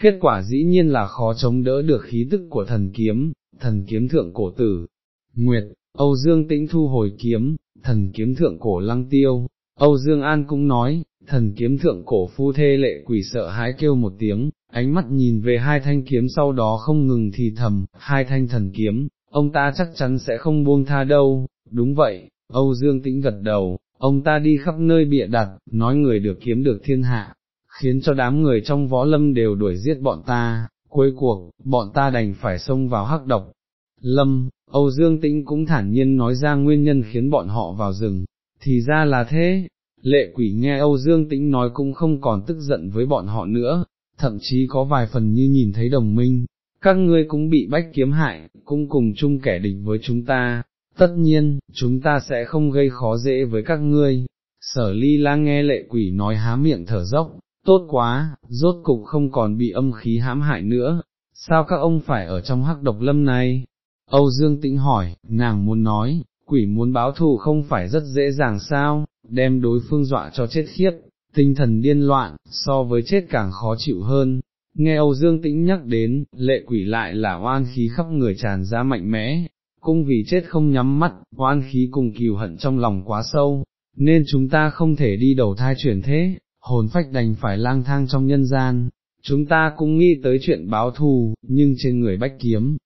kết quả dĩ nhiên là khó chống đỡ được khí tức của thần kiếm, thần kiếm thượng cổ tử. Nguyệt, Âu Dương tĩnh thu hồi kiếm, thần kiếm thượng cổ lăng tiêu, Âu Dương An cũng nói, thần kiếm thượng cổ phu thê lệ quỷ sợ hãi kêu một tiếng, ánh mắt nhìn về hai thanh kiếm sau đó không ngừng thì thầm, hai thanh thần kiếm, ông ta chắc chắn sẽ không buông tha đâu, đúng vậy, Âu Dương Tĩnh gật đầu, ông ta đi khắp nơi bịa đặt, nói người được kiếm được thiên hạ, khiến cho đám người trong võ lâm đều đuổi giết bọn ta, cuối cuộc, bọn ta đành phải xông vào hắc độc. Lâm, Âu Dương Tĩnh cũng thản nhiên nói ra nguyên nhân khiến bọn họ vào rừng, thì ra là thế, lệ quỷ nghe Âu Dương Tĩnh nói cũng không còn tức giận với bọn họ nữa, thậm chí có vài phần như nhìn thấy đồng minh, các ngươi cũng bị bách kiếm hại, cũng cùng chung kẻ địch với chúng ta, tất nhiên, chúng ta sẽ không gây khó dễ với các ngươi. Sở ly la nghe lệ quỷ nói há miệng thở dốc, tốt quá, rốt cục không còn bị âm khí hãm hại nữa, sao các ông phải ở trong hắc độc lâm này? Âu Dương Tĩnh hỏi, nàng muốn nói, quỷ muốn báo thù không phải rất dễ dàng sao, đem đối phương dọa cho chết khiếp, tinh thần điên loạn, so với chết càng khó chịu hơn. Nghe Âu Dương Tĩnh nhắc đến, lệ quỷ lại là oan khí khắp người tràn ra mạnh mẽ, Cũng vì chết không nhắm mắt, oan khí cùng kiều hận trong lòng quá sâu, nên chúng ta không thể đi đầu thai chuyển thế, hồn phách đành phải lang thang trong nhân gian. Chúng ta cũng nghĩ tới chuyện báo thù, nhưng trên người bách kiếm,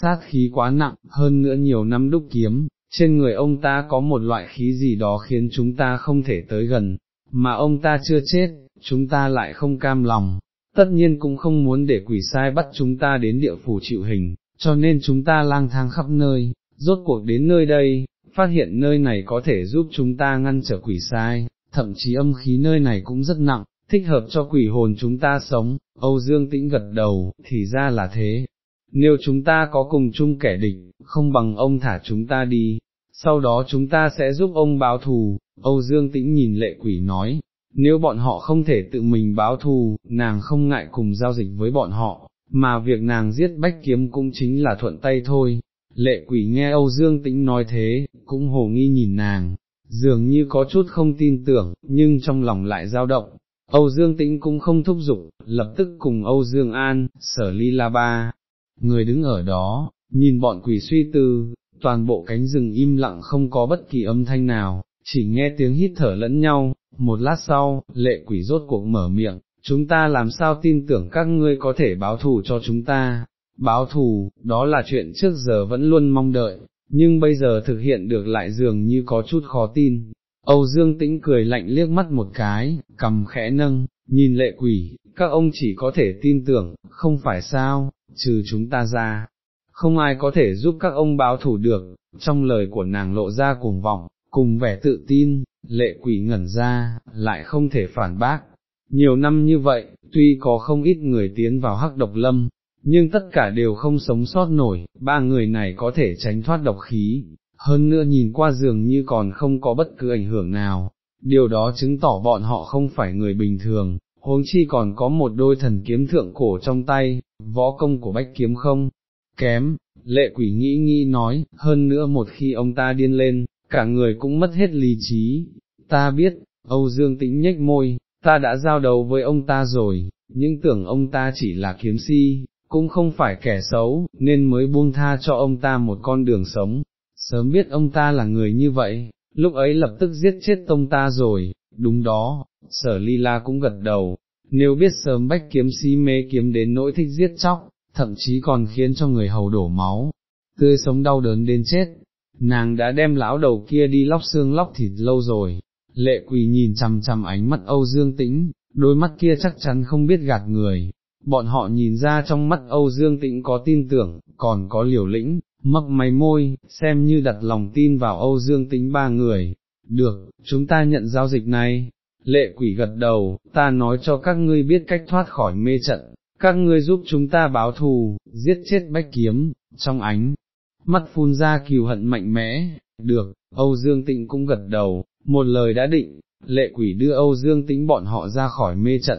sát khí quá nặng, hơn nữa nhiều năm đúc kiếm, trên người ông ta có một loại khí gì đó khiến chúng ta không thể tới gần, mà ông ta chưa chết, chúng ta lại không cam lòng, tất nhiên cũng không muốn để quỷ sai bắt chúng ta đến địa phủ chịu hình, cho nên chúng ta lang thang khắp nơi, rốt cuộc đến nơi đây, phát hiện nơi này có thể giúp chúng ta ngăn trở quỷ sai, thậm chí âm khí nơi này cũng rất nặng, thích hợp cho quỷ hồn chúng ta sống, Âu Dương Tĩnh gật đầu, thì ra là thế. Nếu chúng ta có cùng chung kẻ địch, không bằng ông thả chúng ta đi, sau đó chúng ta sẽ giúp ông báo thù, Âu Dương Tĩnh nhìn lệ quỷ nói, nếu bọn họ không thể tự mình báo thù, nàng không ngại cùng giao dịch với bọn họ, mà việc nàng giết bách kiếm cũng chính là thuận tay thôi. Lệ quỷ nghe Âu Dương Tĩnh nói thế, cũng hồ nghi nhìn nàng, dường như có chút không tin tưởng, nhưng trong lòng lại dao động. Âu Dương Tĩnh cũng không thúc giục, lập tức cùng Âu Dương An, sở ly la ba, người đứng ở đó, nhìn bọn quỷ suy tư, toàn bộ cánh rừng im lặng không có bất kỳ âm thanh nào, chỉ nghe tiếng hít thở lẫn nhau, một lát sau, lệ quỷ rốt cuộc mở miệng, chúng ta làm sao tin tưởng các ngươi có thể báo thù cho chúng ta, báo thù, đó là chuyện trước giờ vẫn luôn mong đợi, nhưng bây giờ thực hiện được lại dường như có chút khó tin. Âu Dương Tĩnh cười lạnh liếc mắt một cái, cầm khẽ nâng, nhìn lệ quỷ, các ông chỉ có thể tin tưởng, không phải sao, trừ chúng ta ra, không ai có thể giúp các ông báo thủ được, trong lời của nàng lộ ra cuồng vọng, cùng vẻ tự tin, lệ quỷ ngẩn ra, lại không thể phản bác. Nhiều năm như vậy, tuy có không ít người tiến vào hắc độc lâm, nhưng tất cả đều không sống sót nổi, ba người này có thể tránh thoát độc khí, hơn nữa nhìn qua giường như còn không có bất cứ ảnh hưởng nào, điều đó chứng tỏ bọn họ không phải người bình thường, huống chi còn có một đôi thần kiếm thượng cổ trong tay, võ công của bách kiếm không, kém, lệ quỷ nghĩ nghĩ nói, hơn nữa một khi ông ta điên lên, cả người cũng mất hết lý trí, ta biết, Âu Dương tĩnh nhếch môi, ta đã giao đầu với ông ta rồi, những tưởng ông ta chỉ là kiếm si, cũng không phải kẻ xấu, nên mới buông tha cho ông ta một con đường sống, sớm biết ông ta là người như vậy, lúc ấy lập tức giết chết tông ta rồi, đúng đó, sở ly la cũng gật đầu, nếu biết sớm bách kiếm si mê kiếm đến nỗi thích giết chóc, thậm chí còn khiến cho người hầu đổ máu, tươi sống đau đớn đến chết, nàng đã đem lão đầu kia đi lóc xương lóc thịt lâu rồi, lệ quỳ nhìn chằm chằm ánh mắt Âu Dương Tĩnh, đôi mắt kia chắc chắn không biết gạt người, bọn họ nhìn ra trong mắt Âu Dương Tĩnh có tin tưởng, còn có liều lĩnh, mấp máy môi, xem như đặt lòng tin vào Âu Dương Tĩnh ba người, được, chúng ta nhận giao dịch này, lệ quỷ gật đầu, ta nói cho các ngươi biết cách thoát khỏi mê trận, các ngươi giúp chúng ta báo thù, giết chết bách kiếm, trong ánh, mắt phun ra kiều hận mạnh mẽ, được, Âu Dương Tĩnh cũng gật đầu, một lời đã định, lệ quỷ đưa Âu Dương Tĩnh bọn họ ra khỏi mê trận,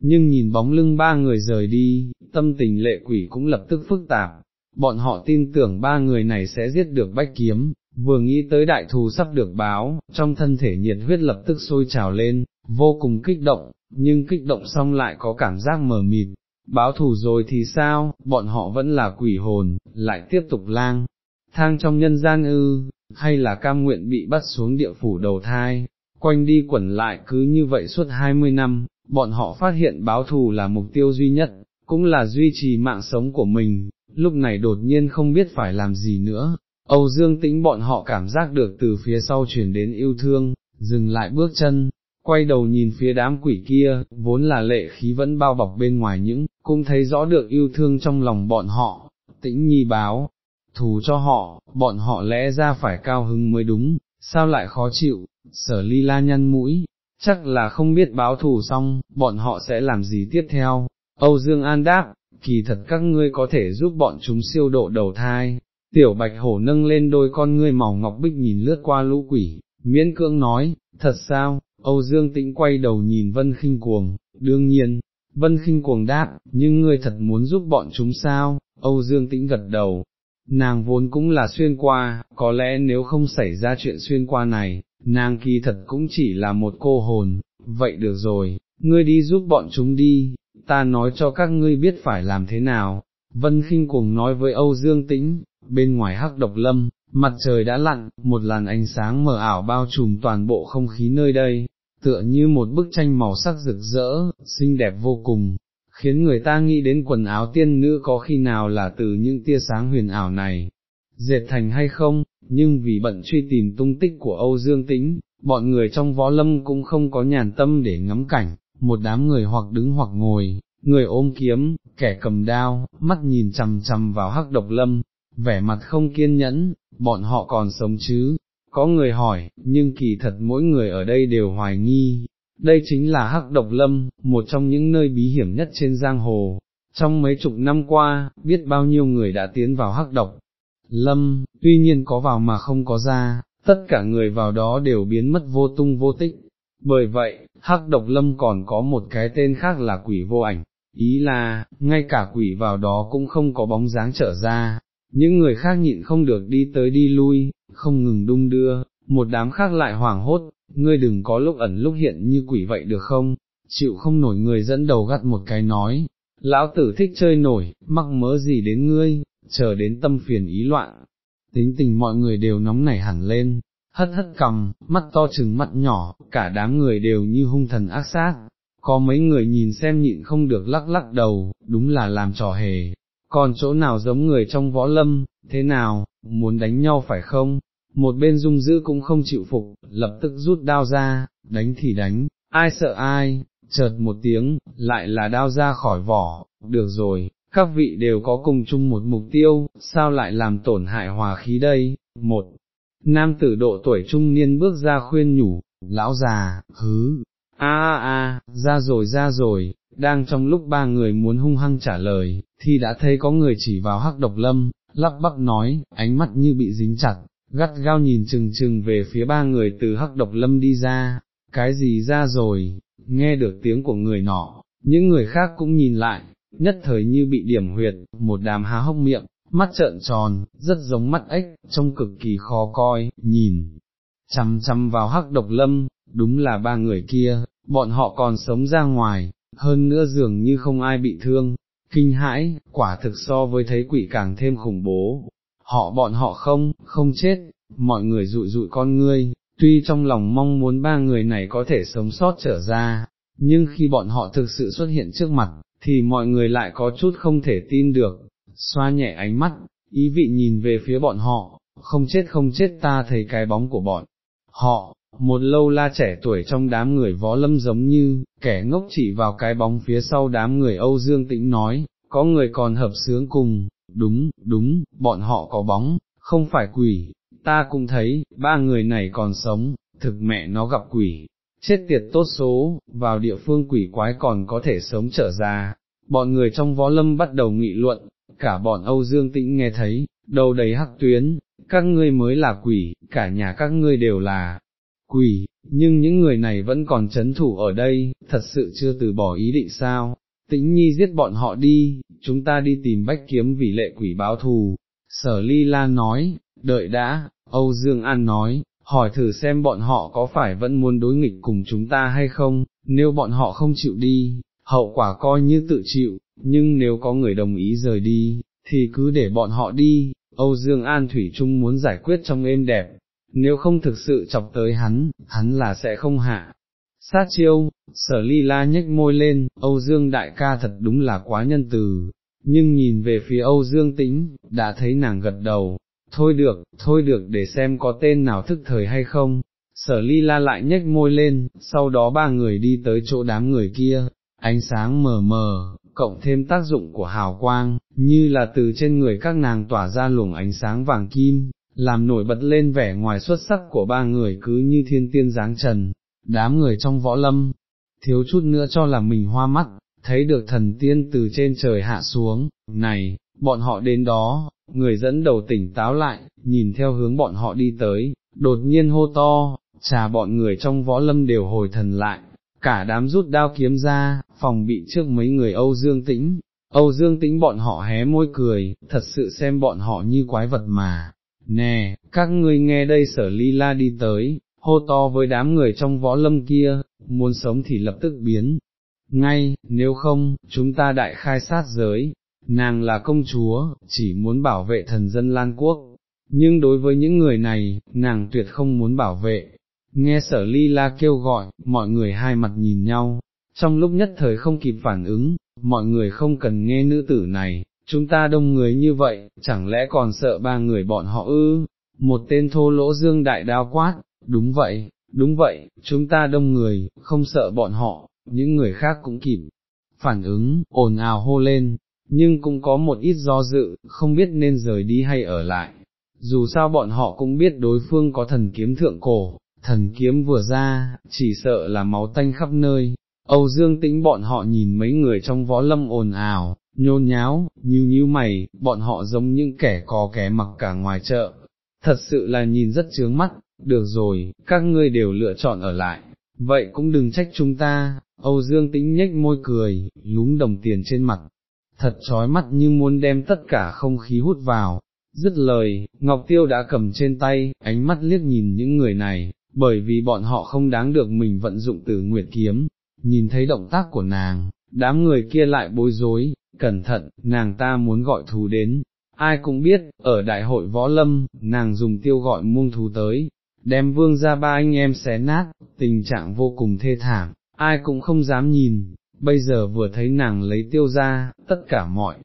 nhưng nhìn bóng lưng ba người rời đi, tâm tình lệ quỷ cũng lập tức phức tạp, bọn họ tin tưởng ba người này sẽ giết được bách kiếm, vừa nghĩ tới đại thù sắp được báo, trong thân thể nhiệt huyết lập tức sôi trào lên, vô cùng kích động, nhưng kích động xong lại có cảm giác mờ mịt, báo thù rồi thì sao, bọn họ vẫn là quỷ hồn, lại tiếp tục lang, thang trong nhân gian ư, hay là cam nguyện bị bắt xuống địa phủ đầu thai, quanh đi quẩn lại cứ như vậy suốt 20 năm, bọn họ phát hiện báo thù là mục tiêu duy nhất, cũng là duy trì mạng sống của mình, lúc này đột nhiên không biết phải làm gì nữa. Âu Dương tĩnh bọn họ cảm giác được từ phía sau chuyển đến yêu thương, dừng lại bước chân, quay đầu nhìn phía đám quỷ kia, vốn là lệ khí vẫn bao bọc bên ngoài những, cũng thấy rõ được yêu thương trong lòng bọn họ, tĩnh nhi báo, thù cho họ, bọn họ lẽ ra phải cao hứng mới đúng, sao lại khó chịu, sở ly la nhăn mũi, chắc là không biết báo thù xong, bọn họ sẽ làm gì tiếp theo. Âu Dương An đáp, kỳ thật các ngươi có thể giúp bọn chúng siêu độ đầu thai. Tiểu bạch hổ nâng lên đôi con ngươi màu ngọc bích nhìn lướt qua lũ quỷ, miễn cưỡng nói, thật sao, Âu Dương Tĩnh quay đầu nhìn Vân Kinh cuồng, đương nhiên, Vân Kinh cuồng đáp, nhưng ngươi thật muốn giúp bọn chúng sao, Âu Dương Tĩnh gật đầu, nàng vốn cũng là xuyên qua, có lẽ nếu không xảy ra chuyện xuyên qua này, nàng kỳ thật cũng chỉ là một cô hồn, vậy được rồi, ngươi đi giúp bọn chúng đi, ta nói cho các ngươi biết phải làm thế nào. Vân Kinh cuồng nói với Âu Dương Tĩnh, bên ngoài hắc độc lâm, mặt trời đã lặn, một làn ánh sáng mờ ảo bao trùm toàn bộ không khí nơi đây, tựa như một bức tranh màu sắc rực rỡ, xinh đẹp vô cùng, khiến người ta nghĩ đến quần áo tiên nữ có khi nào là từ những tia sáng huyền ảo này, dệt thành hay không, nhưng vì bận truy tìm tung tích của Âu Dương Tĩnh, bọn người trong võ lâm cũng không có nhàn tâm để ngắm cảnh, một đám người hoặc đứng hoặc ngồi, người ôm kiếm, kẻ cầm đao, mắt nhìn chằm chằm vào hắc độc lâm, vẻ mặt không kiên nhẫn, bọn họ còn sống chứ, có người hỏi, nhưng kỳ thật mỗi người ở đây đều hoài nghi, đây chính là hắc độc lâm, một trong những nơi bí hiểm nhất trên giang hồ. Trong mấy chục năm qua, biết bao nhiêu người đã tiến vào hắc độc, lâm, tuy nhiên có vào mà không có ra, tất cả người vào đó đều biến mất vô tung vô tích. Bởi vậy, hắc độc lâm còn có một cái tên khác là quỷ vô ảnh, ý là, ngay cả quỷ vào đó cũng không có bóng dáng trở ra, những người khác nhịn không được đi tới đi lui, không ngừng đung đưa, một đám khác lại hoảng hốt, ngươi đừng có lúc ẩn lúc hiện như quỷ vậy được không, chịu không nổi người dẫn đầu gắt một cái nói, lão tử thích chơi nổi, mắc mớ gì đến ngươi, chờ đến tâm phiền ý loạn, tính tình mọi người đều nóng nảy hẳn lên, hất hất cầm, mắt to chừng mắt nhỏ, cả đám người đều như hung thần ác sát, có mấy người nhìn xem nhịn không được lắc lắc đầu, đúng là làm trò hề, còn chỗ nào giống người trong võ lâm, thế nào, muốn đánh nhau phải không? Một bên dung dữ cũng không chịu phục, lập tức rút đao ra, đánh thì đánh, ai sợ ai, chợt một tiếng, lại là đao ra khỏi vỏ, được rồi, các vị đều có cùng chung một mục tiêu, sao lại làm tổn hại hòa khí đây, một, nam tử độ tuổi trung niên bước ra khuyên nhủ, lão già, hứ, a a a, ra rồi ra rồi, đang trong lúc ba người muốn hung hăng trả lời, thì đã thấy có người chỉ vào hắc độc lâm, lắp bắp nói, ánh mắt như bị dính chặt, gắt gao nhìn chừng chừng về phía ba người từ hắc độc lâm đi ra, cái gì ra rồi, nghe được tiếng của người nọ, những người khác cũng nhìn lại, nhất thời như bị điểm huyệt, một đám há hốc miệng, mắt trợn tròn, rất giống mắt ếch, trông cực kỳ khó coi, nhìn, chăm chăm vào hắc độc lâm, đúng là ba người kia, bọn họ còn sống ra ngoài, hơn nữa dường như không ai bị thương, kinh hãi, quả thực so với thấy quỷ càng thêm khủng bố. Họ bọn họ không, không chết, mọi người rụi rụi con ngươi, tuy trong lòng mong muốn ba người này có thể sống sót trở ra, nhưng khi bọn họ thực sự xuất hiện trước mặt, thì mọi người lại có chút không thể tin được, xoa nhẹ ánh mắt, ý vị nhìn về phía bọn họ, không chết không chết ta thấy cái bóng của bọn họ, một lâu la trẻ tuổi trong đám người võ lâm giống như, kẻ ngốc chỉ vào cái bóng phía sau đám người Âu Dương Tĩnh nói, có người còn hợp sướng cùng, đúng, đúng, bọn họ có bóng, không phải quỷ, ta cũng thấy, ba người này còn sống, thực mẹ nó gặp quỷ, chết tiệt tốt số, vào địa phương quỷ quái còn có thể sống trở ra, bọn người trong võ lâm bắt đầu nghị luận, cả bọn Âu Dương Tĩnh nghe thấy, đầu đầy hắc tuyến, các ngươi mới là quỷ, cả nhà các ngươi đều là quỷ, nhưng những người này vẫn còn chấn thủ ở đây, thật sự chưa từ bỏ ý định sao, tĩnh nhi giết bọn họ đi, chúng ta đi tìm bách kiếm vì lệ quỷ báo thù, sở ly la nói, đợi đã, Âu Dương An nói, hỏi thử xem bọn họ có phải vẫn muốn đối nghịch cùng chúng ta hay không, nếu bọn họ không chịu đi, hậu quả coi như tự chịu, nhưng nếu có người đồng ý rời đi, thì cứ để bọn họ đi, Âu Dương An Thủy Trung muốn giải quyết trong êm đẹp, nếu không thực sự chọc tới hắn, hắn là sẽ không hạ. Sát chiêu, sở ly la nhếch môi lên, Âu Dương đại ca thật đúng là quá nhân từ, nhưng nhìn về phía Âu Dương tĩnh, đã thấy nàng gật đầu, thôi được, thôi được để xem có tên nào thức thời hay không, sở ly la lại nhếch môi lên, sau đó ba người đi tới chỗ đám người kia, ánh sáng mờ mờ, cộng thêm tác dụng của hào quang, như là từ trên người các nàng tỏa ra luồng ánh sáng vàng kim, làm nổi bật lên vẻ ngoài xuất sắc của ba người cứ như thiên tiên dáng trần, đám người trong võ lâm, thiếu chút nữa cho là mình hoa mắt, thấy được thần tiên từ trên trời hạ xuống, này, bọn họ đến đó, người dẫn đầu tỉnh táo lại, nhìn theo hướng bọn họ đi tới, đột nhiên hô to, trà bọn người trong võ lâm đều hồi thần lại, cả đám rút đao kiếm ra, phòng bị trước mấy người Âu Dương Tĩnh, Âu Dương Tĩnh bọn họ hé môi cười, thật sự xem bọn họ như quái vật mà, nè, các ngươi nghe đây sở ly la đi tới, hô to với đám người trong võ lâm kia, muốn sống thì lập tức biến, ngay, nếu không, chúng ta đại khai sát giới, nàng là công chúa, chỉ muốn bảo vệ thần dân Lan Quốc, nhưng đối với những người này, nàng tuyệt không muốn bảo vệ. Nghe sở ly la kêu gọi, mọi người hai mặt nhìn nhau, trong lúc nhất thời không kịp phản ứng, mọi người không cần nghe nữ tử này, chúng ta đông người như vậy, chẳng lẽ còn sợ ba người bọn họ ư, một tên thô lỗ dương đại đao quát, đúng vậy, đúng vậy, chúng ta đông người, không sợ bọn họ, những người khác cũng kịp, phản ứng, ồn ào hô lên, nhưng cũng có một ít do dự, không biết nên rời đi hay ở lại, dù sao bọn họ cũng biết đối phương có thần kiếm thượng cổ, thần kiếm vừa ra, chỉ sợ là máu tanh khắp nơi. Âu Dương tĩnh bọn họ nhìn mấy người trong võ lâm ồn ào, nhôn nháo, nhíu nhíu mày, bọn họ giống những kẻ có kẻ mặc cả ngoài chợ, thật sự là nhìn rất chướng mắt, được rồi, các ngươi đều lựa chọn ở lại, vậy cũng đừng trách chúng ta, Âu Dương tĩnh nhếch môi cười, lúm đồng tiền trên mặt, thật trói mắt như muốn đem tất cả không khí hút vào, dứt lời, Ngọc Tiêu đã cầm trên tay, ánh mắt liếc nhìn những người này, bởi vì bọn họ không đáng được mình vận dụng từ Nguyệt Kiếm, nhìn thấy động tác của nàng, đám người kia lại bối rối, cẩn thận, nàng ta muốn gọi thú đến, ai cũng biết, ở đại hội võ lâm, nàng dùng tiêu gọi muông thú tới, đem vương ra ba anh em xé nát, tình trạng vô cùng thê thảm, ai cũng không dám nhìn, bây giờ vừa thấy nàng lấy tiêu ra, tất cả mọi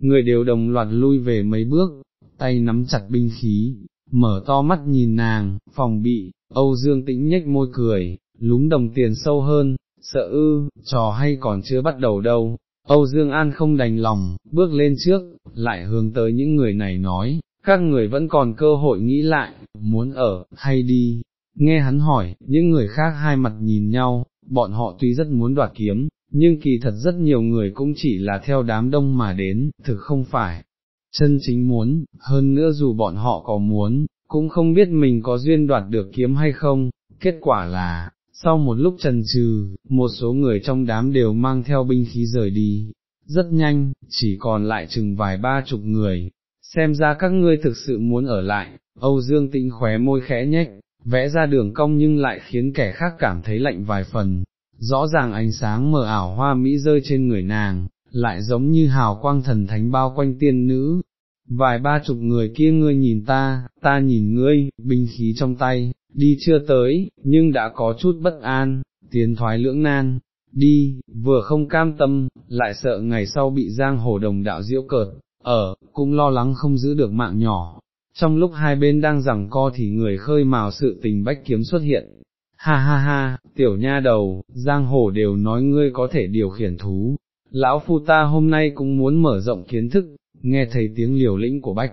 người đều đồng loạt lui về mấy bước, tay nắm chặt binh khí, mở to mắt nhìn nàng, phòng bị, Âu Dương tĩnh nhếch môi cười, lúng đồng tiền sâu hơn, sợ ư, trò hay còn chưa bắt đầu đâu. Âu Dương An không đành lòng, bước lên trước, lại hướng tới những người này nói, các người vẫn còn cơ hội nghĩ lại, muốn ở, hay đi. Nghe hắn hỏi, những người khác hai mặt nhìn nhau, bọn họ tuy rất muốn đoạt kiếm, nhưng kỳ thật rất nhiều người cũng chỉ là theo đám đông mà đến, thực không phải. Chân chính muốn, hơn nữa dù bọn họ có muốn, cũng không biết mình có duyên đoạt được kiếm hay không, kết quả là, sau một lúc trần trừ, một số người trong đám đều mang theo binh khí rời đi, rất nhanh, chỉ còn lại chừng vài ba chục người, xem ra các ngươi thực sự muốn ở lại, Âu Dương Tĩnh khóe môi khẽ nhếch, vẽ ra đường cong nhưng lại khiến kẻ khác cảm thấy lạnh vài phần, rõ ràng ánh sáng mờ ảo hoa mỹ rơi trên người nàng, lại giống như hào quang thần thánh bao quanh tiên nữ. Vài ba chục người kia ngươi nhìn ta, ta nhìn ngươi, binh khí trong tay, đi chưa tới, nhưng đã có chút bất an, tiến thoái lưỡng nan, đi, vừa không cam tâm, lại sợ ngày sau bị giang hồ đồng đạo diễu cợt, ở, cũng lo lắng không giữ được mạng nhỏ. Trong lúc hai bên đang giằng co thì người khơi mào sự tình bách kiếm xuất hiện. Ha ha ha, tiểu nha đầu, giang hồ đều nói ngươi có thể điều khiển thú. Lão phu ta hôm nay cũng muốn mở rộng kiến thức, nghe thấy tiếng liều lĩnh của bách.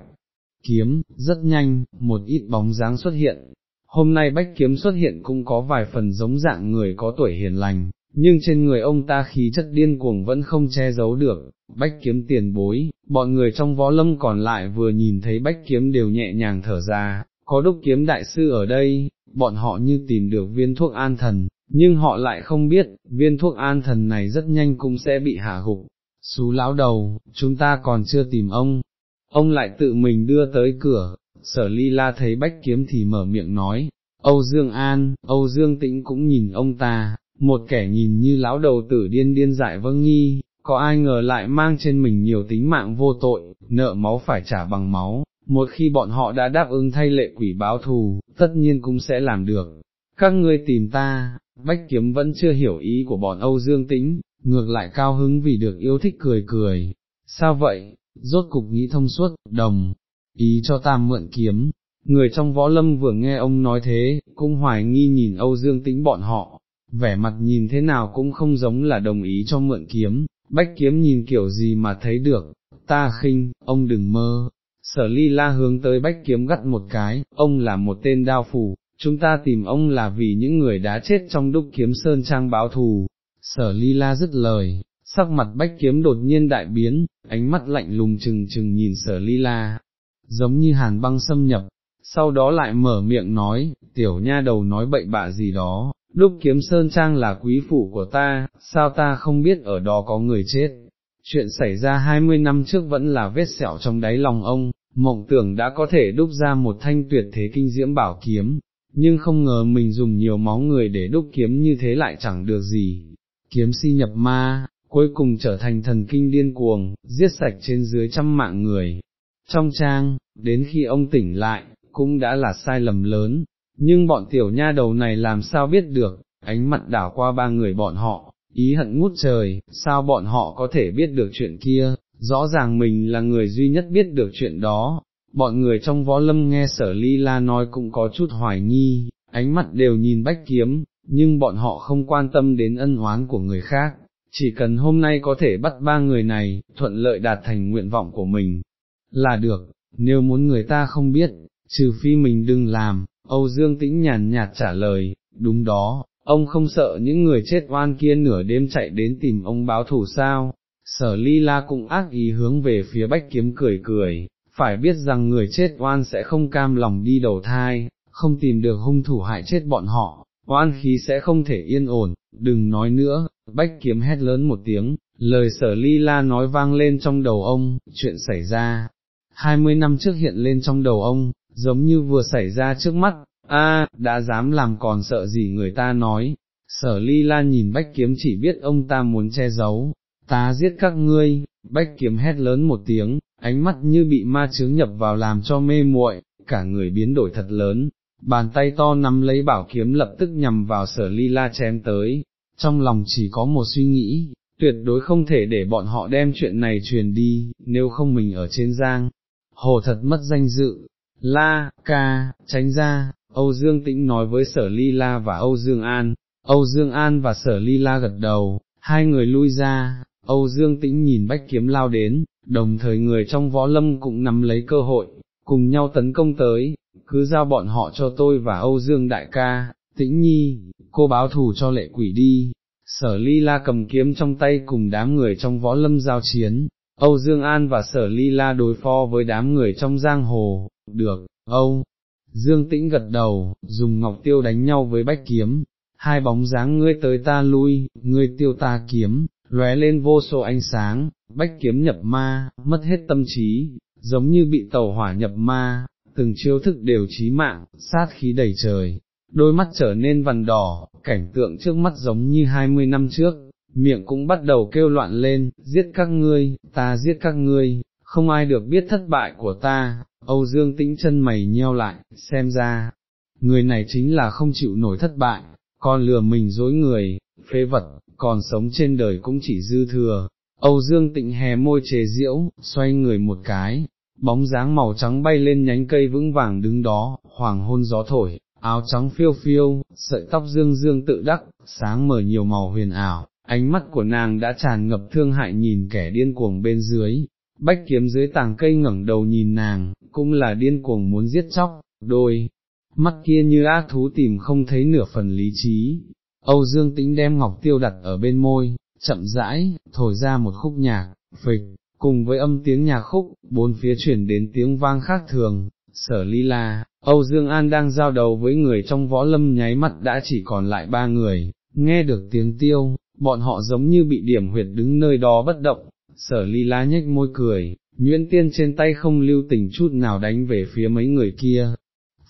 Kiếm, rất nhanh, một ít bóng dáng xuất hiện. Hôm nay bách kiếm xuất hiện cũng có vài phần giống dạng người có tuổi hiền lành, nhưng trên người ông ta khí chất điên cuồng vẫn không che giấu được, bách kiếm tiền bối, bọn người trong võ lâm còn lại vừa nhìn thấy bách kiếm đều nhẹ nhàng thở ra, có đúc kiếm đại sư ở đây, bọn họ như tìm được viên thuốc an thần, nhưng họ lại không biết, viên thuốc an thần này rất nhanh cũng sẽ bị hạ gục. Xú lão đầu, chúng ta còn chưa tìm ông, ông lại tự mình đưa tới cửa, sở ly la thấy bách kiếm thì mở miệng nói, Âu Dương An, Âu Dương Tĩnh cũng nhìn ông ta, một kẻ nhìn như lão đầu tử điên điên dại vâng nghi, có ai ngờ lại mang trên mình nhiều tính mạng vô tội, nợ máu phải trả bằng máu, một khi bọn họ đã đáp ứng thay lệ quỷ báo thù, tất nhiên cũng sẽ làm được. Các ngươi tìm ta, Bách Kiếm vẫn chưa hiểu ý của bọn Âu Dương Tĩnh, ngược lại cao hứng vì được yêu thích cười cười. Sao vậy, rốt cục nghĩ thông suốt, đồng, ý cho ta mượn kiếm. Người trong võ lâm vừa nghe ông nói thế, cũng hoài nghi nhìn Âu Dương Tĩnh bọn họ, vẻ mặt nhìn thế nào cũng không giống là đồng ý cho mượn kiếm, bách kiếm nhìn kiểu gì mà thấy được, ta khinh, ông đừng mơ. Sở ly la hướng tới bách kiếm gắt một cái, ông là một tên đao phủ, chúng ta tìm ông là vì những người đã chết trong đúc kiếm sơn trang báo thù. Sở ly la dứt lời, sắc mặt bách kiếm đột nhiên đại biến, ánh mắt lạnh lùng chừng chừng nhìn sở ly la, giống như hàn băng xâm nhập, sau đó lại mở miệng nói, tiểu nha đầu nói bậy bạ gì đó, đúc kiếm sơn trang là quý phụ của ta, sao ta không biết ở đó có người chết. Chuyện xảy ra hai mươi năm trước vẫn là vết sẹo trong đáy lòng ông, mộng tưởng đã có thể đúc ra một thanh tuyệt thế kinh diễm bảo kiếm, nhưng không ngờ mình dùng nhiều máu người để đúc kiếm như thế lại chẳng được gì. Kiếm si nhập ma, cuối cùng trở thành thần kinh điên cuồng, giết sạch trên dưới trăm mạng người. Trong trang, đến khi ông tỉnh lại, cũng đã là sai lầm lớn, nhưng bọn tiểu nha đầu này làm sao biết được, ánh mặt đảo qua ba người bọn họ, ý hận ngút trời, sao bọn họ có thể biết được chuyện kia, rõ ràng mình là người duy nhất biết được chuyện đó. Bọn người trong võ lâm nghe sở ly la nói cũng có chút hoài nghi, ánh mắt đều nhìn bách kiếm, nhưng bọn họ không quan tâm đến ân oán của người khác, chỉ cần hôm nay có thể bắt ba người này, thuận lợi đạt thành nguyện vọng của mình, là được, nếu muốn người ta không biết, trừ phi mình đừng làm, Âu Dương Tĩnh nhàn nhạt trả lời, đúng đó, ông không sợ những người chết oan kia nửa đêm chạy đến tìm ông báo thù sao, sở ly la cũng ác ý hướng về phía bách kiếm cười cười, phải biết rằng người chết oan sẽ không cam lòng đi đầu thai, không tìm được hung thủ hại chết bọn họ, oan khí sẽ không thể yên ổn, đừng nói nữa, bách kiếm hét lớn một tiếng, lời sở ly la nói vang lên trong đầu ông, chuyện xảy ra, hai mươi năm trước hiện lên trong đầu ông, giống như vừa xảy ra trước mắt, a, đã dám làm còn sợ gì người ta nói, sở ly lan nhìn bách kiếm chỉ biết ông ta muốn che giấu, ta giết các ngươi, bách kiếm hét lớn một tiếng, ánh mắt như bị ma chướng nhập vào làm cho mê muội, cả người biến đổi thật lớn, bàn tay to nắm lấy bảo kiếm lập tức nhằm vào sở ly la chém tới, trong lòng chỉ có một suy nghĩ, tuyệt đối không thể để bọn họ đem chuyện này truyền đi, nếu không mình ở trên giang, hồ thật mất danh dự, la, ca, tránh ra, Âu Dương Tĩnh nói với Sở Ly La và Âu Dương An, Âu Dương An và Sở Ly La gật đầu, hai người lui ra, Âu Dương Tĩnh nhìn bách kiếm lao đến, đồng thời người trong võ lâm cũng nắm lấy cơ hội, cùng nhau tấn công tới, cứ giao bọn họ cho tôi và Âu Dương Đại ca, Tĩnh Nhi, cô báo thù cho lệ quỷ đi. Sở Ly La cầm kiếm trong tay cùng đám người trong võ lâm giao chiến, Âu Dương An và Sở Ly La đối phó với đám người trong giang hồ, được, Âu, Dương Tĩnh gật đầu, dùng ngọc tiêu đánh nhau với bách kiếm, hai bóng dáng ngươi tới ta lui, ngươi tiêu ta kiếm, lóe lên vô số ánh sáng, bách kiếm nhập ma, mất hết tâm trí, giống như bị tàu hỏa nhập ma, từng chiêu thức đều chí mạng, sát khí đầy trời, đôi mắt trở nên vằn đỏ, cảnh tượng trước mắt giống như hai mươi năm trước, miệng cũng bắt đầu kêu loạn lên, giết các ngươi, ta giết các ngươi, không ai được biết thất bại của ta, Âu Dương tĩnh chân mày nheo lại, xem ra, người này chính là không chịu nổi thất bại, còn lừa mình dối người, phế vật, còn sống trên đời cũng chỉ dư thừa. Âu Dương tịnh hè môi chế diễu, xoay người một cái, bóng dáng màu trắng bay lên nhánh cây vững vàng đứng đó, hoàng hôn gió thổi, áo trắng phiêu phiêu, sợi tóc dương dương tự đắc, sáng mở nhiều màu huyền ảo, ánh mắt của nàng đã tràn ngập thương hại nhìn kẻ điên cuồng bên dưới, bách kiếm dưới tàng cây ngẩng đầu nhìn nàng, cũng là điên cuồng muốn giết chóc, đôi, mắt kia như ác thú tìm không thấy nửa phần lý trí. Âu Dương Tĩnh đem ngọc tiêu đặt ở bên môi, chậm rãi, thổi ra một khúc nhạc, phịch, cùng với âm tiếng nhạc khúc, bốn phía chuyển đến tiếng vang khác thường, sở ly la, Âu Dương An đang giao đầu với người trong võ lâm nháy mắt đã chỉ còn lại ba người, nghe được tiếng tiêu, bọn họ giống như bị điểm huyệt đứng nơi đó bất động, sở ly la nhếch môi cười, nhuyễn tiên trên tay không lưu tình chút nào đánh về phía mấy người kia,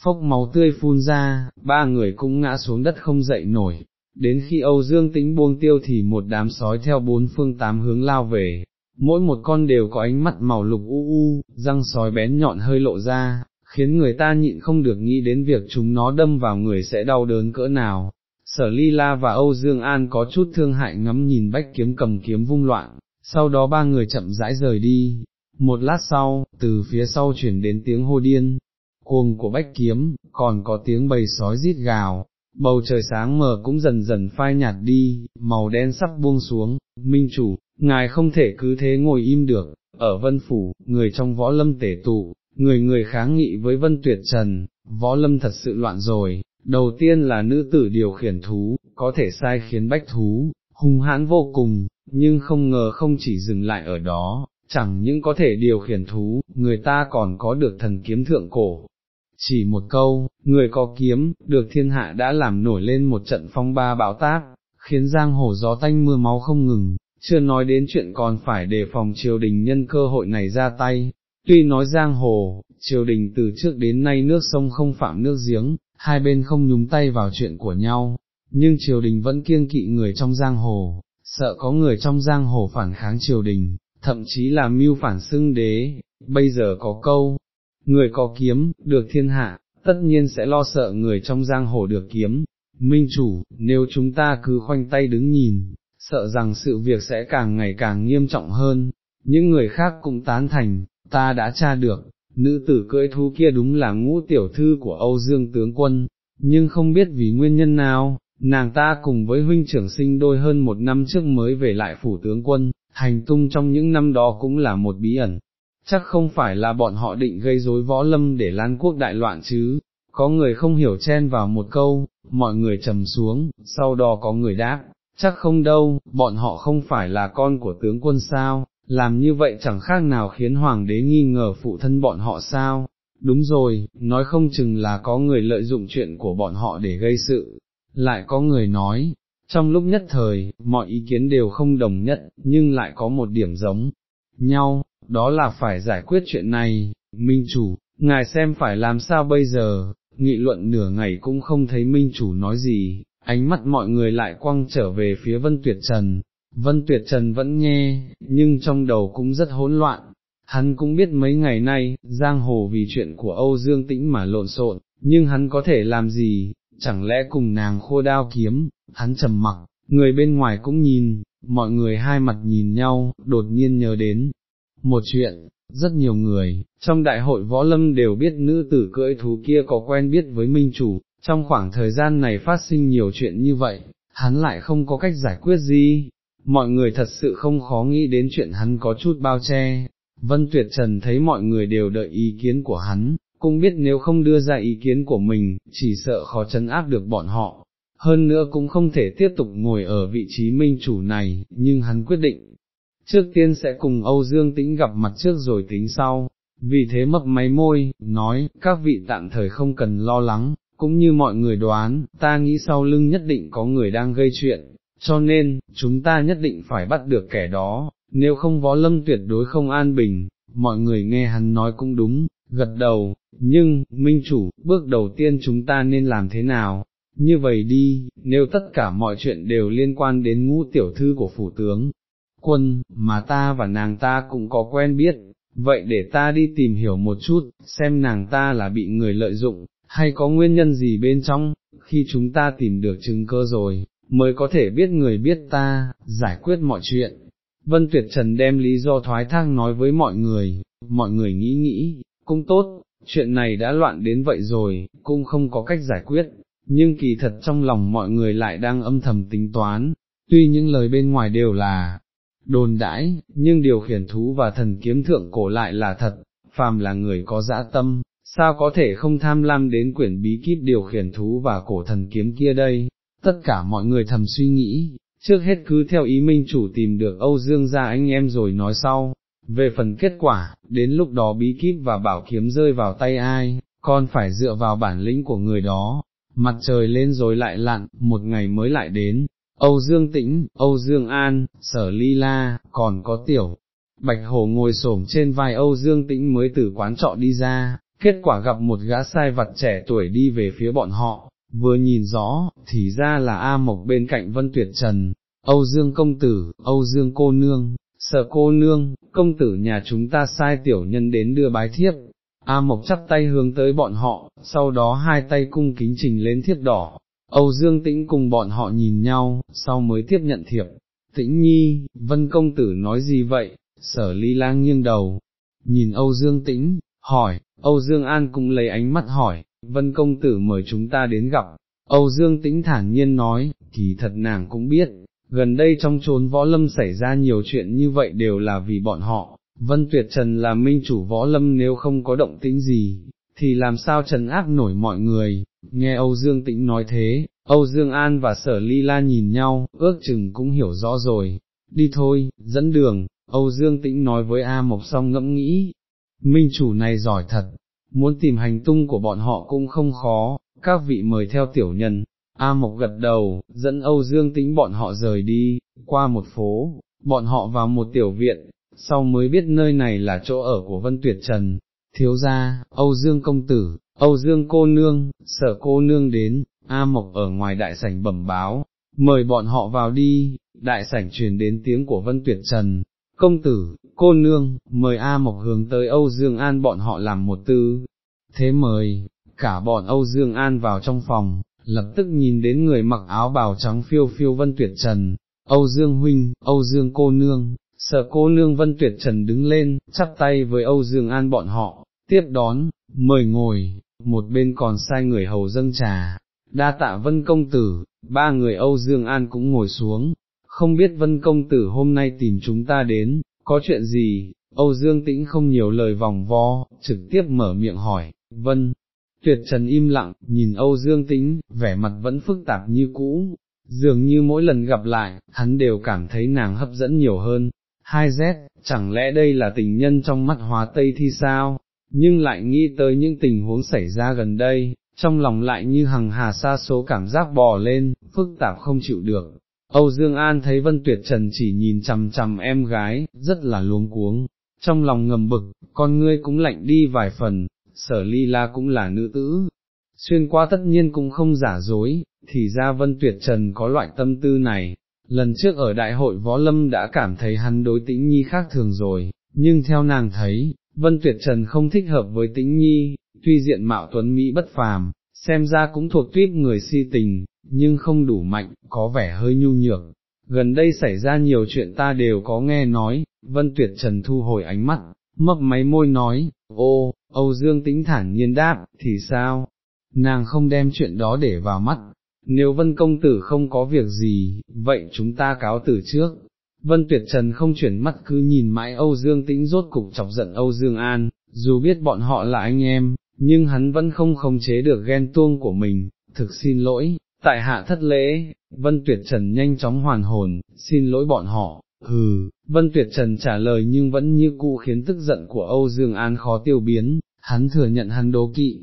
phốc máu tươi phun ra, ba người cũng ngã xuống đất không dậy nổi, đến khi Âu Dương tĩnh buông tiêu thì một đám sói theo bốn phương tám hướng lao về, mỗi một con đều có ánh mắt màu lục u u, răng sói bén nhọn hơi lộ ra, khiến người ta nhịn không được nghĩ đến việc chúng nó đâm vào người sẽ đau đớn cỡ nào. Sở Ly La và Âu Dương An có chút thương hại ngắm nhìn bách kiếm cầm kiếm vung loạn, sau đó ba người chậm rãi rời đi. Một lát sau, từ phía sau chuyển đến tiếng hô điên, cuồng của bách kiếm, còn có tiếng bầy sói rít gào, bầu trời sáng mờ cũng dần dần phai nhạt đi, màu đen sắp buông xuống, minh chủ, ngài không thể cứ thế ngồi im được, ở vân phủ, người trong võ lâm tể tụ, người người kháng nghị với vân tuyệt trần, võ lâm thật sự loạn rồi, đầu tiên là nữ tử điều khiển thú, có thể sai khiến bách thú, hung hãn vô cùng, nhưng không ngờ không chỉ dừng lại ở đó, chẳng những có thể điều khiển thú, người ta còn có được thần kiếm thượng cổ. Chỉ một câu, người có kiếm, được thiên hạ đã làm nổi lên một trận phong ba bão táp, khiến giang hồ gió tanh mưa máu không ngừng, chưa nói đến chuyện còn phải đề phòng triều đình nhân cơ hội này ra tay. Tuy nói giang hồ, triều đình từ trước đến nay nước sông không phạm nước giếng, hai bên không nhúng tay vào chuyện của nhau, nhưng triều đình vẫn kiêng kỵ người trong giang hồ, sợ có người trong giang hồ phản kháng triều đình, thậm chí là mưu phản xưng đế, bây giờ có câu, người có kiếm, được thiên hạ, tất nhiên sẽ lo sợ người trong giang hồ được kiếm. Minh chủ, nếu chúng ta cứ khoanh tay đứng nhìn, sợ rằng sự việc sẽ càng ngày càng nghiêm trọng hơn, những người khác cũng tán thành, ta đã tra được, nữ tử cưỡi thú kia đúng là ngũ tiểu thư của Âu Dương tướng quân, nhưng không biết vì nguyên nhân nào, nàng ta cùng với huynh trưởng sinh đôi hơn một năm trước mới về lại phủ tướng quân, hành tung trong những năm đó cũng là một bí ẩn. Chắc không phải là bọn họ định gây rối võ lâm để lan quốc đại loạn chứ, có người không hiểu chen vào một câu, mọi người trầm xuống, sau đó có người đáp, chắc không đâu, bọn họ không phải là con của tướng quân sao, làm như vậy chẳng khác nào khiến hoàng đế nghi ngờ phụ thân bọn họ sao, đúng rồi, nói không chừng là có người lợi dụng chuyện của bọn họ để gây sự, lại có người nói, trong lúc nhất thời, mọi ý kiến đều không đồng nhất, nhưng lại có một điểm giống nhau, đó là phải giải quyết chuyện này, minh chủ, ngài xem phải làm sao bây giờ, nghị luận nửa ngày cũng không thấy minh chủ nói gì, ánh mắt mọi người lại quăng trở về phía Vân Tuyệt Trần, Vân Tuyệt Trần vẫn nghe, nhưng trong đầu cũng rất hỗn loạn, hắn cũng biết mấy ngày nay, giang hồ vì chuyện của Âu Dương Tĩnh mà lộn xộn, nhưng hắn có thể làm gì, chẳng lẽ cùng nàng khô đao kiếm, hắn trầm mặc, người bên ngoài cũng nhìn, mọi người hai mặt nhìn nhau, đột nhiên nhớ đến. Một chuyện, rất nhiều người, trong đại hội võ lâm đều biết nữ tử cưỡi thú kia có quen biết với minh chủ, trong khoảng thời gian này phát sinh nhiều chuyện như vậy, hắn lại không có cách giải quyết gì, mọi người thật sự không khó nghĩ đến chuyện hắn có chút bao che. Vân Tuyệt Trần thấy mọi người đều đợi ý kiến của hắn, cũng biết nếu không đưa ra ý kiến của mình, chỉ sợ khó chấn áp được bọn họ, hơn nữa cũng không thể tiếp tục ngồi ở vị trí minh chủ này, nhưng hắn quyết định, trước tiên sẽ cùng Âu Dương Tĩnh gặp mặt trước rồi tính sau, vì thế mập máy môi, nói, các vị tạm thời không cần lo lắng, cũng như mọi người đoán, ta nghĩ sau lưng nhất định có người đang gây chuyện, cho nên, chúng ta nhất định phải bắt được kẻ đó, nếu không võ lâm tuyệt đối không an bình, mọi người nghe hắn nói cũng đúng, gật đầu, nhưng, minh chủ, bước đầu tiên chúng ta nên làm thế nào? Như vậy đi, nếu tất cả mọi chuyện đều liên quan đến ngũ tiểu thư của phủ tướng, quân, mà ta và nàng ta cũng có quen biết, vậy để ta đi tìm hiểu một chút, xem nàng ta là bị người lợi dụng, hay có nguyên nhân gì bên trong, khi chúng ta tìm được chứng cơ rồi, mới có thể biết người biết ta, giải quyết mọi chuyện. Vân Tuyệt Trần đem lý do thoái thác nói với mọi người, mọi người nghĩ nghĩ, cũng tốt, chuyện này đã loạn đến vậy rồi, cũng không có cách giải quyết, nhưng kỳ thật trong lòng mọi người lại đang âm thầm tính toán, tuy những lời bên ngoài đều là đồn đãi, nhưng điều khiển thú và thần kiếm thượng cổ lại là thật, phàm là người có dã tâm, sao có thể không tham lam đến quyển bí kíp điều khiển thú và cổ thần kiếm kia đây, tất cả mọi người thầm suy nghĩ, trước hết cứ theo ý minh chủ tìm được Âu Dương gia anh em rồi nói sau, về phần kết quả, đến lúc đó bí kíp và bảo kiếm rơi vào tay ai, còn phải dựa vào bản lĩnh của người đó, mặt trời lên rồi lại lặn, một ngày mới lại đến, Âu Dương Tĩnh, Âu Dương An, Sở Ly La, còn có tiểu. Bạch Hồ ngồi xổm trên vai Âu Dương Tĩnh mới từ quán trọ đi ra, kết quả gặp một gã sai vặt trẻ tuổi đi về phía bọn họ, vừa nhìn rõ, thì ra là A Mộc bên cạnh Vân Tuyệt Trần, Âu Dương Công Tử, Âu Dương Cô Nương, Sở Cô Nương, Công Tử nhà chúng ta sai tiểu nhân đến đưa bái thiếp. A Mộc chắp tay hướng tới bọn họ, sau đó hai tay cung kính trình lên thiếp đỏ, Âu Dương Tĩnh cùng bọn họ nhìn nhau, sau mới tiếp nhận thiệp. Tĩnh Nhi, Vân Công Tử nói gì vậy? Sở Ly Lang nghiêng đầu, nhìn Âu Dương Tĩnh, hỏi, Âu Dương An cũng lấy ánh mắt hỏi, Vân Công Tử mời chúng ta đến gặp. Âu Dương Tĩnh thản nhiên nói, kỳ thật nàng cũng biết, gần đây trong chốn võ lâm xảy ra nhiều chuyện như vậy đều là vì bọn họ, Vân Tuyệt Trần là minh chủ võ lâm nếu không có động tĩnh gì, thì làm sao trần ác nổi mọi người, nghe Âu Dương Tĩnh nói thế, Âu Dương An và Sở Ly La nhìn nhau, ước chừng cũng hiểu rõ rồi, đi thôi, dẫn đường, Âu Dương Tĩnh nói với A Mộc xong ngẫm nghĩ, minh chủ này giỏi thật, muốn tìm hành tung của bọn họ cũng không khó, các vị mời theo tiểu nhân. A Mộc gật đầu, dẫn Âu Dương Tĩnh bọn họ rời đi, qua một phố, bọn họ vào một tiểu viện, sau mới biết nơi này là chỗ ở của Vân Tuyệt Trần, thiếu gia, Âu Dương công tử, Âu Dương cô nương, sở cô nương đến, A Mộc ở ngoài đại sảnh bẩm báo, mời bọn họ vào đi, đại sảnh truyền đến tiếng của Vân Tuyệt Trần, công tử, cô nương, mời A Mộc hướng tới Âu Dương An bọn họ làm một tư, thế mời, cả bọn Âu Dương An vào trong phòng, lập tức nhìn đến người mặc áo bào trắng phiêu phiêu Vân Tuyệt Trần, Âu Dương Huynh, Âu Dương cô nương, sợ cô nương Vân Tuyệt Trần đứng lên, chắp tay với Âu Dương An bọn họ, tiếp đón, mời ngồi, một bên còn sai người hầu dâng trà, đa tạ Vân Công Tử, ba người Âu Dương An cũng ngồi xuống, không biết Vân Công Tử hôm nay tìm chúng ta đến, có chuyện gì, Âu Dương Tĩnh không nhiều lời vòng vo, trực tiếp mở miệng hỏi, Vân. Tuyệt Trần im lặng, nhìn Âu Dương Tĩnh, vẻ mặt vẫn phức tạp như cũ, dường như mỗi lần gặp lại, hắn đều cảm thấy nàng hấp dẫn nhiều hơn. Hai z, chẳng lẽ đây là tình nhân trong mắt hóa tây thì sao, nhưng lại nghĩ tới những tình huống xảy ra gần đây, trong lòng lại như hằng hà xa số cảm giác bò lên, phức tạp không chịu được. Âu Dương An thấy Vân Tuyệt Trần chỉ nhìn chằm chằm em gái, rất là luống cuống, trong lòng ngầm bực, con ngươi cũng lạnh đi vài phần, sở ly la cũng là nữ tử, xuyên qua tất nhiên cũng không giả dối, thì ra Vân Tuyệt Trần có loại tâm tư này, lần trước ở đại hội võ lâm đã cảm thấy hắn đối tĩnh nhi khác thường rồi, nhưng theo nàng thấy, Vân Tuyệt Trần không thích hợp với tĩnh nhi, tuy diện mạo tuấn Mỹ bất phàm, xem ra cũng thuộc tuyết người si tình, nhưng không đủ mạnh, có vẻ hơi nhu nhược. Gần đây xảy ra nhiều chuyện ta đều có nghe nói, Vân Tuyệt Trần thu hồi ánh mắt, mấp máy môi nói, ô, Âu Dương tĩnh thản nhiên đáp, thì sao? Nàng không đem chuyện đó để vào mắt, nếu Vân Công Tử không có việc gì, vậy chúng ta cáo từ trước, Vân Tuyệt Trần không chuyển mắt cứ nhìn mãi Âu Dương Tĩnh rốt cục chọc giận Âu Dương An, dù biết bọn họ là anh em, nhưng hắn vẫn không khống chế được ghen tuông của mình, thực xin lỗi, tại hạ thất lễ, Vân Tuyệt Trần nhanh chóng hoàn hồn, xin lỗi bọn họ, hừ, Vân Tuyệt Trần trả lời nhưng vẫn như cũ khiến tức giận của Âu Dương An khó tiêu biến, hắn thừa nhận hắn đố kỵ,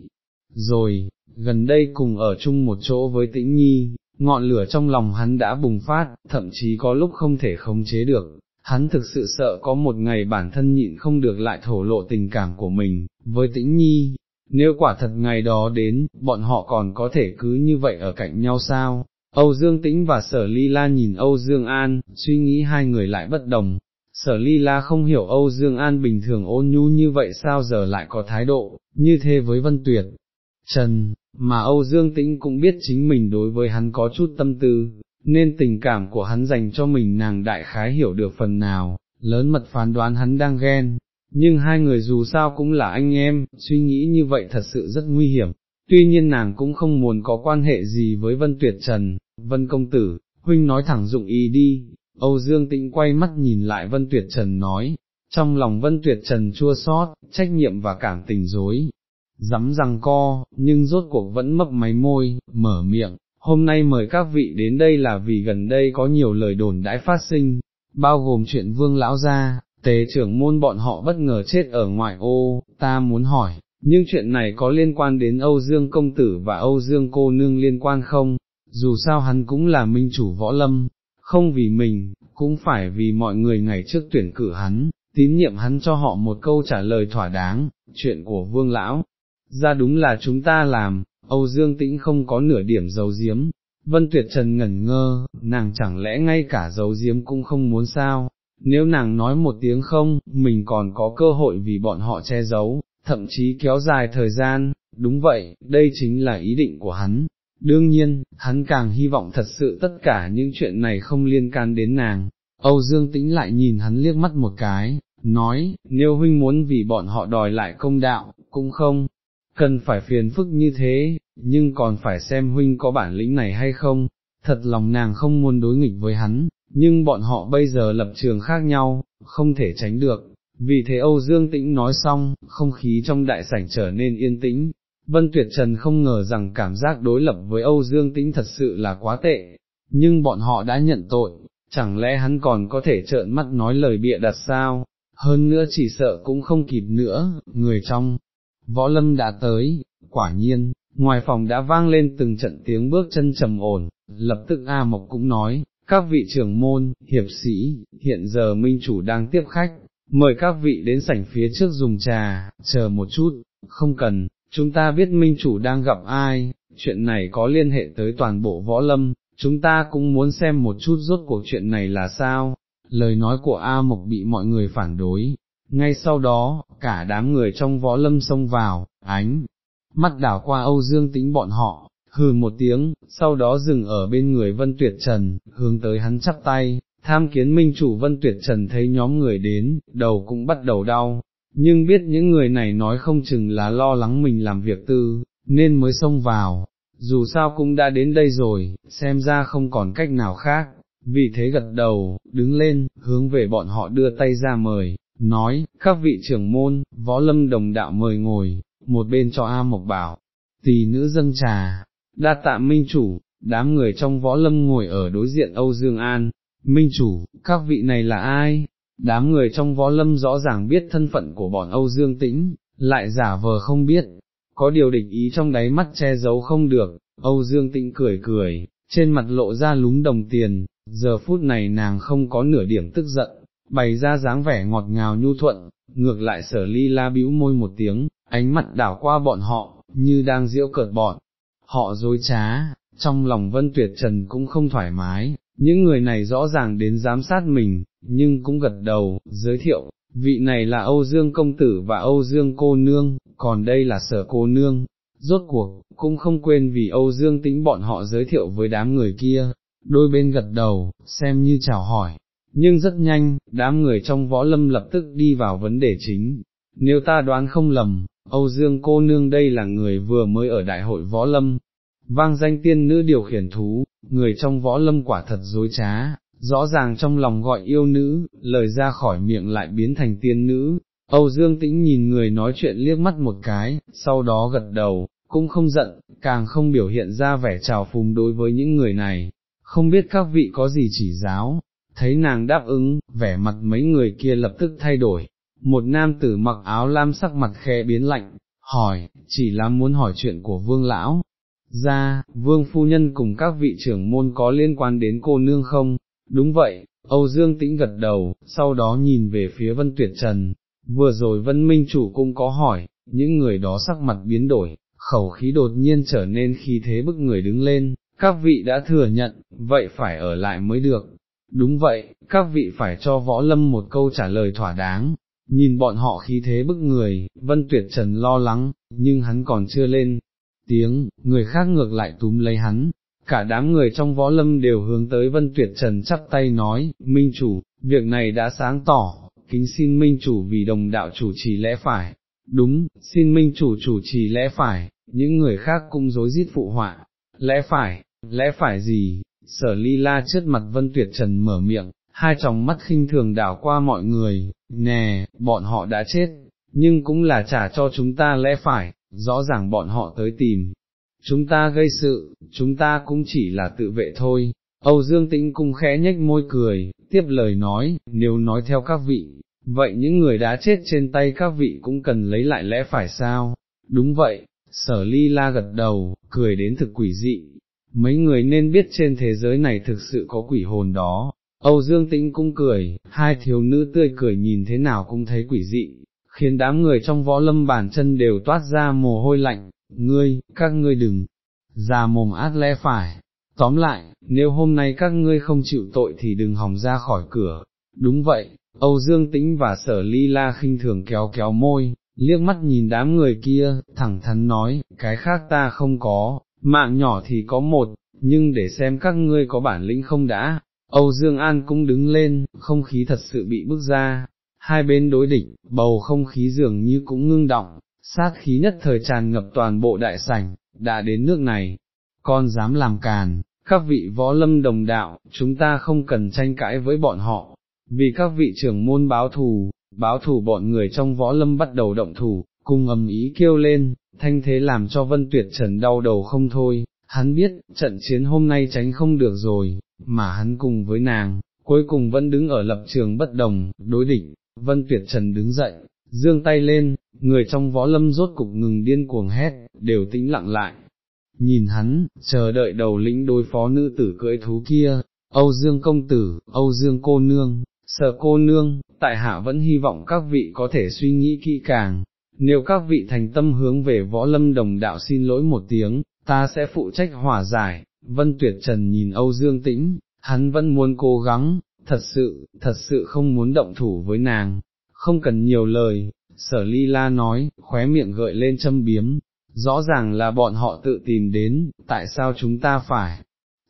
rồi, gần đây cùng ở chung một chỗ với Tĩnh Nhi, ngọn lửa trong lòng hắn đã bùng phát, thậm chí có lúc không thể khống chế được, hắn thực sự sợ có một ngày bản thân nhịn không được lại thổ lộ tình cảm của mình, với tĩnh nhi, nếu quả thật ngày đó đến, bọn họ còn có thể cứ như vậy ở cạnh nhau sao? Âu Dương Tĩnh và Sở Ly La nhìn Âu Dương An, suy nghĩ hai người lại bất đồng. Sở Ly La không hiểu Âu Dương An bình thường ôn nhu như vậy sao giờ lại có thái độ, như thế với Vân Tuyệt. Trần, mà Âu Dương Tĩnh cũng biết chính mình đối với hắn có chút tâm tư, nên tình cảm của hắn dành cho mình nàng đại khái hiểu được phần nào, lớn mật phán đoán hắn đang ghen, nhưng hai người dù sao cũng là anh em, suy nghĩ như vậy thật sự rất nguy hiểm, tuy nhiên nàng cũng không muốn có quan hệ gì với Vân Tuyệt Trần, Vân Công Tử, Huynh nói thẳng dụng ý đi, Âu Dương Tĩnh quay mắt nhìn lại Vân Tuyệt Trần nói, trong lòng Vân Tuyệt Trần chua xót, trách nhiệm và cảm tình dối, dám rằng co, nhưng rốt cuộc vẫn mấp máy môi, mở miệng, hôm nay mời các vị đến đây là vì gần đây có nhiều lời đồn đãi phát sinh, bao gồm chuyện vương lão gia, tế trưởng môn bọn họ bất ngờ chết ở ngoại ô, ta muốn hỏi, nhưng chuyện này có liên quan đến Âu Dương Công Tử và Âu Dương Cô Nương liên quan không, dù sao hắn cũng là minh chủ võ lâm, không vì mình, cũng phải vì mọi người ngày trước tuyển cử hắn, tín nhiệm hắn cho họ một câu trả lời thỏa đáng, chuyện của vương lão, ra đúng là chúng ta làm, Âu Dương Tĩnh không có nửa điểm dấu diếm, Vân Tuyệt Trần ngẩn ngơ, nàng chẳng lẽ ngay cả dấu diếm cũng không muốn sao, nếu nàng nói một tiếng không, mình còn có cơ hội vì bọn họ che giấu, thậm chí kéo dài thời gian, đúng vậy, đây chính là ý định của hắn. Đương nhiên, hắn càng hy vọng thật sự tất cả những chuyện này không liên can đến nàng. Âu Dương Tĩnh lại nhìn hắn liếc mắt một cái, nói, nếu huynh muốn vì bọn họ đòi lại công đạo, cũng không, cần phải phiền phức như thế, nhưng còn phải xem huynh có bản lĩnh này hay không, thật lòng nàng không muốn đối nghịch với hắn, nhưng bọn họ bây giờ lập trường khác nhau, không thể tránh được, vì thế Âu Dương Tĩnh nói xong, không khí trong đại sảnh trở nên yên tĩnh, Vân Tuyệt Trần không ngờ rằng cảm giác đối lập với Âu Dương Tĩnh thật sự là quá tệ, nhưng bọn họ đã nhận tội, chẳng lẽ hắn còn có thể trợn mắt nói lời bịa đặt sao, hơn nữa chỉ sợ cũng không kịp nữa, người trong võ lâm đã tới, quả nhiên, ngoài phòng đã vang lên từng trận tiếng bước chân trầm ổn, lập tức A Mộc cũng nói, các vị trưởng môn, hiệp sĩ, hiện giờ minh chủ đang tiếp khách, mời các vị đến sảnh phía trước dùng trà, chờ một chút, không cần, chúng ta biết minh chủ đang gặp ai, chuyện này có liên hệ tới toàn bộ võ lâm, chúng ta cũng muốn xem một chút rốt cuộc chuyện này là sao, lời nói của A Mộc bị mọi người phản đối, ngay sau đó, cả đám người trong võ lâm xông vào, ánh, mắt đảo qua Âu Dương tính bọn họ, hừ một tiếng, sau đó dừng ở bên người Vân Tuyệt Trần, hướng tới hắn chắp tay, tham kiến minh chủ Vân Tuyệt Trần thấy nhóm người đến, đầu cũng bắt đầu đau, nhưng biết những người này nói không chừng là lo lắng mình làm việc tư, nên mới xông vào, dù sao cũng đã đến đây rồi, xem ra không còn cách nào khác, vì thế gật đầu, đứng lên, hướng về bọn họ đưa tay ra mời, nói, các vị trưởng môn, võ lâm đồng đạo mời ngồi, một bên cho A Mộc bảo, tỷ nữ dâng trà, đa tạ minh chủ, đám người trong võ lâm ngồi ở đối diện Âu Dương An, minh chủ, các vị này là ai? Đám người trong võ lâm rõ ràng biết thân phận của bọn Âu Dương Tĩnh, lại giả vờ không biết, có điều địch ý trong đáy mắt che giấu không được, Âu Dương Tĩnh cười cười, trên mặt lộ ra lúng đồng tiền, giờ phút này nàng không có nửa điểm tức giận, bày ra dáng vẻ ngọt ngào nhu thuận, ngược lại sở ly la bĩu môi một tiếng, ánh mặt đảo qua bọn họ, như đang diễu cợt bọn, họ dối trá, trong lòng vân tuyệt trần cũng không thoải mái, những người này rõ ràng đến giám sát mình, nhưng cũng gật đầu, giới thiệu, vị này là Âu Dương Công Tử và Âu Dương Cô Nương, còn đây là sở cô nương, rốt cuộc, cũng không quên vì Âu Dương tĩnh bọn họ giới thiệu với đám người kia, đôi bên gật đầu, xem như chào hỏi, nhưng rất nhanh, đám người trong võ lâm lập tức đi vào vấn đề chính, nếu ta đoán không lầm, Âu Dương cô nương đây là người vừa mới ở đại hội võ lâm, vang danh tiên nữ điều khiển thú, người trong võ lâm quả thật dối trá, rõ ràng trong lòng gọi yêu nữ, lời ra khỏi miệng lại biến thành tiên nữ. Âu Dương tĩnh nhìn người nói chuyện liếc mắt một cái, sau đó gật đầu, cũng không giận, càng không biểu hiện ra vẻ trào phùng đối với những người này, không biết các vị có gì chỉ giáo, thấy nàng đáp ứng, vẻ mặt mấy người kia lập tức thay đổi, một nam tử mặc áo lam sắc mặt khe biến lạnh, hỏi, chỉ là muốn hỏi chuyện của vương lão, ra, vương phu nhân cùng các vị trưởng môn có liên quan đến cô nương không, đúng vậy, Âu Dương tĩnh gật đầu, sau đó nhìn về phía Vân Tuyệt Trần, vừa rồi Vân Minh Chủ cũng có hỏi, những người đó sắc mặt biến đổi, khẩu khí đột nhiên trở nên khí thế bức người đứng lên, các vị đã thừa nhận, vậy phải ở lại mới được. Đúng vậy, các vị phải cho võ lâm một câu trả lời thỏa đáng, nhìn bọn họ khí thế bức người, vân tuyệt trần lo lắng, nhưng hắn còn chưa lên. Tiếng, người khác ngược lại túm lấy hắn, cả đám người trong võ lâm đều hướng tới vân tuyệt trần chắp tay nói, minh chủ, việc này đã sáng tỏ, kính xin minh chủ vì đồng đạo chủ trì lẽ phải, đúng, xin minh chủ chủ trì lẽ phải, những người khác cũng dối rít phụ họa, lẽ phải, lẽ phải gì, sở ly la trước mặt vân tuyệt trần mở miệng, hai tròng mắt khinh thường đảo qua mọi người, nè, bọn họ đã chết, nhưng cũng là trả cho chúng ta lẽ phải, rõ ràng bọn họ tới tìm. Chúng ta gây sự, chúng ta cũng chỉ là tự vệ thôi. Âu Dương Tĩnh cung khẽ nhếch môi cười, tiếp lời nói, nếu nói theo các vị, vậy những người đã chết trên tay các vị cũng cần lấy lại lẽ phải sao? Đúng vậy, sở ly la gật đầu, cười đến thực quỷ dị. Mấy người nên biết trên thế giới này thực sự có quỷ hồn đó, Âu Dương Tĩnh cũng cười, hai thiếu nữ tươi cười nhìn thế nào cũng thấy quỷ dị, khiến đám người trong võ lâm bản chân đều toát ra mồ hôi lạnh, ngươi, các ngươi đừng, già mồm át lẽ phải. Tóm lại, nếu hôm nay các ngươi không chịu tội thì đừng hòng ra khỏi cửa. Đúng vậy, Âu Dương Tĩnh và Sở Ly La khinh thường kéo kéo môi, liếc mắt nhìn đám người kia, thẳng thắn nói, cái khác ta không có, mạng nhỏ thì có một, nhưng để xem các ngươi có bản lĩnh không đã, Âu Dương An cũng đứng lên, không khí thật sự bị bước ra, hai bên đối địch, bầu không khí dường như cũng ngưng động, sát khí nhất thời tràn ngập toàn bộ đại sảnh, đã đến nước này, con dám làm càn, các vị võ lâm đồng đạo, chúng ta không cần tranh cãi với bọn họ, vì các vị trưởng môn báo thù, báo thù bọn người trong võ lâm bắt đầu động thủ, cùng ầm ý kêu lên, thanh thế làm cho vân tuyệt trần đau đầu không thôi, hắn biết, trận chiến hôm nay tránh không được rồi, mà hắn cùng với nàng, cuối cùng vẫn đứng ở lập trường bất đồng, đối địch, vân tuyệt trần đứng dậy, dương tay lên, người trong võ lâm rốt cục ngừng điên cuồng hét, đều tĩnh lặng lại. Nhìn hắn, chờ đợi đầu lĩnh đối phó nữ tử cưỡi thú kia, Âu Dương công tử, Âu Dương cô nương, sợ cô nương, tại hạ vẫn hy vọng các vị có thể suy nghĩ kỹ càng, nếu các vị thành tâm hướng về võ lâm đồng đạo xin lỗi một tiếng, ta sẽ phụ trách hòa giải, Vân Tuyệt Trần nhìn Âu Dương Tĩnh, hắn vẫn muốn cố gắng, thật sự, thật sự không muốn động thủ với nàng, không cần nhiều lời, sở ly la nói, khóe miệng gợi lên châm biếm, rõ ràng là bọn họ tự tìm đến, tại sao chúng ta phải,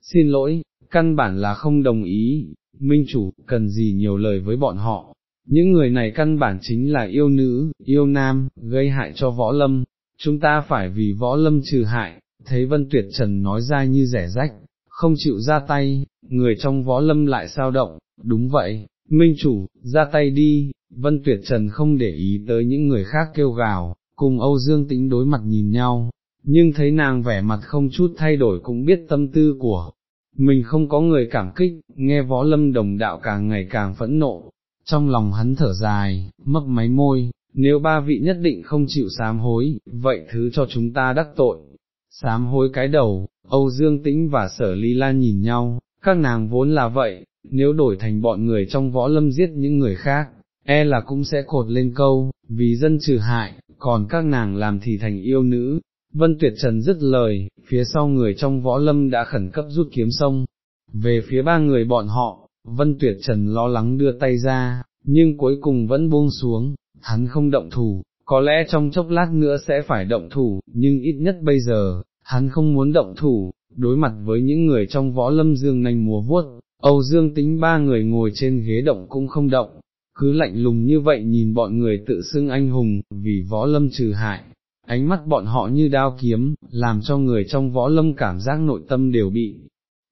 xin lỗi, căn bản là không đồng ý, minh chủ, cần gì nhiều lời với bọn họ, những người này căn bản chính là yêu nữ, yêu nam, gây hại cho võ lâm, chúng ta phải vì võ lâm trừ hại, thấy Vân Tuyệt Trần nói ra như rẻ rách, không chịu ra tay, người trong võ lâm lại sao động, đúng vậy, Minh Chủ, ra tay đi, Vân Tuyệt Trần không để ý tới những người khác kêu gào, cùng Âu Dương Tĩnh đối mặt nhìn nhau, nhưng thấy nàng vẻ mặt không chút thay đổi cũng biết tâm tư của mình không có người cảm kích, nghe võ lâm đồng đạo càng ngày càng phẫn nộ, trong lòng hắn thở dài, mấp máy môi, nếu ba vị nhất định không chịu sám hối, vậy thứ cho chúng ta đắc tội, sám hối cái đầu, Âu Dương Tĩnh và Sở Ly Lan nhìn nhau, các nàng vốn là vậy, nếu đổi thành bọn người trong võ lâm giết những người khác, e là cũng sẽ cột lên câu, vì dân trừ hại, còn các nàng làm thì thành yêu nữ. Vân Tuyệt Trần dứt lời, phía sau người trong võ lâm đã khẩn cấp rút kiếm sông, về phía ba người bọn họ, Vân Tuyệt Trần lo lắng đưa tay ra, nhưng cuối cùng vẫn buông xuống, hắn không động thủ, có lẽ trong chốc lát nữa sẽ phải động thủ, nhưng ít nhất bây giờ, hắn không muốn động thủ, đối mặt với những người trong võ lâm dương nành mùa vuốt, Âu Dương tính ba người ngồi trên ghế động cũng không động, cứ lạnh lùng như vậy nhìn bọn người tự xưng anh hùng, vì võ lâm trừ hại, ánh mắt bọn họ như đao kiếm, làm cho người trong võ lâm cảm giác nội tâm đều bị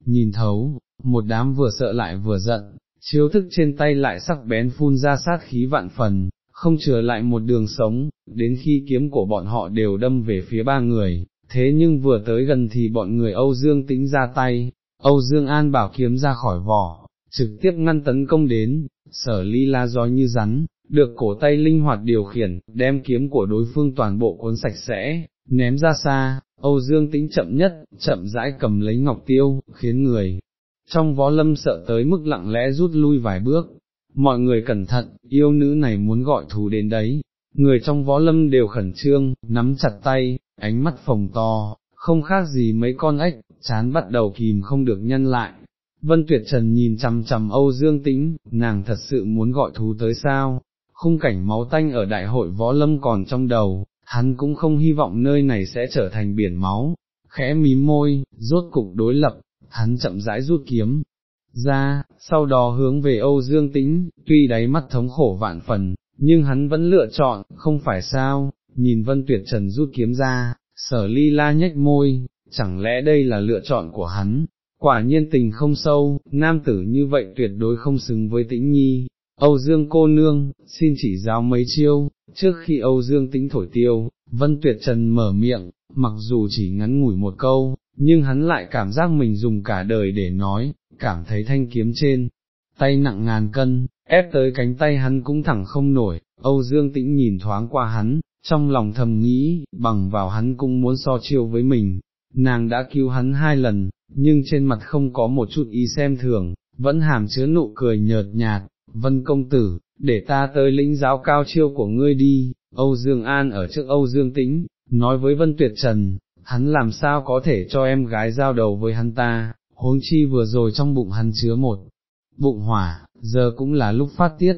nhìn thấu, một đám vừa sợ lại vừa giận, chiếu thức trên tay lại sắc bén phun ra sát khí vạn phần, không trở lại một đường sống, đến khi kiếm của bọn họ đều đâm về phía ba người, thế nhưng vừa tới gần thì bọn người Âu Dương tính ra tay, Âu Dương An bảo kiếm ra khỏi vỏ, trực tiếp ngăn tấn công đến, sở ly la gió như rắn, được cổ tay linh hoạt điều khiển, đem kiếm của đối phương toàn bộ cuốn sạch sẽ, ném ra xa, Âu Dương Tĩnh chậm nhất, chậm rãi cầm lấy ngọc tiêu, khiến người trong võ lâm sợ tới mức lặng lẽ rút lui vài bước, mọi người cẩn thận, yêu nữ này muốn gọi thù đến đấy, người trong võ lâm đều khẩn trương, nắm chặt tay, ánh mắt phồng to, không khác gì mấy con ếch, chán bắt đầu kìm không được nhân lại. Vân Tuyệt Trần nhìn chằm chằm Âu Dương Tĩnh, nàng thật sự muốn gọi thú tới sao, khung cảnh máu tanh ở đại hội võ lâm còn trong đầu, hắn cũng không hy vọng nơi này sẽ trở thành biển máu, khẽ mím môi, rốt cục đối lập, hắn chậm rãi rút kiếm ra, sau đó hướng về Âu Dương Tĩnh, tuy đáy mắt thống khổ vạn phần, nhưng hắn vẫn lựa chọn, không phải sao, nhìn Vân Tuyệt Trần rút kiếm ra, sở ly la nhếch môi, chẳng lẽ đây là lựa chọn của hắn, quả nhiên tình không sâu, nam tử như vậy tuyệt đối không xứng với tĩnh nhi. Âu Dương cô nương, xin chỉ giáo mấy chiêu, trước khi Âu Dương tĩnh thổi tiêu, Vân Tuyệt Trần mở miệng, mặc dù chỉ ngắn ngủi một câu, nhưng hắn lại cảm giác mình dùng cả đời để nói, cảm thấy thanh kiếm trên, tay nặng ngàn cân, ép tới cánh tay hắn cũng thẳng không nổi, Âu Dương Tĩnh nhìn thoáng qua hắn, trong lòng thầm nghĩ, bằng vào hắn cũng muốn so chiêu với mình, nàng đã cứu hắn hai lần, nhưng trên mặt không có một chút ý xem thường, vẫn hàm chứa nụ cười nhợt nhạt, vân công tử, để ta tới lĩnh giáo cao chiêu của ngươi đi, Âu Dương An ở trước Âu Dương Tĩnh, nói với Vân Tuyệt Trần, hắn làm sao có thể cho em gái giao đầu với hắn ta, huống chi vừa rồi trong bụng hắn chứa một bụng hỏa, giờ cũng là lúc phát tiết.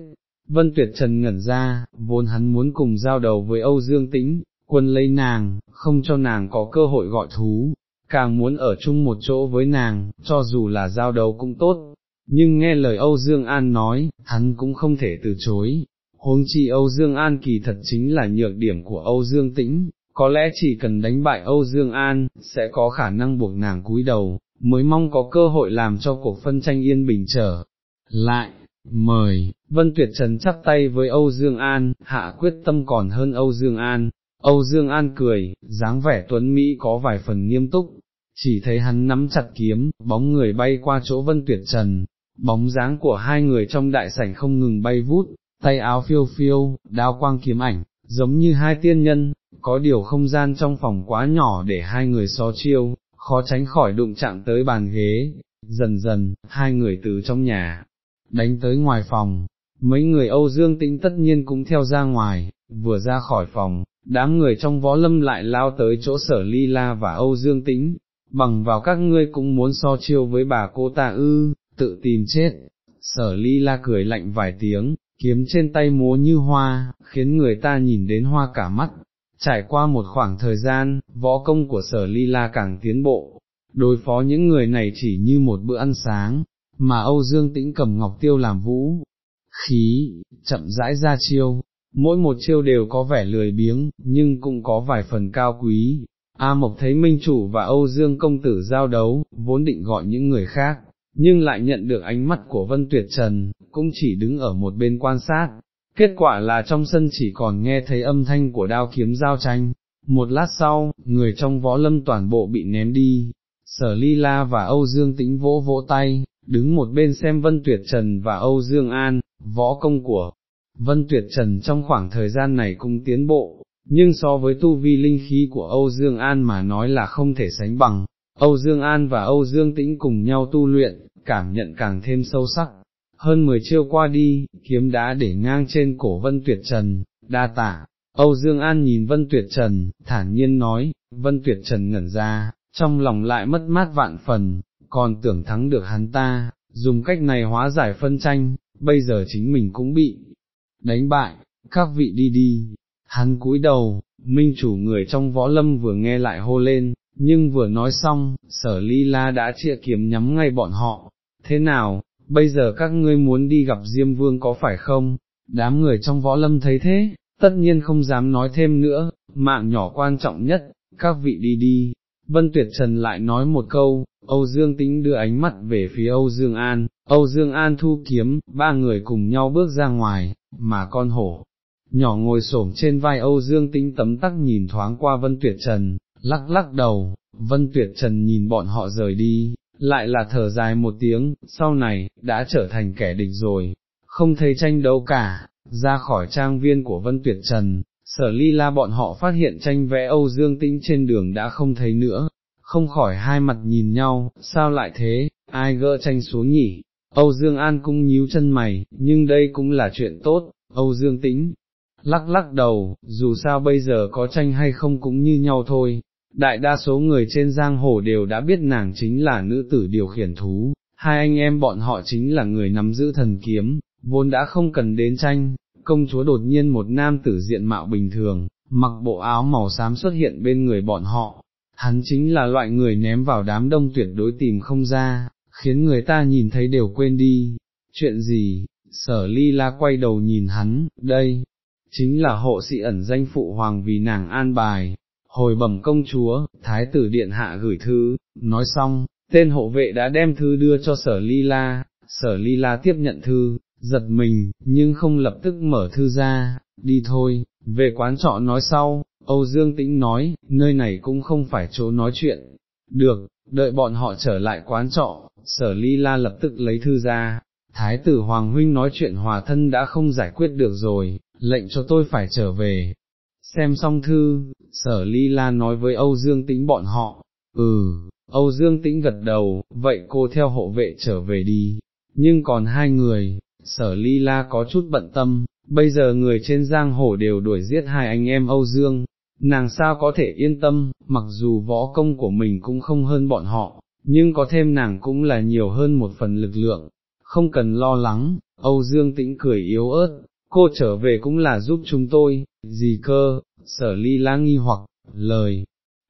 Vân Tuyệt Trần ngẩn ra, vốn hắn muốn cùng giao đầu với Âu Dương Tĩnh, quân lấy nàng, không cho nàng có cơ hội gọi thú, càng muốn ở chung một chỗ với nàng, cho dù là giao đầu cũng tốt, nhưng nghe lời Âu Dương An nói, hắn cũng không thể từ chối. Huống chi Âu Dương An kỳ thật chính là nhược điểm của Âu Dương Tĩnh, có lẽ chỉ cần đánh bại Âu Dương An, sẽ có khả năng buộc nàng cúi đầu, mới mong có cơ hội làm cho cuộc phân tranh yên bình trở lại. Mời, Vân Tuyệt Trần chắp tay với Âu Dương An, hạ quyết tâm còn hơn Âu Dương An. Âu Dương An cười, dáng vẻ tuấn Mỹ có vài phần nghiêm túc, chỉ thấy hắn nắm chặt kiếm, bóng người bay qua chỗ Vân Tuyệt Trần, bóng dáng của hai người trong đại sảnh không ngừng bay vút, tay áo phiêu phiêu, đao quang kiếm ảnh, giống như hai tiên nhân, có điều không gian trong phòng quá nhỏ để hai người so chiêu, khó tránh khỏi đụng chạm tới bàn ghế, dần dần, hai người từ trong nhà, đánh tới ngoài phòng, mấy người Âu Dương Tĩnh tất nhiên cũng theo ra ngoài, vừa ra khỏi phòng, đám người trong võ lâm lại lao tới chỗ sở ly la và Âu Dương Tĩnh, bằng vào các ngươi cũng muốn so chiêu với bà cô ta ư, tự tìm chết, sở ly la cười lạnh vài tiếng, kiếm trên tay múa như hoa, khiến người ta nhìn đến hoa cả mắt. Trải qua một khoảng thời gian, võ công của sở ly la càng tiến bộ, đối phó những người này chỉ như một bữa ăn sáng, mà Âu Dương Tĩnh cầm ngọc tiêu làm vũ, khí, chậm rãi ra chiêu, mỗi một chiêu đều có vẻ lười biếng, nhưng cũng có vài phần cao quý. A Mộc thấy Minh Chủ và Âu Dương Công Tử giao đấu, vốn định gọi những người khác, nhưng lại nhận được ánh mắt của Vân Tuyệt Trần, cũng chỉ đứng ở một bên quan sát. Kết quả là trong sân chỉ còn nghe thấy âm thanh của đao kiếm giao tranh. Một lát sau, người trong võ lâm toàn bộ bị ném đi, sở ly la và Âu Dương tĩnh vỗ vỗ tay, đứng một bên xem Vân Tuyệt Trần và Âu Dương An, võ công của Vân Tuyệt Trần trong khoảng thời gian này cũng tiến bộ, nhưng so với tu vi linh khí của Âu Dương An mà nói là không thể sánh bằng, Âu Dương An và Âu Dương Tĩnh cùng nhau tu luyện, cảm nhận càng thêm sâu sắc. Hơn 10 chiêu qua đi, kiếm đá để ngang trên cổ Vân Tuyệt Trần, đa tả, Âu Dương An nhìn Vân Tuyệt Trần, thản nhiên nói, Vân Tuyệt Trần ngẩn ra, trong lòng lại mất mát vạn phần, còn tưởng thắng được hắn ta, dùng cách này hóa giải phân tranh, bây giờ chính mình cũng bị đánh bại, các vị đi đi, hắn cúi đầu, minh chủ người trong võ lâm vừa nghe lại hô lên, nhưng vừa nói xong, sở ly la đã chia kiếm nhắm ngay bọn họ, thế nào, bây giờ các ngươi muốn đi gặp Diêm Vương có phải không, đám người trong võ lâm thấy thế, tất nhiên không dám nói thêm nữa, mạng nhỏ quan trọng nhất, các vị đi đi. Vân Tuyệt Trần lại nói một câu, Âu Dương Tĩnh đưa ánh mắt về phía Âu Dương An, Âu Dương An thu kiếm, ba người cùng nhau bước ra ngoài, mà con hổ, nhỏ ngồi xổm trên vai Âu Dương Tĩnh tấm tắc nhìn thoáng qua Vân Tuyệt Trần, lắc lắc đầu, Vân Tuyệt Trần nhìn bọn họ rời đi, lại là thở dài một tiếng, sau này, đã trở thành kẻ địch rồi, không thấy tranh đấu cả, ra khỏi trang viên của Vân Tuyệt Trần, sở ly la bọn họ phát hiện tranh vẽ Âu Dương Tĩnh trên đường đã không thấy nữa, không khỏi hai mặt nhìn nhau, sao lại thế, ai gỡ tranh xuống nhỉ, Âu Dương An cũng nhíu chân mày, nhưng đây cũng là chuyện tốt, Âu Dương Tĩnh, lắc lắc đầu, dù sao bây giờ có tranh hay không cũng như nhau thôi, đại đa số người trên giang hồ đều đã biết nàng chính là nữ tử điều khiển thú, hai anh em bọn họ chính là người nắm giữ thần kiếm, vốn đã không cần đến tranh, công chúa đột nhiên một nam tử diện mạo bình thường, mặc bộ áo màu xám xuất hiện bên người bọn họ, hắn chính là loại người ném vào đám đông tuyệt đối tìm không ra, khiến người ta nhìn thấy đều quên đi, chuyện gì, sở ly la quay đầu nhìn hắn, đây, chính là hộ sĩ ẩn danh phụ hoàng vì nàng an bài, hồi bẩm công chúa, thái tử điện hạ gửi thư, nói xong, tên hộ vệ đã đem thư đưa cho sở ly la, sở ly la tiếp nhận thư, giật mình, nhưng không lập tức mở thư ra, đi thôi, về quán trọ nói sau, Âu Dương Tĩnh nói, nơi này cũng không phải chỗ nói chuyện, được, đợi bọn họ trở lại quán trọ, sở ly la lập tức lấy thư ra, thái tử Hoàng Huynh nói chuyện hòa thân đã không giải quyết được rồi, lệnh cho tôi phải trở về. Xem xong thư, sở ly la nói với Âu Dương Tĩnh bọn họ, ừ, Âu Dương Tĩnh gật đầu, vậy cô theo hộ vệ trở về đi, nhưng còn hai người, sở ly la có chút bận tâm, bây giờ người trên giang hồ đều đuổi giết hai anh em Âu Dương, nàng sao có thể yên tâm, mặc dù võ công của mình cũng không hơn bọn họ, nhưng có thêm nàng cũng là nhiều hơn một phần lực lượng, không cần lo lắng, Âu Dương tĩnh cười yếu ớt, cô trở về cũng là giúp chúng tôi, gì cơ, sở ly la nghi hoặc, lời,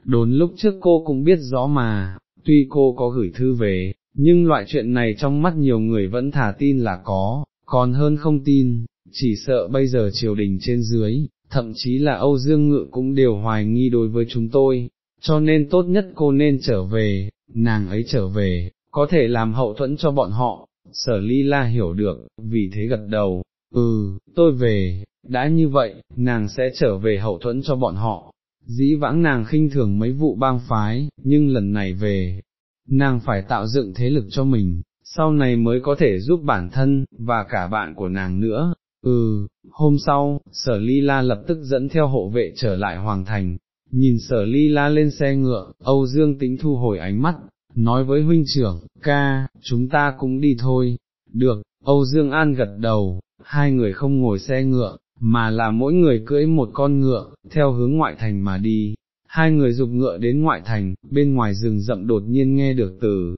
Đốn lúc trước cô cũng biết rõ mà, tuy cô có gửi thư về, nhưng loại chuyện này trong mắt nhiều người vẫn thả tin là có, còn hơn không tin, chỉ sợ bây giờ triều đình trên dưới, thậm chí là Âu Dương Ngự cũng đều hoài nghi đối với chúng tôi, cho nên tốt nhất cô nên trở về, nàng ấy trở về, có thể làm hậu thuẫn cho bọn họ, sở ly la hiểu được, vì thế gật đầu, ừ, tôi về, đã như vậy, nàng sẽ trở về hậu thuẫn cho bọn họ. Dĩ vãng nàng khinh thường mấy vụ bang phái, nhưng lần này về, nàng phải tạo dựng thế lực cho mình, sau này mới có thể giúp bản thân, và cả bạn của nàng nữa. Ừ, hôm sau, sở ly la lập tức dẫn theo hộ vệ trở lại hoàng thành, nhìn sở ly la lên xe ngựa, Âu Dương tính thu hồi ánh mắt, nói với huynh trưởng, ca, chúng ta cũng đi thôi, được, Âu Dương An gật đầu, hai người không ngồi xe ngựa, mà là mỗi người cưỡi một con ngựa, theo hướng ngoại thành mà đi, hai người dục ngựa đến ngoại thành, bên ngoài rừng rậm đột nhiên nghe được từ,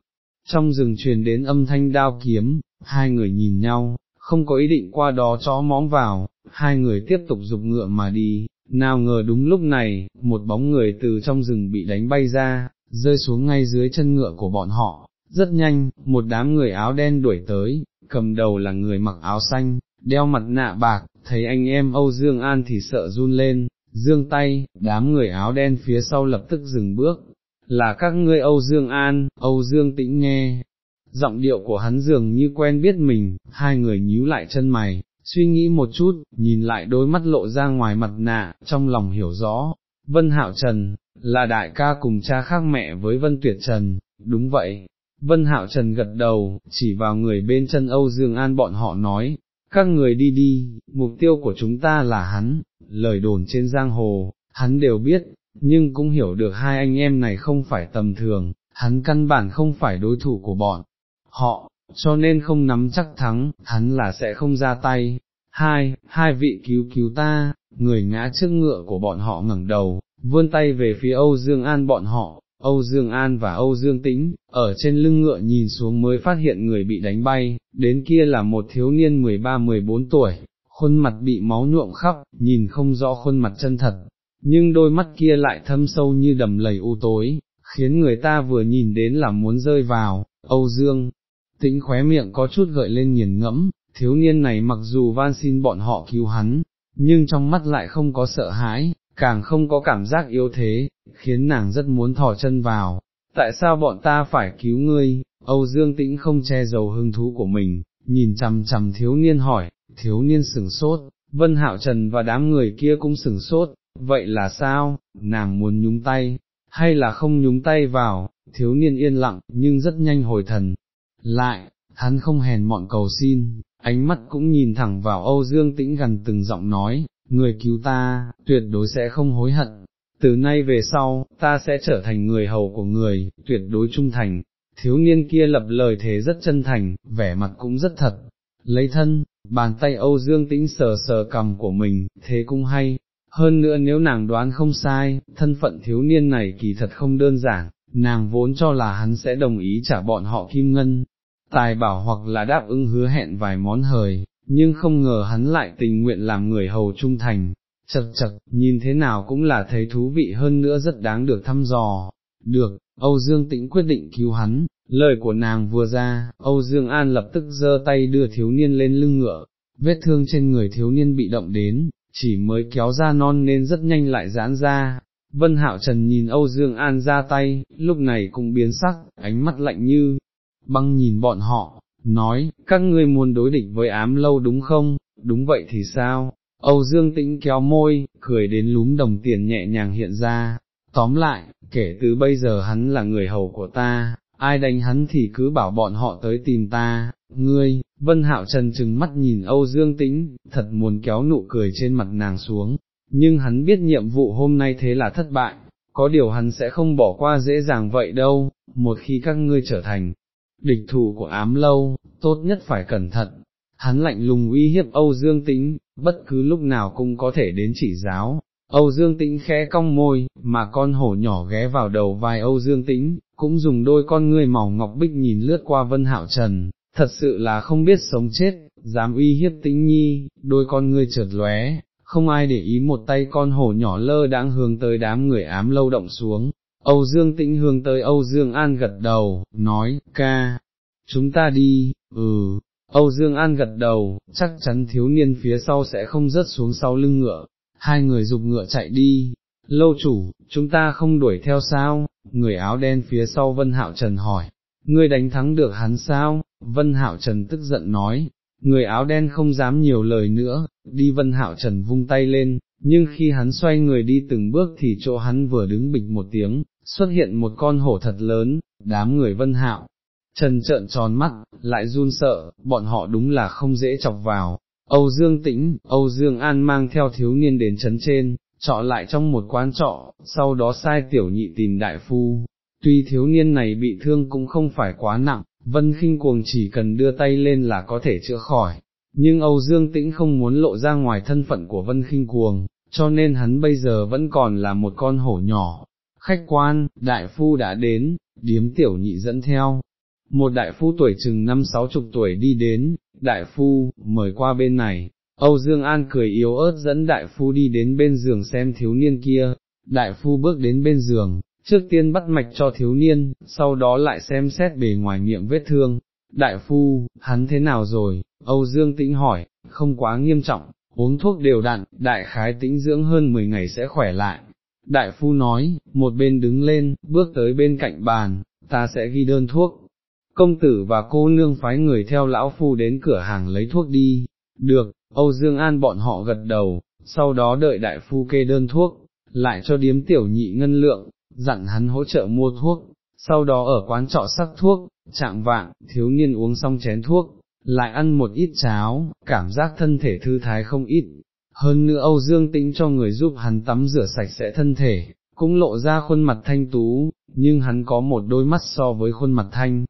trong rừng truyền đến âm thanh đao kiếm, hai người nhìn nhau, không có ý định qua đó chó móng vào, hai người tiếp tục dục ngựa mà đi, nào ngờ đúng lúc này, một bóng người từ trong rừng bị đánh bay ra, rơi xuống ngay dưới chân ngựa của bọn họ, rất nhanh, một đám người áo đen đuổi tới, cầm đầu là người mặc áo xanh, đeo mặt nạ bạc, thấy anh em Âu Dương An thì sợ run lên, dương tay, đám người áo đen phía sau lập tức dừng bước, là các ngươi Âu Dương An, Âu Dương tĩnh nghe, giọng điệu của hắn dường như quen biết mình, hai người nhíu lại chân mày, suy nghĩ một chút, nhìn lại đôi mắt lộ ra ngoài mặt nạ, trong lòng hiểu rõ, Vân Hạo Trần, là đại ca cùng cha khác mẹ với Vân Tuyệt Trần, đúng vậy. Vân Hạo Trần gật đầu, chỉ vào người bên chân Âu Dương An bọn họ nói, các người đi đi, mục tiêu của chúng ta là hắn, lời đồn trên giang hồ, hắn đều biết, nhưng cũng hiểu được hai anh em này không phải tầm thường, hắn căn bản không phải đối thủ của bọn họ, cho nên không nắm chắc thắng, hắn là sẽ không ra tay. Hai, hai vị cứu cứu ta, người ngã trước ngựa của bọn họ ngẩng đầu, vươn tay về phía Âu Dương An bọn họ, Âu Dương An và Âu Dương Tĩnh, ở trên lưng ngựa nhìn xuống mới phát hiện người bị đánh bay, đến kia là một thiếu niên 13-14 tuổi, khuôn mặt bị máu nhuộm khắp, nhìn không rõ khuôn mặt chân thật, nhưng đôi mắt kia lại thâm sâu như đầm lầy u tối, khiến người ta vừa nhìn đến là muốn rơi vào, Âu Dương, tĩnh khóe miệng có chút gợi lên nghiền ngẫm, thiếu niên này mặc dù van xin bọn họ cứu hắn, nhưng trong mắt lại không có sợ hãi, càng không có cảm giác yếu thế, khiến nàng rất muốn thò chân vào. Tại sao bọn ta phải cứu ngươi? Âu Dương Tĩnh không che giấu hứng thú của mình, nhìn chằm chằm thiếu niên hỏi, thiếu niên sừng sốt, Vân Hạo Trần và đám người kia cũng sừng sốt, vậy là sao, nàng muốn nhúng tay, hay là không nhúng tay vào, thiếu niên yên lặng, nhưng rất nhanh hồi thần, lại, hắn không hèn mọn cầu xin, ánh mắt cũng nhìn thẳng vào Âu Dương Tĩnh gần từng giọng nói, người cứu ta, tuyệt đối sẽ không hối hận, từ nay về sau, ta sẽ trở thành người hầu của người, tuyệt đối trung thành, thiếu niên kia lập lời thế rất chân thành, vẻ mặt cũng rất thật, lấy thân, bàn tay Âu Dương Tĩnh sờ sờ cầm của mình, thế cũng hay, hơn nữa nếu nàng đoán không sai, thân phận thiếu niên này kỳ thật không đơn giản, nàng vốn cho là hắn sẽ đồng ý trả bọn họ kim ngân, tài bảo hoặc là đáp ứng hứa hẹn vài món hời, nhưng không ngờ hắn lại tình nguyện làm người hầu trung thành, chật chật, nhìn thế nào cũng là thấy thú vị hơn nữa rất đáng được thăm dò. Được, Âu Dương Tĩnh quyết định cứu hắn, lời của nàng vừa ra, Âu Dương An lập tức giơ tay đưa thiếu niên lên lưng ngựa, vết thương trên người thiếu niên bị động đến, chỉ mới kéo ra non nên rất nhanh lại giãn ra. Vân Hạo Trần nhìn Âu Dương An ra tay, lúc này cũng biến sắc, ánh mắt lạnh như băng nhìn bọn họ, nói, các ngươi muốn đối địch với ám lâu đúng không, đúng vậy thì sao, Âu Dương Tĩnh kéo môi, cười đến lúm đồng tiền nhẹ nhàng hiện ra, tóm lại, kể từ bây giờ hắn là người hầu của ta, ai đánh hắn thì cứ bảo bọn họ tới tìm ta, ngươi, Vân Hạo Trần chừng mắt nhìn Âu Dương Tĩnh, thật muốn kéo nụ cười trên mặt nàng xuống, nhưng hắn biết nhiệm vụ hôm nay thế là thất bại, có điều hắn sẽ không bỏ qua dễ dàng vậy đâu, một khi các ngươi trở thành địch thủ của ám lâu, tốt nhất phải cẩn thận. Hắn lạnh lùng uy hiếp Âu Dương Tĩnh, bất cứ lúc nào cũng có thể đến chỉ giáo. Âu Dương Tĩnh khẽ cong môi, mà con hổ nhỏ ghé vào đầu vai Âu Dương Tĩnh, cũng dùng đôi con ngươi màu ngọc bích nhìn lướt qua Vân Hạo Trần, thật sự là không biết sống chết, dám uy hiếp Tĩnh Nhi, đôi con ngươi chợt lóe, không ai để ý một tay con hổ nhỏ lơ đãng hướng tới đám người ám lâu động xuống, Âu Dương Tĩnh hướng tới Âu Dương An gật đầu, nói, ca, chúng ta đi, ừ, Âu Dương An gật đầu, chắc chắn thiếu niên phía sau sẽ không rớt xuống sau lưng ngựa, hai người dục ngựa chạy đi, lâu chủ, chúng ta không đuổi theo sao, người áo đen phía sau Vân Hạo Trần hỏi, ngươi đánh thắng được hắn sao, Vân Hạo Trần tức giận nói, người áo đen không dám nhiều lời nữa, đi Vân Hạo Trần vung tay lên, nhưng khi hắn xoay người đi từng bước thì chỗ hắn vừa đứng bịch một tiếng, xuất hiện một con hổ thật lớn, đám người Vân Hạo. Trần trợn tròn mắt, lại run sợ, bọn họ đúng là không dễ chọc vào. Âu Dương Tĩnh, Âu Dương An mang theo thiếu niên đến chấn trên, trọ lại trong một quán trọ, sau đó sai tiểu nhị tìm đại phu. Tuy thiếu niên này bị thương cũng không phải quá nặng, Vân khinh cuồng chỉ cần đưa tay lên là có thể chữa khỏi, nhưng Âu Dương Tĩnh không muốn lộ ra ngoài thân phận của Vân Kinh cuồng, cho nên hắn bây giờ vẫn còn là một con hổ nhỏ. Khách quan, đại phu đã đến, điếm tiểu nhị dẫn theo. Một đại phu tuổi chừng năm sáu chục tuổi đi đến, đại phu, mời qua bên này, Âu Dương An cười yếu ớt dẫn đại phu đi đến bên giường xem thiếu niên kia, đại phu bước đến bên giường, trước tiên bắt mạch cho thiếu niên, sau đó lại xem xét bề ngoài miệng vết thương. Đại phu, hắn thế nào rồi? Âu Dương Tĩnh hỏi, không quá nghiêm trọng, uống thuốc đều đặn, đại khái tĩnh dưỡng hơn 10 ngày sẽ khỏe lại. Đại phu nói, một bên đứng lên, bước tới bên cạnh bàn, ta sẽ ghi đơn thuốc. Công tử và cô nương phái người theo lão phu đến cửa hàng lấy thuốc đi. Được, Âu Dương An bọn họ gật đầu, sau đó đợi đại phu kê đơn thuốc, lại cho điếm tiểu nhị ngân lượng, dặn hắn hỗ trợ mua thuốc, sau đó ở quán trọ sắc thuốc, trạng vạng, thiếu niên uống xong chén thuốc, lại ăn một ít cháo, cảm giác thân thể thư thái không ít. Hơn nữa Âu Dương Tĩnh cho người giúp hắn tắm rửa sạch sẽ thân thể, cũng lộ ra khuôn mặt thanh tú, nhưng hắn có một đôi mắt so với khuôn mặt thanh,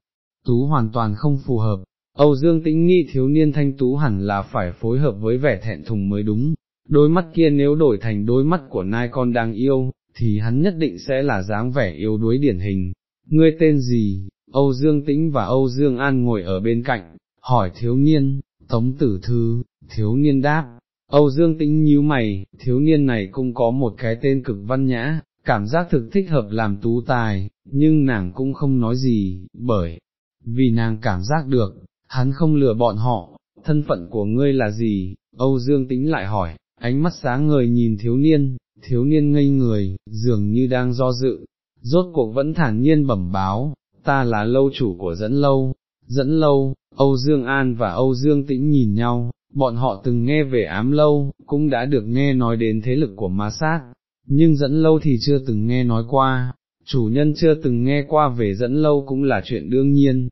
tú hoàn toàn không phù hợp. Âu Dương Tĩnh nghĩ thiếu niên thanh tú hẳn là phải phối hợp với vẻ thẹn thùng mới đúng, đôi mắt kia nếu đổi thành đôi mắt của nai con đang yêu, thì hắn nhất định sẽ là dáng vẻ yếu đuối điển hình. Ngươi tên gì? Âu Dương Tĩnh và Âu Dương An ngồi ở bên cạnh, hỏi thiếu niên, tống tử thư, thiếu niên đáp, Âu Dương Tĩnh nhíu mày, thiếu niên này cũng có một cái tên cực văn nhã, cảm giác thực thích hợp làm tú tài, nhưng nàng cũng không nói gì, bởi, vì nàng cảm giác được, hắn không lừa bọn họ, thân phận của ngươi là gì, Âu Dương Tĩnh lại hỏi, ánh mắt sáng người nhìn thiếu niên, thiếu niên ngây người, dường như đang do dự, rốt cuộc vẫn thản nhiên bẩm báo, ta là lâu chủ của dẫn lâu, dẫn lâu, Âu Dương An và Âu Dương Tĩnh nhìn nhau, bọn họ từng nghe về ám lâu, cũng đã được nghe nói đến thế lực của ma sát, nhưng dẫn lâu thì chưa từng nghe nói qua, chủ nhân chưa từng nghe qua về dẫn lâu cũng là chuyện đương nhiên,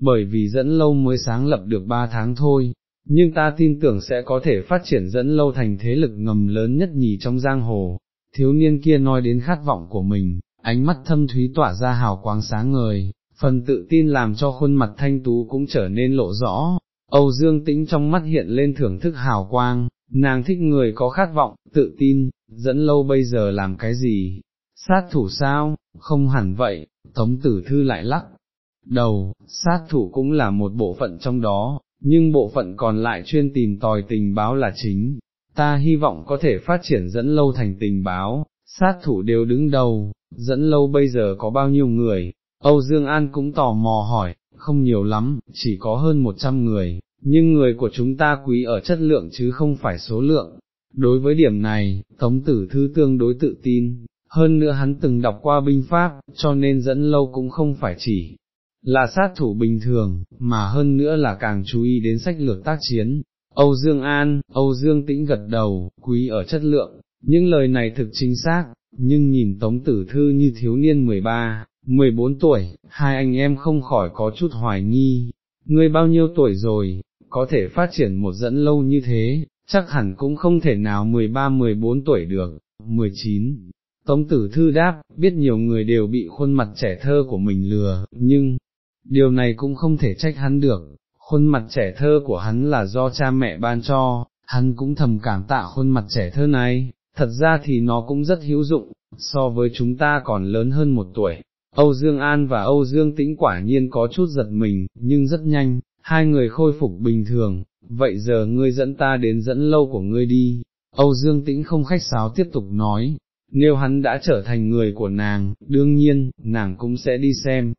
bởi vì dẫn lâu mới sáng lập được ba tháng thôi, nhưng ta tin tưởng sẽ có thể phát triển dẫn lâu thành thế lực ngầm lớn nhất nhì trong giang hồ. Thiếu niên kia nói đến khát vọng của mình, ánh mắt thâm thúy tỏa ra hào quang sáng ngời, phần tự tin làm cho khuôn mặt thanh tú cũng trở nên lộ rõ. Âu Dương Tĩnh trong mắt hiện lên thưởng thức hào quang, nàng thích người có khát vọng, tự tin, dẫn lâu bây giờ làm cái gì, sát thủ sao, không hẳn vậy, Tống Tử Thư lại lắc. Đầu, sát thủ cũng là một bộ phận trong đó, nhưng bộ phận còn lại chuyên tìm tòi tình báo là chính. Ta hy vọng có thể phát triển dẫn lâu thành tình báo, sát thủ đều đứng đầu, dẫn lâu bây giờ có bao nhiêu người, Âu Dương An cũng tò mò hỏi, không nhiều lắm, chỉ có hơn một trăm người, nhưng người của chúng ta quý ở chất lượng chứ không phải số lượng. Đối với điểm này, Tống Tử Thư tương đối tự tin, hơn nữa hắn từng đọc qua binh pháp, cho nên dẫn lâu cũng không phải chỉ là sát thủ bình thường, mà hơn nữa là càng chú ý đến sách lược tác chiến. Âu Dương An, Âu Dương Tĩnh gật đầu, quý ở chất lượng, những lời này thực chính xác, nhưng nhìn Tống Tử Thư như thiếu niên 13, 14 tuổi, hai anh em không khỏi có chút hoài nghi, ngươi bao nhiêu tuổi rồi, có thể phát triển một dẫn lâu như thế, chắc hẳn cũng không thể nào 13-14 tuổi được, 19. Tống tử thư đáp, biết nhiều người đều bị khuôn mặt trẻ thơ của mình lừa, nhưng, điều này cũng không thể trách hắn được, khuôn mặt trẻ thơ của hắn là do cha mẹ ban cho, hắn cũng thầm cảm tạ khuôn mặt trẻ thơ này, thật ra thì nó cũng rất hữu dụng, so với chúng ta còn lớn hơn một tuổi. Âu Dương An và Âu Dương Tĩnh quả nhiên có chút giật mình, nhưng rất nhanh, hai người khôi phục bình thường, vậy giờ ngươi dẫn ta đến dẫn lâu của ngươi đi. Âu Dương Tĩnh không khách sáo tiếp tục nói, nếu hắn đã trở thành người của nàng, đương nhiên, nàng cũng sẽ đi xem,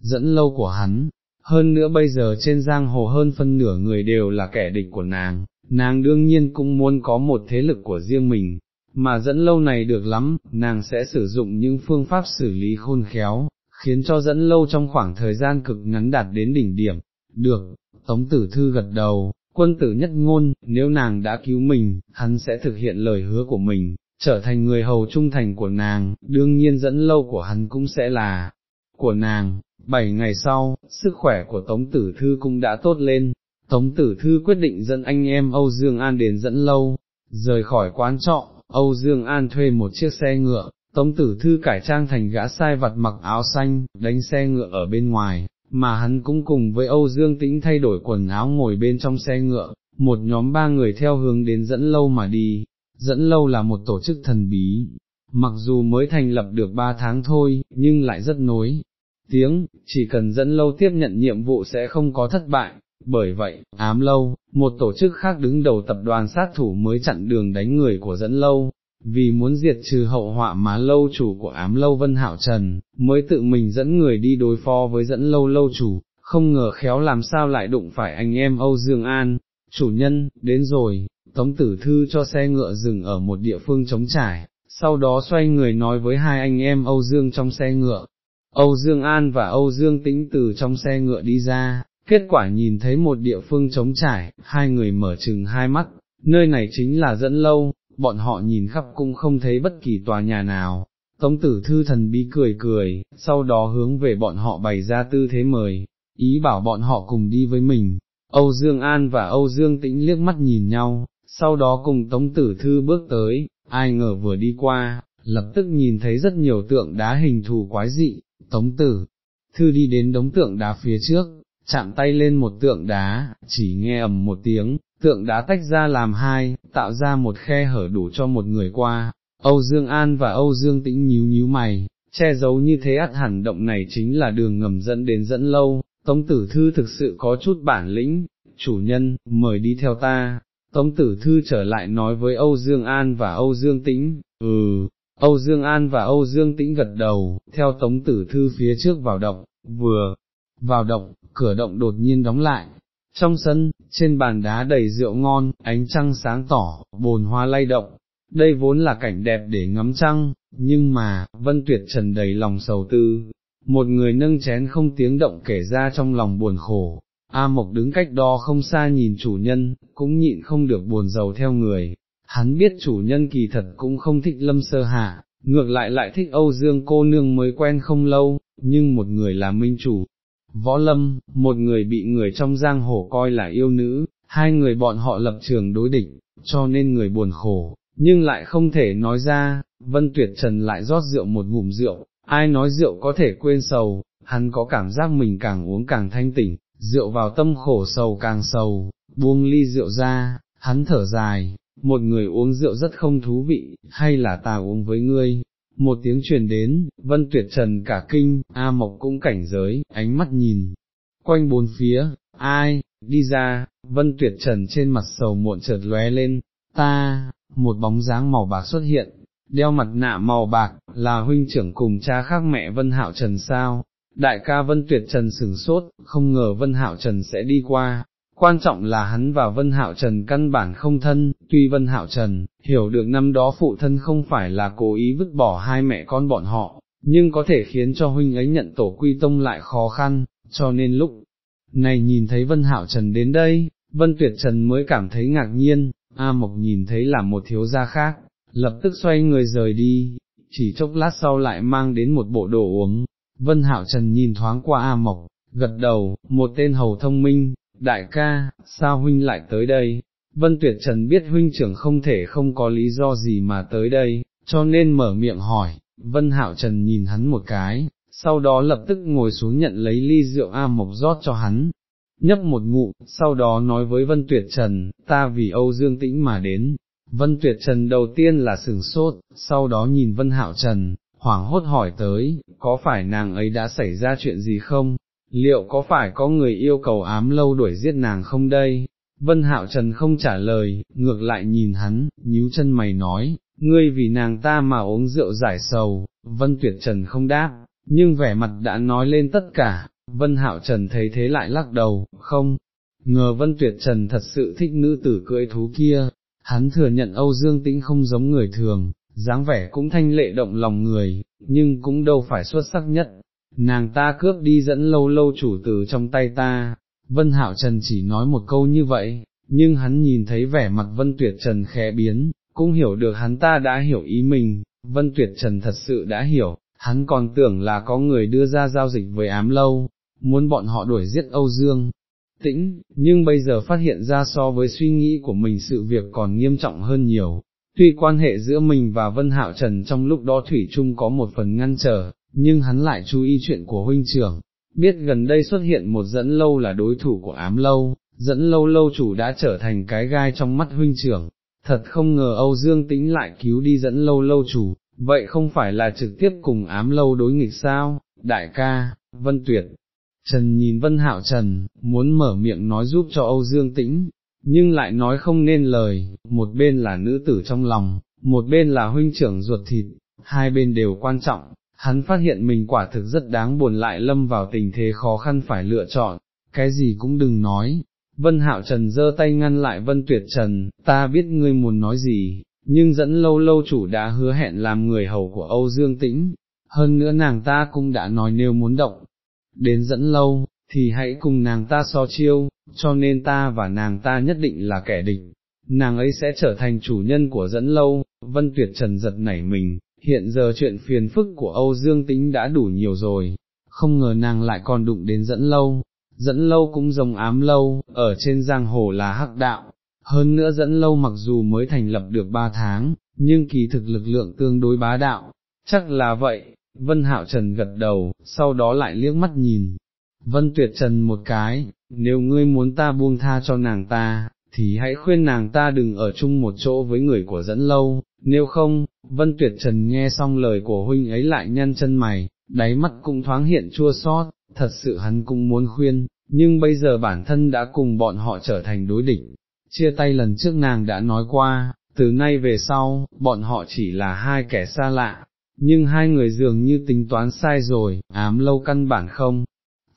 dẫn lâu của hắn, hơn nữa bây giờ trên giang hồ hơn phân nửa người đều là kẻ địch của nàng, nàng đương nhiên cũng muốn có một thế lực của riêng mình, mà dẫn lâu này được lắm, nàng sẽ sử dụng những phương pháp xử lý khôn khéo, khiến cho dẫn lâu trong khoảng thời gian cực ngắn đạt đến đỉnh điểm. Được, Tống Tử Thư gật đầu, quân tử nhất ngôn, nếu nàng đã cứu mình, hắn sẽ thực hiện lời hứa của mình, trở thành người hầu trung thành của nàng, đương nhiên dẫn lâu của hắn cũng sẽ là của nàng. Bảy ngày sau, sức khỏe của Tống Tử Thư cũng đã tốt lên, Tống Tử Thư quyết định dẫn anh em Âu Dương An đến dẫn lâu, rời khỏi quán trọ, Âu Dương An thuê một chiếc xe ngựa, Tống Tử Thư cải trang thành gã sai vặt mặc áo xanh, đánh xe ngựa ở bên ngoài, mà hắn cũng cùng với Âu Dương Tĩnh thay đổi quần áo ngồi bên trong xe ngựa, một nhóm ba người theo hướng đến dẫn lâu mà đi, dẫn lâu là một tổ chức thần bí, mặc dù mới thành lập được ba tháng thôi, nhưng lại rất nối. Tiếng, chỉ cần dẫn lâu tiếp nhận nhiệm vụ sẽ không có thất bại, bởi vậy, ám lâu, một tổ chức khác đứng đầu tập đoàn sát thủ mới chặn đường đánh người của dẫn lâu, vì muốn diệt trừ hậu họa má lâu chủ của ám lâu Vân hảo Trần, mới tự mình dẫn người đi đối phó với dẫn lâu lâu chủ, không ngờ khéo làm sao lại đụng phải anh em Âu Dương An, chủ nhân, đến rồi, Tống Tử Thư cho xe ngựa dừng ở một địa phương trống trải, sau đó xoay người nói với hai anh em Âu Dương trong xe ngựa, Âu Dương An và Âu Dương Tĩnh từ trong xe ngựa đi ra, kết quả nhìn thấy một địa phương trống trải, hai người mở chừng hai mắt, nơi này chính là dẫn lâu, bọn họ nhìn khắp cũng không thấy bất kỳ tòa nhà nào. Tống tử thư thần bí cười cười, sau đó hướng về bọn họ bày ra tư thế mời, ý bảo bọn họ cùng đi với mình. Âu Dương An và Âu Dương Tĩnh liếc mắt nhìn nhau, sau đó cùng Tống Tử Thư bước tới, ai ngờ vừa đi qua, lập tức nhìn thấy rất nhiều tượng đá hình thù quái dị, Tống Tử Thư đi đến đống tượng đá phía trước, chạm tay lên một tượng đá, chỉ nghe ầm một tiếng, tượng đá tách ra làm hai, tạo ra một khe hở đủ cho một người qua. Âu Dương An và Âu Dương Tĩnh nhíu nhíu mày, che giấu như thế ắt hẳn động này chính là đường ngầm dẫn đến dẫn lâu, Tống Tử Thư thực sự có chút bản lĩnh, chủ nhân, mời đi theo ta. Tống Tử Thư trở lại nói với Âu Dương An và Âu Dương Tĩnh, ừ, Âu Dương An và Âu Dương Tĩnh gật đầu, theo Tống Tử Thư phía trước vào động, vừa, vào động, cửa động đột nhiên đóng lại. Trong sân, trên bàn đá đầy rượu ngon, ánh trăng sáng tỏ, bồn hoa lay động, đây vốn là cảnh đẹp để ngắm trăng, nhưng mà, Vân Tuyệt Trần đầy lòng sầu tư, một người nâng chén không tiếng động kể ra trong lòng buồn khổ, A Mộc đứng cách đó không xa nhìn chủ nhân, cũng nhịn không được buồn giàu theo người, hắn biết chủ nhân kỳ thật cũng không thích lâm sơ hạ, ngược lại lại thích Âu Dương cô nương mới quen không lâu, nhưng một người là minh chủ, Võ Lâm, một người bị người trong giang hồ coi là yêu nữ, hai người bọn họ lập trường đối địch, cho nên người buồn khổ, nhưng lại không thể nói ra, Vân Tuyệt Trần lại rót rượu một ngụm rượu, ai nói rượu có thể quên sầu, hắn có cảm giác mình càng uống càng thanh tỉnh, rượu vào tâm khổ sầu càng sầu, buông ly rượu ra, hắn thở dài, một người uống rượu rất không thú vị, hay là ta uống với ngươi. Một tiếng truyền đến, vân tuyệt trần cả kinh, A Mộc cũng cảnh giới, ánh mắt nhìn, quanh bốn phía, ai, đi ra, vân tuyệt trần trên mặt sầu muộn chợt lóe lên, ta, một bóng dáng màu bạc xuất hiện, đeo mặt nạ màu bạc, là huynh trưởng cùng cha khác mẹ Vân Hạo Trần sao, đại ca Vân Tuyệt Trần sừng sốt, không ngờ Vân Hạo Trần sẽ đi qua, quan trọng là hắn và Vân Hạo Trần căn bản không thân, tuy Vân Hạo Trần, hiểu được năm đó phụ thân không phải là cố ý vứt bỏ hai mẹ con bọn họ, nhưng có thể khiến cho huynh ấy nhận tổ quy tông lại khó khăn, cho nên lúc này nhìn thấy Vân Hạo Trần đến đây, Vân Tuyệt Trần mới cảm thấy ngạc nhiên, A Mộc nhìn thấy là một thiếu gia khác, lập tức xoay người rời đi, chỉ chốc lát sau lại mang đến một bộ đồ uống, Vân Hạo Trần nhìn thoáng qua A Mộc, gật đầu, một tên hầu thông minh, đại ca, sao huynh lại tới đây? Vân Tuyệt Trần biết huynh trưởng không thể không có lý do gì mà tới đây, cho nên mở miệng hỏi, Vân Hạo Trần nhìn hắn một cái, sau đó lập tức ngồi xuống nhận lấy ly rượu A Mộc rót cho hắn, nhấp một ngụ, sau đó nói với Vân Tuyệt Trần, ta vì Âu Dương Tĩnh mà đến. Vân Tuyệt Trần đầu tiên là sừng sốt, sau đó nhìn Vân Hạo Trần, hoảng hốt hỏi tới, có phải nàng ấy đã xảy ra chuyện gì không? Liệu có phải có người yêu cầu ám lâu đuổi giết nàng không đây? Vân Hạo Trần không trả lời, ngược lại nhìn hắn, nhíu chân mày nói, ngươi vì nàng ta mà uống rượu giải sầu, Vân Tuyệt Trần không đáp, nhưng vẻ mặt đã nói lên tất cả, Vân Hạo Trần thấy thế lại lắc đầu, không, ngờ Vân Tuyệt Trần thật sự thích nữ tử cưỡi thú kia, hắn thừa nhận Âu Dương Tĩnh không giống người thường, dáng vẻ cũng thanh lệ động lòng người, nhưng cũng đâu phải xuất sắc nhất, nàng ta cướp đi dẫn lâu lâu chủ tử trong tay ta, Vân Hạo Trần chỉ nói một câu như vậy, nhưng hắn nhìn thấy vẻ mặt Vân Tuyệt Trần khẽ biến, cũng hiểu được hắn ta đã hiểu ý mình, Vân Tuyệt Trần thật sự đã hiểu, hắn còn tưởng là có người đưa ra giao dịch với ám lâu, muốn bọn họ đuổi giết Âu Dương. Tĩnh, nhưng bây giờ phát hiện ra so với suy nghĩ của mình sự việc còn nghiêm trọng hơn nhiều, tuy quan hệ giữa mình và Vân Hạo Trần trong lúc đó Thủy chung có một phần ngăn trở, nhưng hắn lại chú ý chuyện của huynh trưởng, biết gần đây xuất hiện một dẫn lâu là đối thủ của ám lâu, dẫn lâu lâu chủ đã trở thành cái gai trong mắt huynh trưởng, thật không ngờ Âu Dương Tĩnh lại cứu đi dẫn lâu lâu chủ, vậy không phải là trực tiếp cùng ám lâu đối nghịch sao, đại ca, Vân Tuyệt. Trần nhìn Vân Hạo Trần, muốn mở miệng nói giúp cho Âu Dương Tĩnh, nhưng lại nói không nên lời, một bên là nữ tử trong lòng, một bên là huynh trưởng ruột thịt, hai bên đều quan trọng, hắn phát hiện mình quả thực rất đáng buồn lại lâm vào tình thế khó khăn phải lựa chọn, cái gì cũng đừng nói. Vân Hạo Trần giơ tay ngăn lại Vân Tuyệt Trần, ta biết ngươi muốn nói gì, nhưng dẫn lâu lâu chủ đã hứa hẹn làm người hầu của Âu Dương Tĩnh, hơn nữa nàng ta cũng đã nói nếu muốn động, đến dẫn lâu, thì hãy cùng nàng ta so chiêu, cho nên ta và nàng ta nhất định là kẻ địch, nàng ấy sẽ trở thành chủ nhân của dẫn lâu, vân tuyệt trần giật nảy mình, hiện giờ chuyện phiền phức của Âu Dương Tĩnh đã đủ nhiều rồi, không ngờ nàng lại còn đụng đến dẫn lâu, dẫn lâu cũng giống ám lâu, ở trên giang hồ là hắc đạo, hơn nữa dẫn lâu mặc dù mới thành lập được ba tháng, nhưng kỳ thực lực lượng tương đối bá đạo, chắc là vậy, Vân Hạo Trần gật đầu, sau đó lại liếc mắt nhìn, Vân Tuyệt Trần một cái, nếu ngươi muốn ta buông tha cho nàng ta, thì hãy khuyên nàng ta đừng ở chung một chỗ với người của dẫn lâu, nếu không, Vân Tuyệt Trần nghe xong lời của huynh ấy lại nhăn chân mày, đáy mắt cũng thoáng hiện chua xót, thật sự hắn cũng muốn khuyên, nhưng bây giờ bản thân đã cùng bọn họ trở thành đối địch, chia tay lần trước nàng đã nói qua, từ nay về sau, bọn họ chỉ là hai kẻ xa lạ, nhưng hai người dường như tính toán sai rồi, ám lâu căn bản không,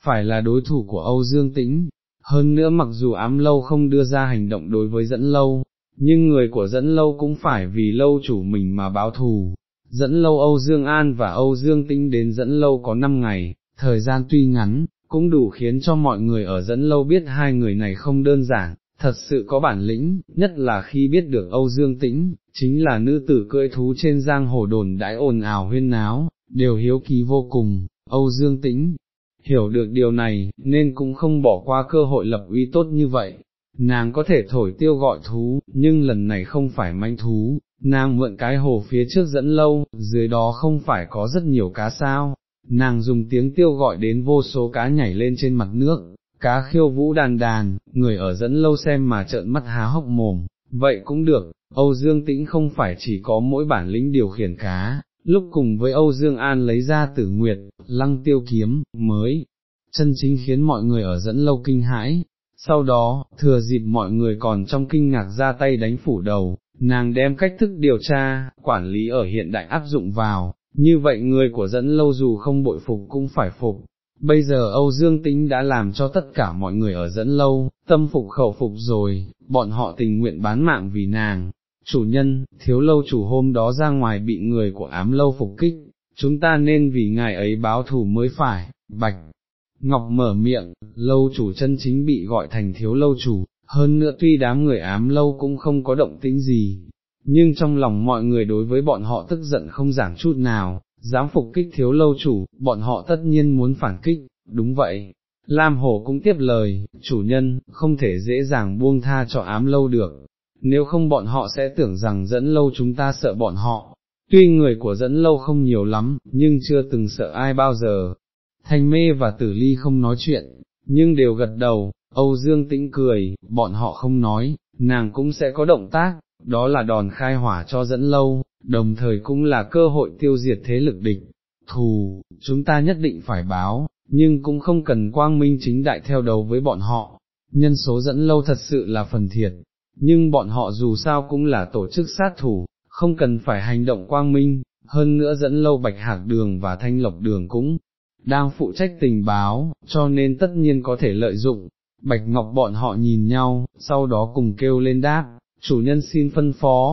phải là đối thủ của Âu Dương Tĩnh, hơn nữa mặc dù ám lâu không đưa ra hành động đối với dẫn lâu, nhưng người của dẫn lâu cũng phải vì lâu chủ mình mà báo thù. Dẫn lâu Âu Dương An và Âu Dương Tĩnh đến dẫn lâu có 5 ngày, thời gian tuy ngắn, cũng đủ khiến cho mọi người ở dẫn lâu biết hai người này không đơn giản, thật sự có bản lĩnh, nhất là khi biết được Âu Dương Tĩnh, chính là nữ tử cưỡi thú trên giang hồ đồn đãi ồn ào huyên náo, đều hiếu kỳ vô cùng, Âu Dương Tĩnh, hiểu được điều này, nên cũng không bỏ qua cơ hội lập uy tốt như vậy. Nàng có thể thổi tiêu gọi thú, nhưng lần này không phải manh thú, nàng mượn cái hồ phía trước dẫn lâu, dưới đó không phải có rất nhiều cá sao, nàng dùng tiếng tiêu gọi đến vô số cá nhảy lên trên mặt nước, cá khiêu vũ đàn đàn, người ở dẫn lâu xem mà trợn mắt há hốc mồm, vậy cũng được, Âu Dương Tĩnh không phải chỉ có mỗi bản lĩnh điều khiển cá, lúc cùng với Âu Dương An lấy ra tử nguyệt, lăng tiêu kiếm, mới, chân chính khiến mọi người ở dẫn lâu kinh hãi. Sau đó, thừa dịp mọi người còn trong kinh ngạc ra tay đánh phủ đầu, nàng đem cách thức điều tra, quản lý ở hiện đại áp dụng vào, như vậy người của dẫn lâu dù không bội phục cũng phải phục. Bây giờ Âu Dương Tĩnh đã làm cho tất cả mọi người ở dẫn lâu, tâm phục khẩu phục rồi, bọn họ tình nguyện bán mạng vì nàng. Chủ nhân, thiếu lâu chủ hôm đó ra ngoài bị người của ám lâu phục kích, chúng ta nên vì ngài ấy báo thù mới phải, bạch. Ngọc mở miệng, lâu chủ chân chính bị gọi thành thiếu lâu chủ, hơn nữa tuy đám người ám lâu cũng không có động tĩnh gì, nhưng trong lòng mọi người đối với bọn họ tức giận không giảm chút nào, dám phục kích thiếu lâu chủ, bọn họ tất nhiên muốn phản kích, đúng vậy. Lam Hổ cũng tiếp lời, chủ nhân, không thể dễ dàng buông tha cho ám lâu được, nếu không bọn họ sẽ tưởng rằng dẫn lâu chúng ta sợ bọn họ, tuy người của dẫn lâu không nhiều lắm, nhưng chưa từng sợ ai bao giờ. Thanh mê và tử ly không nói chuyện, nhưng đều gật đầu, Âu Dương tĩnh cười, bọn họ không nói, nàng cũng sẽ có động tác, đó là đòn khai hỏa cho dẫn lâu, đồng thời cũng là cơ hội tiêu diệt thế lực địch. Thù, chúng ta nhất định phải báo, nhưng cũng không cần quang minh chính đại theo đầu với bọn họ. Nhân số dẫn lâu thật sự là phần thiệt, nhưng bọn họ dù sao cũng là tổ chức sát thủ, không cần phải hành động quang minh, hơn nữa dẫn lâu bạch hạc đường và thanh lộc đường cũng đang phụ trách tình báo, cho nên tất nhiên có thể lợi dụng. Bạch Ngọc bọn họ nhìn nhau, sau đó cùng kêu lên đáp, chủ nhân xin phân phó,